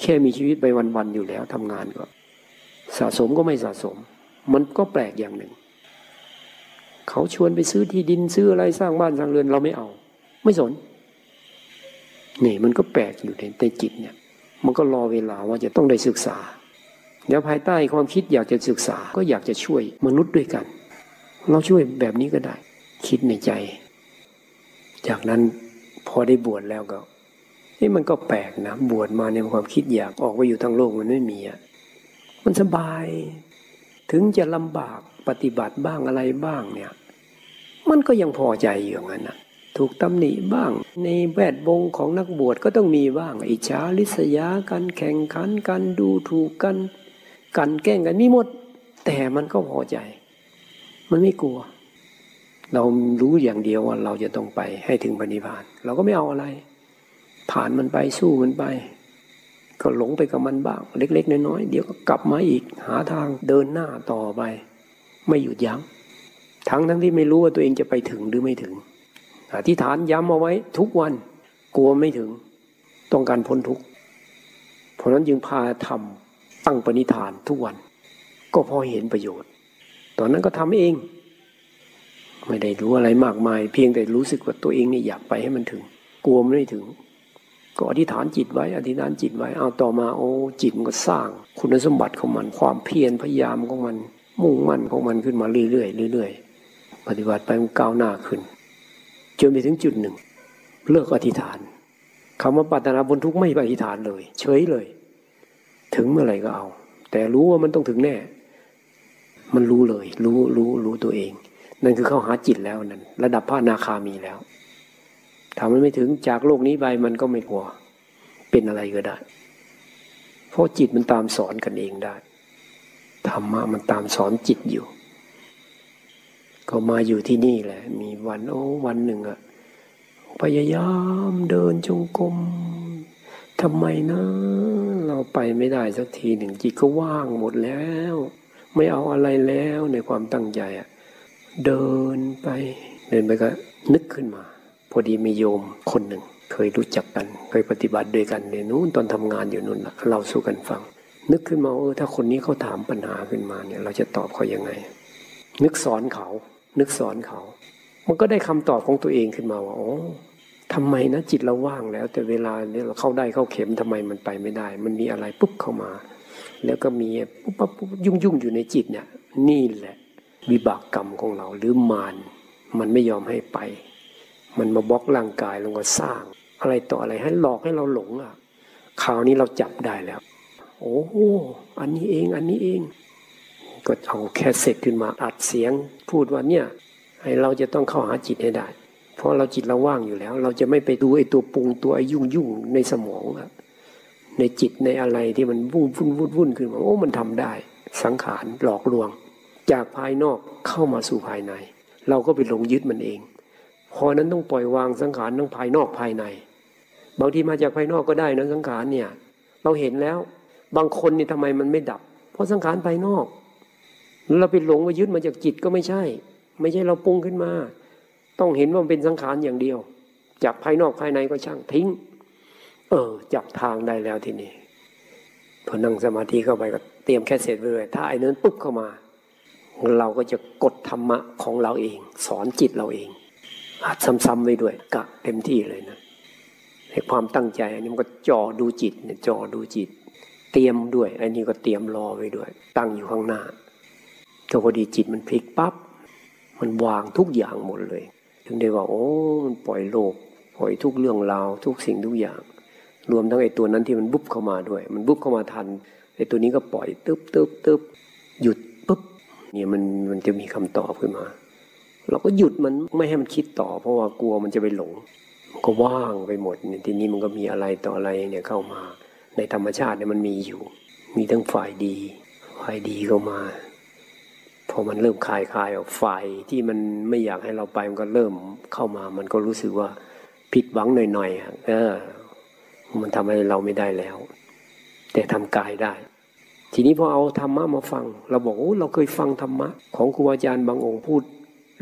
แค่มีชีวิตไปวันๆอยู่แล้วทำงานก็ สะสมก็ไม่สะสม มันก็แปลกอย่างหนึ่ง เขาชวนไปซื้อที่ดินซื้ออะไรสร้างบ้านสร้างเรือนเราไม่เอา ไม่สนนี่มันก็แปลกอยู่ในในจิตเนี่ย มันก็รอเวลาว่าจะต้องได้ศึกษาเดี๋ยวภายใต้ความคิดอยากจะศึกษาก็อยากจะช่วยมนุษย์ด้วยกัน เราช่วยแบบนี้ก็ได้ คิดในใจ จากนั้นพอได้บวชแล้วก็นี่มันก็แปลกนะบวชมาในความคิดอยากออกไปอยู่ทั้งโลกมันไม่มีอะมันสบาย ถึงจะลำบาก ปฏิบัติบ้างอะไรบ้างเนี่ย มันก็ยังพอใจอยู่งนั้นนะถูกตำหนิบ้าง ในแวดวงของนักบวชก็ต้องมีบ้าง อิจฉาริษยากันแข่งขันกันดูถูกกัน กันแกล้งกันมีหมด แต่มันก็พอใจ มันไม่กลัว เรารู้อย่างเดียวว่าเราจะต้องไปให้ถึงปณิพานเราก็ไม่เอาอะไร ผ่านมันไปสู้มันไป ก็หลงไปกับมันบ้าง เล็ก ๆ น้อยๆเดี๋ยวก็กลับมาอีกหาทางเดินหน้าต่อไป ไม่หยุดยัง้งทั้งทั้งที่ไม่รู้ว่าตัวเองจะไปถึงหรือไม่ถึงอธิษฐานย้ำเอาไว้ทุกวันกลัวไม่ถึง ต้องการพ้นทุกข์เพราะนั้นจึงพาทำตั้งปณิธานทุกวัน ก็พอเห็นประโยชน์ ตอนนั้นก็ทำเอง ไม่ได้รู้อะไรมากมาย เพียงแต่รู้สึกว่าตัวเองนี่อยากไปให้มันถึง กลัวไม่ถึง ก็อธิษฐานจิตไว้ อธิษฐานจิตไว้เอาต่อมาโอ้จิตมันก็สร้าง คุณสมบัติของมัน ความเพียรพยายามของมัน มุ่งมั่นของมันขึ้นมาเรื่อยๆเรื่อยๆปฏิบัติไปมันก้าวหน้าขึ้นจนไปถึงจุดหนึ่ง เลิกอธิษฐานคำว่าปัตนาบนทุกไม่อธิษฐานเลย เฉยเลย ถึงเมื่อไหร่ก็เอา แต่รู้ว่ามันต้องถึงแน่ มันรู้เลย รู้รู้รู้ตัวเอง นั่นคือเข้าหาจิตแล้วนั่นระดับพระนาคามีแล้วถ้ามันไม่ถึงจากโลกนี้ไปมันก็ไม่กลัว เป็นอะไรก็ได้ เพราะจิตมันตามสอนกันเองได้ ธรรมะมันตามสอนจิตอยู่ ก็มาอยู่ที่นี่แหละ มีวันโอ้วันหนึ่งอะพยายามเดินจงกรมทำไมนะ เราไปไม่ได้สักทีหนึ่งจิตก็ว่างหมดแล้ว ไม่เอาอะไรแล้วในความตั้งใจอะเดินไป เดินไปก็นึกขึ้นมา พอดีมีโยมคนหนึ่ง เคยรู้จักกัน เคยปฏิบัติด้วยกันในนู้นตอนทำงานอยู่นู่นเราสู้กันฟัง นึกขึ้นมาเออถ้าคนนี้เขาถามปัญหาขึ้นมาเนี่ย เราจะตอบเขายังไง นึกสอนเขา นึกสอนเขา มันก็ได้คำตอบของตัวเองขึ้นมาว่าอ๋อทำไมนะจิตเราว่างแล้ว แต่เวลาเนี่ยเราเข้าได้เข้าเข็มทำไมมันไปไม่ได้ มันมีอะไรปุ๊บเข้ามา แล้วก็มีปุ๊บปุ๊บบยุ่งยุ่งอยู่ในจิตเนี่ย นี่แหละ วิบากกรรมของเราหรือมารมันไม่ยอมให้ไป มันมาบล็อกร่างกายลงก็สร้าง อะไรต่ออะไรให้หลอกให้เราหลงอะคราวนี้เราจับได้แล้ว โอ้อันนี้เอง อันนี้เอง ก็เอาแค่เสร็จขึ้นมาอัดเสียง พูดว่าเนี่ยให้เราจะต้องเข้าหาจิตให้ได้ เพราะเราจิตเราว่างอยู่แล้ว เราจะไม่ไปดูไอ้ตัวปรุงตัวไอ้ยุ่งยุ่งในสมองอะในจิตในอะไรที่มันวุ่นวุ่นวุ่นวุ่นขึ้นมาโอ้มันทำได้ สังขารหลอกลวง จากภายนอกเข้ามาสู่ภายใน เราก็ไปหลงยึดมันเอง พอนั้นต้องปล่อยวางสังขารทั้งภายนอกภายใน บางทีมาจากภายนอกก็ได้นะสังขารเนี่ย เราเห็นแล้ว บางคนนี่ทำไมมันไม่ดับ เพราะสังขารภายนอก เราไปหลงว่ายึดมาจากจิตก็ไม่ใช่ ไม่ใช่เราปรุงขึ้นมา ต้องเห็นว่ามันเป็นสังขารอย่างเดียว จากภายนอกภายในก็ช่างทิ้ง เออ จับทางได้แล้วทีนี้พอนั่งสมาธิเข้าไปก็เตรียมแค่เสร็จเลยถ้าไอ้นั้นปุ๊บเข้ามา เราก็จะกดธรรมะของเราเอง สอนจิตเราเองซ้ำๆไว้ด้วยกะเต็มที่เลยนะในความตั้งใจอันนี้มันก็จ่อดูจิตเนี่ยจ่อดูจิต เตรียมด้วย อันนี้ก็เตรียมรอไว้ด้วย ตั้งอยู่ข้างหน้าก็พอดีจิตมันพลิกปับ๊บมันวางทุกอย่างหมดเลย ถึงได้ว่าโอ้มันปล่อยโลกปล่อยทุกเรื่องราวทุกสิ่งทุกอย่าง รวมทั้งไอ้ตัวนั้นที่มันบุบเข้ามาด้วย มันบุบเข้ามาทันไอ้ตัวนี้ก็ปล่อยตึ๊บตึ๊บตึ๊บหยุดปุ๊บเนี่ยมันมันจะมีคำตอบขึ้นมา เราก็หยุดมันไม่ให้มันคิดต่อ เพราะว่ากลัวมันจะไปหลงมันก็ว่างไปหมดเนี่ยทีนี้มันก็มีอะไรต่ออะไรเนี่ยเข้ามา ในธรรมชาติเนี่ยมันมีอยู่ มีทั้งฝ่ายดี ฝ่ายดีเขามา พอมันเริ่มคลายคลายออกไฟที่มันไม่อยากให้เราไปมันก็เริ่มเข้ามา มันก็รู้สึกว่าผิดหวังหน่อยๆเออมันทำอะไรเราไม่ได้แล้ว แต่ทำกายได้ ทีนี้พอเอาธรรมะมาฟัง เราบอกโอ้เราเคยฟังธรรมะ ของครูอาจารย์บางองค์พูด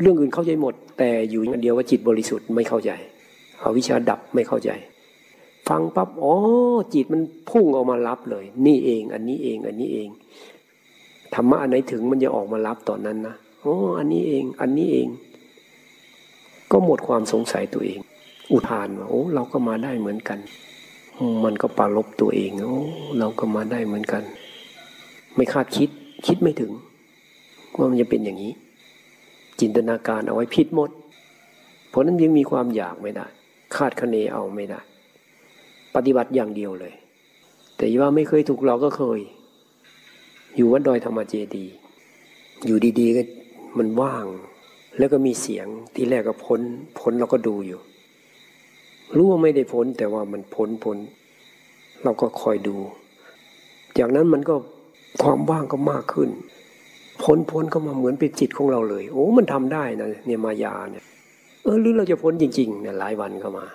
เรื่องอื่นเข้าใจหมด แต่อยู่อันเดียวว่าจิตบริสุทธิ์ไม่เข้าใจเอาวิชาดับไม่เข้าใจ ฟังปั๊บอ๋อจิตมันพุ่งออกมารับเลย นี่เอง อันนี้เอง อันนี้เองธรรมะอันไหนถึงมันจะออกมารับตอนนั้นนะอ๋ออันนี้เอง อันนี้เอง ก็หมดความสงสัยตัวเอง อุทานว่าโอ้เราก็มาได้เหมือนกัน มันก็ปาลบตัวเองโอ้เราก็มาได้เหมือนกัน ไม่คาดคิด คิดไม่ถึงว่ามันจะเป็นอย่างนี้ จินตนาการเอาไว้ผิดหมด เพราะนั้นยังมีความอยากไม่ได้ คาดคะเนเอาไม่ได้ ปฏิบัติอย่างเดียวเลย แต่ว่าไม่เคยถูกเราก็เคย อยู่วัดดอยธรรมเจดี อยู่ดีๆก็มันว่าง แล้วก็มีเสียงที่แรกก็พ้นพ้นเราก็ดูอยู่ รู้ว่าไม่ได้พ้น แต่ว่ามันพ้นพ้น เราก็คอยดู จากนั้นมันก็ความว่างก็มากขึ้น พ้นพ้นก็มาเหมือนเป็นจิตของเราเลย โอ้มันทำได้นะเนี่ยมายาเนี่ยเออหรือเราจะพ้นจริงๆเนี่ยหลายวันเข้ามา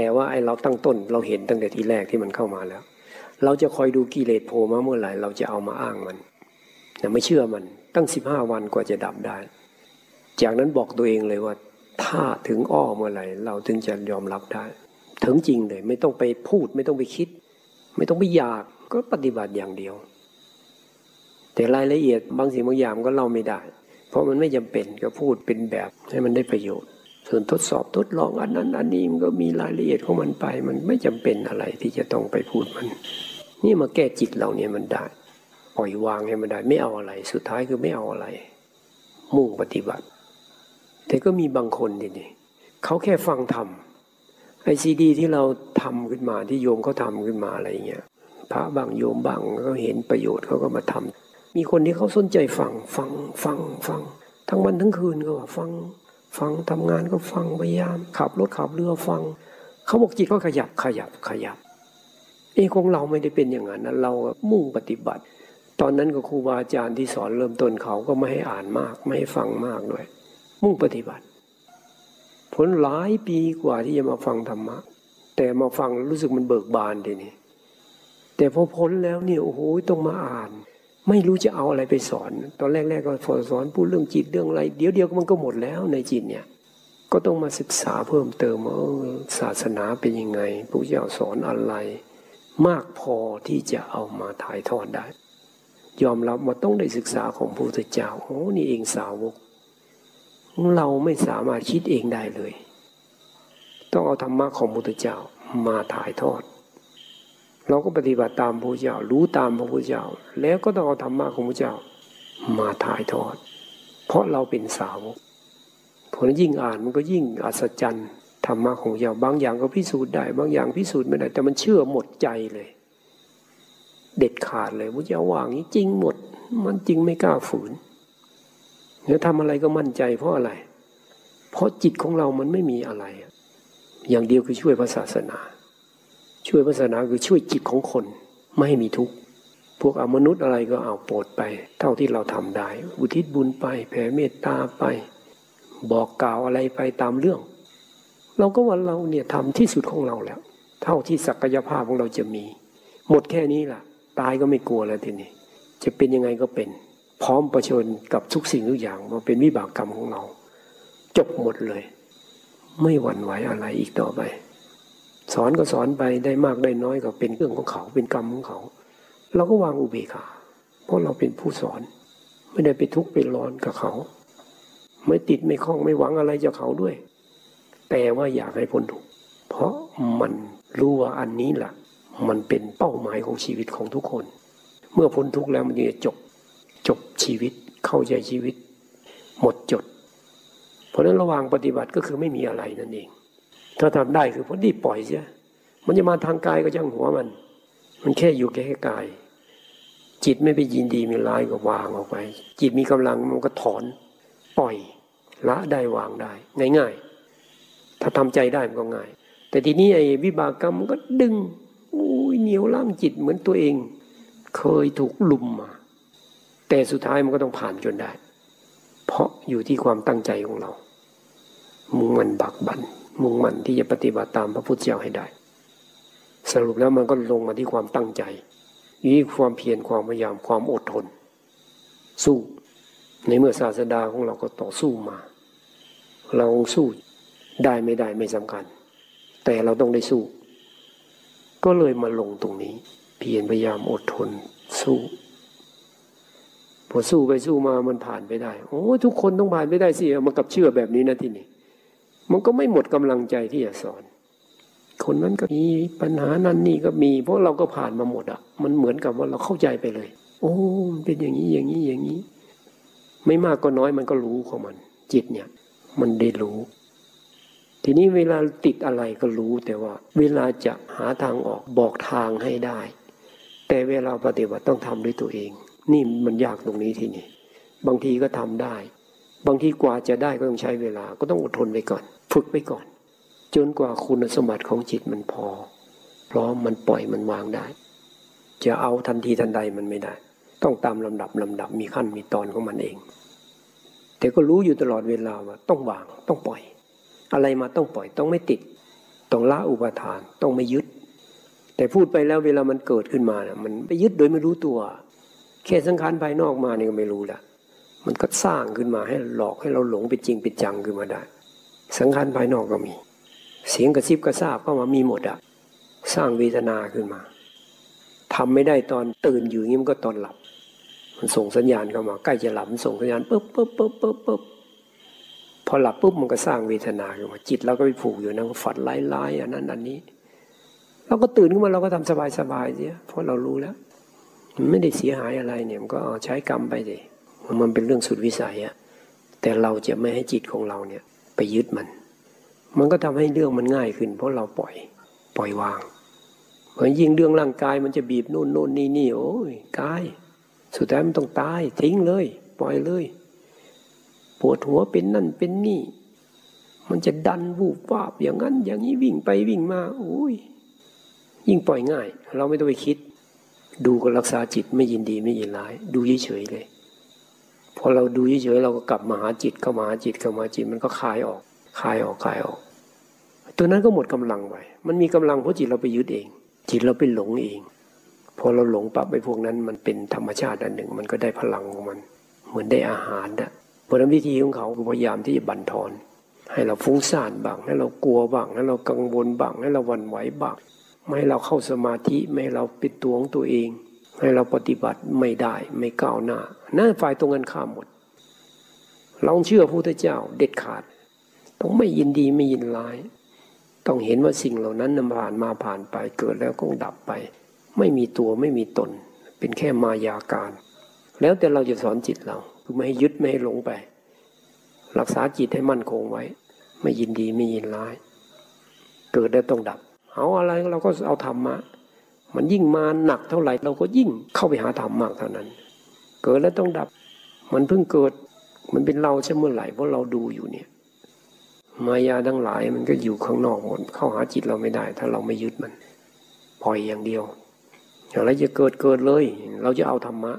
แต่ว่าไอเราตั้งต้นเราเห็นตั้งแต่ทีแรกที่มันเข้ามาแล้ว เราจะคอยดูกิเลสโผล่มาเมื่อไหร่เราจะเอามาอ้างมันแต่ไม่เชื่อมันตั้งสิบห้าวันกว่าจะดับได้ จากนั้นบอกตัวเองเลยว่า ถ้าถึงอ้อเมื่อไหร่เราถึงจะยอมรับได้ ถึงจริงเลยไม่ต้องไปพูดไม่ต้องไปคิด ไม่ต้องไปอยากก็ปฏิบัติอย่างเดียว แต่รายละเอียดบางสิ่งบางอย่างก็เล่าไม่ได้ เพราะมันไม่จำเป็นก็พูดเป็นแบบให้มันได้ประโยชน์ ส่วนทดสอบทดลองอันนั้นอันนี้มันก็มีรายละเอียดของมันไป มันไม่จำเป็นอะไรที่จะต้องไปพูดมัน นี่มาแก้จิตเราเนี่ยมันได้ปล่อยวางให้มันได้ไม่เอาอะไร สุดท้ายคือไม่เอาอะไร มุ่งปฏิบัติ แต่ก็มีบางคนทีนี่เขาแค่ฟังทำไอซีดี ที่เราทำขึ้นมาที่โยมเขาทาขึ้นมาอะไรเงี้ยพระบางโยมบางเขาเห็นประโยชน์เขาก็มาทำมีคนที่เขาสนใจฟังฟังฟังฟัง ทั้งวันทั้งคืนก็ว่าฟัง ฟังทำงานก็ฟังพยายาม ขับรถขับเรือฟัง เขาบอกจิตก็ขยับขยับขยับเอ้ของเราไม่ได้เป็นอย่างนั้นนะเรามุ่งปฏิบัติ ตอนนั้นก็ครูบาอาจารย์ที่สอนเริ่มต้นเขาก็ไม่ให้อ่านมาก ไม่ให้ฟังมากด้วย มุ่งปฏิบัติ ผลหลายปีกว่าที่จะมาฟังธรรมะ แต่มาฟังรู้สึกมันเบิกบานทีนี้แต่พอพ้นแล้วเนี่ยโอ้โหต้องมาอ่าน ไม่รู้จะเอาอะไรไปสอน ตอนแรกๆก็สอนพูดเรื่องจิตเรื่องอะไร เดี๋ยวเดียวมันก็หมดแล้วในจิตเนี่ย ก็ต้องมาศึกษาเพิ่มเติมว่าศาสนาเป็นยังไงพระเจ้าสอนอะไร มากพอที่จะเอามาถ่ายทอดได้ ยอมรับว่าต้องได้ศึกษาของพระพุทธเจ้าโอ้นี่เองสาวก เราไม่สามารถคิดเองได้เลย ต้องเอาธรรมะของพระพุทธเจ้ามาถ่ายทอด เราก็ปฏิบัติตามพระพุทธเจ้า รู้ตามพระพุทธเจ้า แล้วก็ต้องเอาธรรมะของพระเจ้า มาถ่ายทอด เพราะเราเป็นสาวกผลยิ่งอ่านมันก็ยิ่งอัศจรรย์ธรรมะของพระเจ้าบางอย่างก็พิสูจน์ได้ บางอย่างพิสูจน์ไม่ได้ แต่มันเชื่อหมดใจเลย เด็ดขาดเลยพระเจ้าว่างนี้จริงหมด มันจริงไม่กล้าฝืนแล้วทำอะไรก็มั่นใจเพราะอะไร เพราะจิตของเรามันไม่มีอะไร อย่างเดียวคือช่วยพระศาสนา ช่วยพระศาสนาคือช่วยจิตของคน ไม่ให้มีทุกข์พวกอมนุษย์อะไรก็เอาโปรดไป เท่าที่เราทำได้ อุทิศบุญไป แผ่เมตตาไป บอกกล่าวอะไรไปตามเรื่อง เราก็ว่าเราเนี่ยทำที่สุดของเราแล้ว เท่าที่ศักยภาพของเราจะมี หมดแค่นี้ล่ะ ตายก็ไม่กลัวแล้วทีนี้จะเป็นยังไงก็เป็น พร้อมประชนกับทุกสิ่งทุกอย่างมาเป็นวิบากกรรมของเรา จบหมดเลย ไม่หวั่นไหวอะไรอีกต่อไป สอนก็สอนไปได้มากได้น้อยก็เป็นเรื่องของเขาเป็นกรรมของเขา เราก็วางอุเบกขาเพราะเราเป็นผู้สอน ไม่ได้ไปทุกข์ไปร้อนกับเขา ไม่ติดไม่คล้องไม่หวังอะไรจากเขาด้วย แต่ว่าอยากให้พ้นทุกข์เพราะมันรู้ว่าอันนี้แหละมันเป็นเป้าหมายของชีวิตของทุกคน เมื่อพ้นทุกข์แล้วมันจะจบจบชีวิตเข้าใจชีวิต หมดจด เพราะนั้นระหว่างปฏิบัติก็คือไม่มีอะไรนั่นเอง ถ้าทำได้คือพ้นดีปล่อยเสียมันจะมาทางกายก็ช่างหัวมัน มันแค่อยู่แค่กาย จิตไม่ไปยินดีมีร้ายก็วางออกไป จิตมีกำลังมันก็ถอน ปล่อยละได้วางได้ ง่ายๆ ถ้าทำใจได้มันก็ง่าย แต่ทีนี้ไอ้วิบากกรรมมันก็ดึงอุ้ยเหนียวล่างจิตเหมือนตัวเอง เคยถูกลุมมา แต่สุดท้ายมันก็ต้องผ่านจนได้ เพราะอยู่ที่ความตั้งใจของเรามุ่งมันบักบัน มุ่งมั่นที่จะปฏิบัติตามพระพุทธเจ้าให้ได้ สรุปแล้วมันก็ลงมาที่ความตั้งใจยี่ความเพียรความพยายามความอดทน สู้ ในเมื่อศาสดาของเราก็ต่อสู้มา เราสู้ได้ไม่ได้ไม่สำคัญ แต่เราต้องได้สู้ ก็เลยมาลงตรงนี้ เพียรพยายามอดทนสู้พอสู้ไปสู้มามันผ่านไปได้ โอ้ทุกคนต้องผ่านไปได้สิมันกับเชื่อแบบนี้นะที่นี่ มันก็ไม่หมดกำลังใจที่จะสอน คนนั้นก็มีปัญหานั้นนี่ก็มี เพราะเราก็ผ่านมาหมดอะ มันเหมือนกับว่าเราเข้าใจไปเลย โอ้เป็นอย่างนี้อย่างนี้อย่างนี้ ไม่มากก็น้อยมันก็รู้ของมัน จิตเนี่ย มันได้รู้ ทีนี้เวลาติดอะไรก็รู้แต่ว่า เวลาจะหาทางออกบอกทางให้ได้ แต่เวลาปฏิบัติต้องทำด้วยตัวเอง นี่มันยากตรงนี้ทีนี้บางทีก็ทำได้ บางทีกว่าจะได้ก็ต้องใช้เวลา ก็ต้องอดทนไปก่อน ฝึกไปก่อน จนกว่าคุณสมบัติของจิตมันพอ พร้อมมันปล่อยมันวางได้ จะเอาทันทีทันใดมันไม่ได้ ต้องตามลำดับลำดับมีขั้นมีตอนของมันเอง แต่ก็รู้อยู่ตลอดเวลาว่าต้องวางต้องปล่อย อะไรมาต้องปล่อยต้องไม่ติด ต้องละอุปทานต้องไม่ยึด แต่พูดไปแล้วเวลามันเกิดขึ้นมานะมันไปยึดโดยไม่รู้ตัวแค่สังขารภายนอกมานี่ก็ไม่รู้ละ มันก็สร้างขึ้นมาให้หลอกให้เราหลงเป็นจริงเป็นจังขึ้นมาได้ สังขารภายนอกก็มี เสียงกระซิบกระซาบก็มามีหมดอะสร้างเวทนาขึ้นมาทำไม่ได้ตอนตื่นอยู่งี้มันก็ตอนหลับ มันส่งสัญญาณเข้ามาใกล้จะหลับมันส่งสัญญาณปุ๊บปุ๊บปุ๊บปุ๊บปุ๊บพอหลับปุ๊บมันก็สร้างเวทนาขึ้นมาจิตเราก็ไปผูกอยู่นั่งฝันไล่ๆอันนั้นอันนี้เราก็ตื่นขึ้นมาเราก็ทำสบายๆเสียเพราะเรารู้แล้ว มันไม่ได้เสียหายอะไรเนี่ยมันก็ใช้กรรมไปดิ มันเป็นเรื่องสุดวิสัยอะแต่เราจะไม่ให้จิตของเราเนี่ยไปยึดมัน มันก็ทำให้เรื่องมันง่ายขึ้น เพราะเราปล่อยปล่อยวางเหมือนยิ่งเรื่องร่างกายมันจะบีบนู่นนู่นนี่นี่โอ้ยกาย สุดท้ายมันต้องตายทิ้งเลย ปล่อยเลย ปวดหัวเป็นนั่นเป็นนี่ มันจะดันวูบวาบอย่างนั้น อย่างนี้วิ่งไปวิ่งมาโอ้ยยิ่งปล่อยง่าย เราไม่ต้องไปคิด ดูก็รักษาจิตไม่ยินดีไม่ยินร้าย ดูเฉยๆเลย พอเราดูเฉยๆเราก็กลับมาหาจิตเข้ามาหาจิตเข้ามาจิตมันก็คลายออกคลายออกคลายออก ตัวนั้นก็หมดกำลังไปมันมีกำลังเพราะจิตเราไปยึดเอง จิตเราไปหลงเอง พอเราหลงปั๊บไปพวกนั้นมันเป็นธรรมชาติอันหนึ่ง มันก็ได้พลังของมัน เหมือนได้อาหารนะเพราะนั้นวิธีของเขาพยายามที่จะบั่นทอน ให้เราฟุ้งซ่านบ้างให้เรากลัวบ้างให้เรากังวลบ้างให้เราวันไหวบ้างไม่ให้เราเข้าสมาธิไม่ให้เราปิดตัวของตัวเอง ให้เราปฏิบัติไม่ได้ไม่ก้าวหน้านั่นฝ่ายตรงกันข้ามหมดเราเชื่อพระพุทธเจ้าเด็ดขาด ต้องไม่ยินดีไม่ยินร้าย ต้องเห็นว่าสิ่งเหล่านั้นนผ่านมาผ่านไปเกิดแล้วก็ดับไป ไม่มีตัวไม่มีตน เป็นแค่มายาการ แล้วแต่เราจะสอนจิตเรา คือไม่ให้ยึดไม่ให้หลงไป รักษาจิตให้มั่นคงไว้ ไม่ยินดีไม่ยินร้าย เกิดแล้วต้องดับ เอาอะไรเราก็เอาธรรมะ มันยิ่งมาหนักเท่าไหร่เราก็ยิ่งเข้าไปหาธรรมมากเท่านั้น เกิดแล้วต้องดับ มันเพิ่งเกิด มันเป็นเราใช่เมื่อไหร่เพราะเราดูอยู่เนี่ย มายาทั้งหลายมันก็อยู่ข้างนอกหมดเข้าหาจิตเราไม่ได้ ถ้าเราไม่ยึดมันปล่อยอย่างเดียวอะไรจะเกิดเกิดเลย เราจะเอาธรรมะ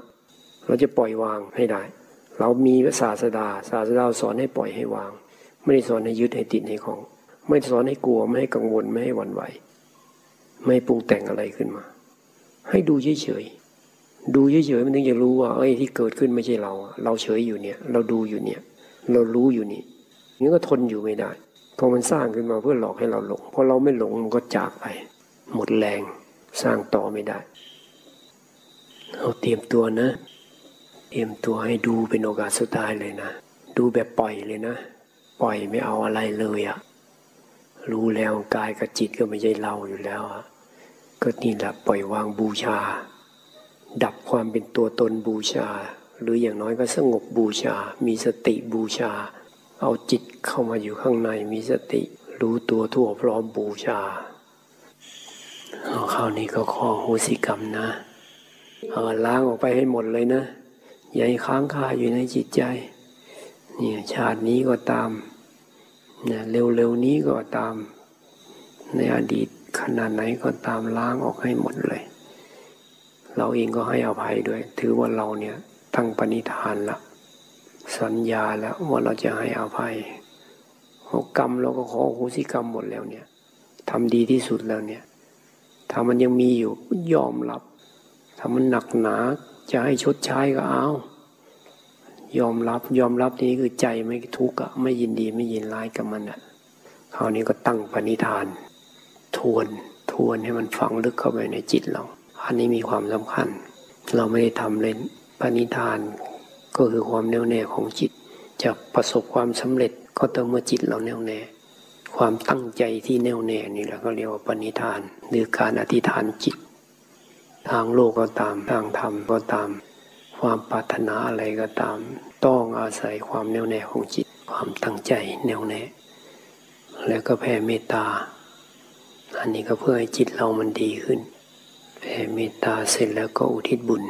เราจะปล่อยวางให้ได้ เรามีศาสดาศาสดาสอนให้ปล่อยให้วาง ไม่ได้สอนให้ยึดให้ติดให้ของ ไม่สอนให้กลัวไม่ให้กังวลไม่ให้หวั่นไหว ไม่ปรุงแต่งอะไรขึ้นมา ให้ดูเฉยๆดูเฉยๆมันถึงจะรู้ว่าเอ้ยที่เกิดขึ้นไม่ใช่เรา เราเฉยอยู่เนี่ย เราดูอยู่เนี่ย เรารู้อยู่นี่นี่ก็ทนอยู่ไม่ได้พอมันสร้างขึ้นมาเพื่อหลอกให้เราหลงพอเราไม่หลงมันก็จากไป หมดแรงสร้างต่อไม่ได้เราเตรียมตัวนะ เตรียมตัวให้ดูเป็นโอกาสสุดท้ายเลยนะ ดูแบบปล่อยเลยนะ ปล่อยไม่เอาอะไรเลยอะ่ะรู้แล้วกายกับจิตก็ไม่ใช่เราอยู่แล้ว ก็นี่แหละปล่อยวางบูชา ดับความเป็นตัวตนบูชา หรืออย่างน้อยก็สงบบูชา มีสติบูชา เอาจิตเข้ามาอยู่ข้างในมีสติ รู้ตัวทั่วพร้อมบูชาเอาคราวนี้ก็ขอโหสิกรรมนะเอาล้างออกไปให้หมดเลยนะอย่าให้ค้างคาอยู่ในจิตใจเนี่ยชาตินี้ก็ตามเนี่ยเร็วๆนี้ก็ตามในอดีต ขนาดไหนก็ตามล้างออกให้หมดเลย เราเองก็ให้อภัยด้วย ถือว่าเราเนี่ยตั้งปณิธานละสัญญาแล้วว่าเราจะให้อภัยเอกรรมเราก็ขอโหสิกรรมหมดแล้วเนี่ยทำดีที่สุดแล้วเนี่ยถ้ามันยังมีอยู่ยอมรับถ้ามันหนักหนาจะให้ชดใช้ก็เอายอมรับยอมรับนี้คือใจไม่ทุกข์อะไม่ยินดีไม่ยินร้ายกับมันอะคราวนี้ก็ตั้งปณิธาน ทวนทวนให้มันฝังลึกเข้าไปในจิตเรา อันนี้มีความสำคัญ เราไม่ได้ทำเล่นปณิธาน ก็คือความแน่วแน่ของจิต จะประสบความสำเร็จก็ต่อเมื่อจิตเราแน่วแน่ ความตั้งใจที่แน่วแน่นี่แหละก็เรียกว่าปณิธานหรือการอธิษฐานจิต ทางโลกก็ตามทางธรรมก็ตาม ความปรารถนาอะไรก็ตาม ต้องอาศัยความแน่วแน่ของจิต ความตั้งใจแน่วแน่ แล้วก็แผ่เมตตา อันนี้ก็เพื่อให้จิตเรามันดีขึ้นแผ่เมตตาเสร็จแล้วก็อุทิศบุญ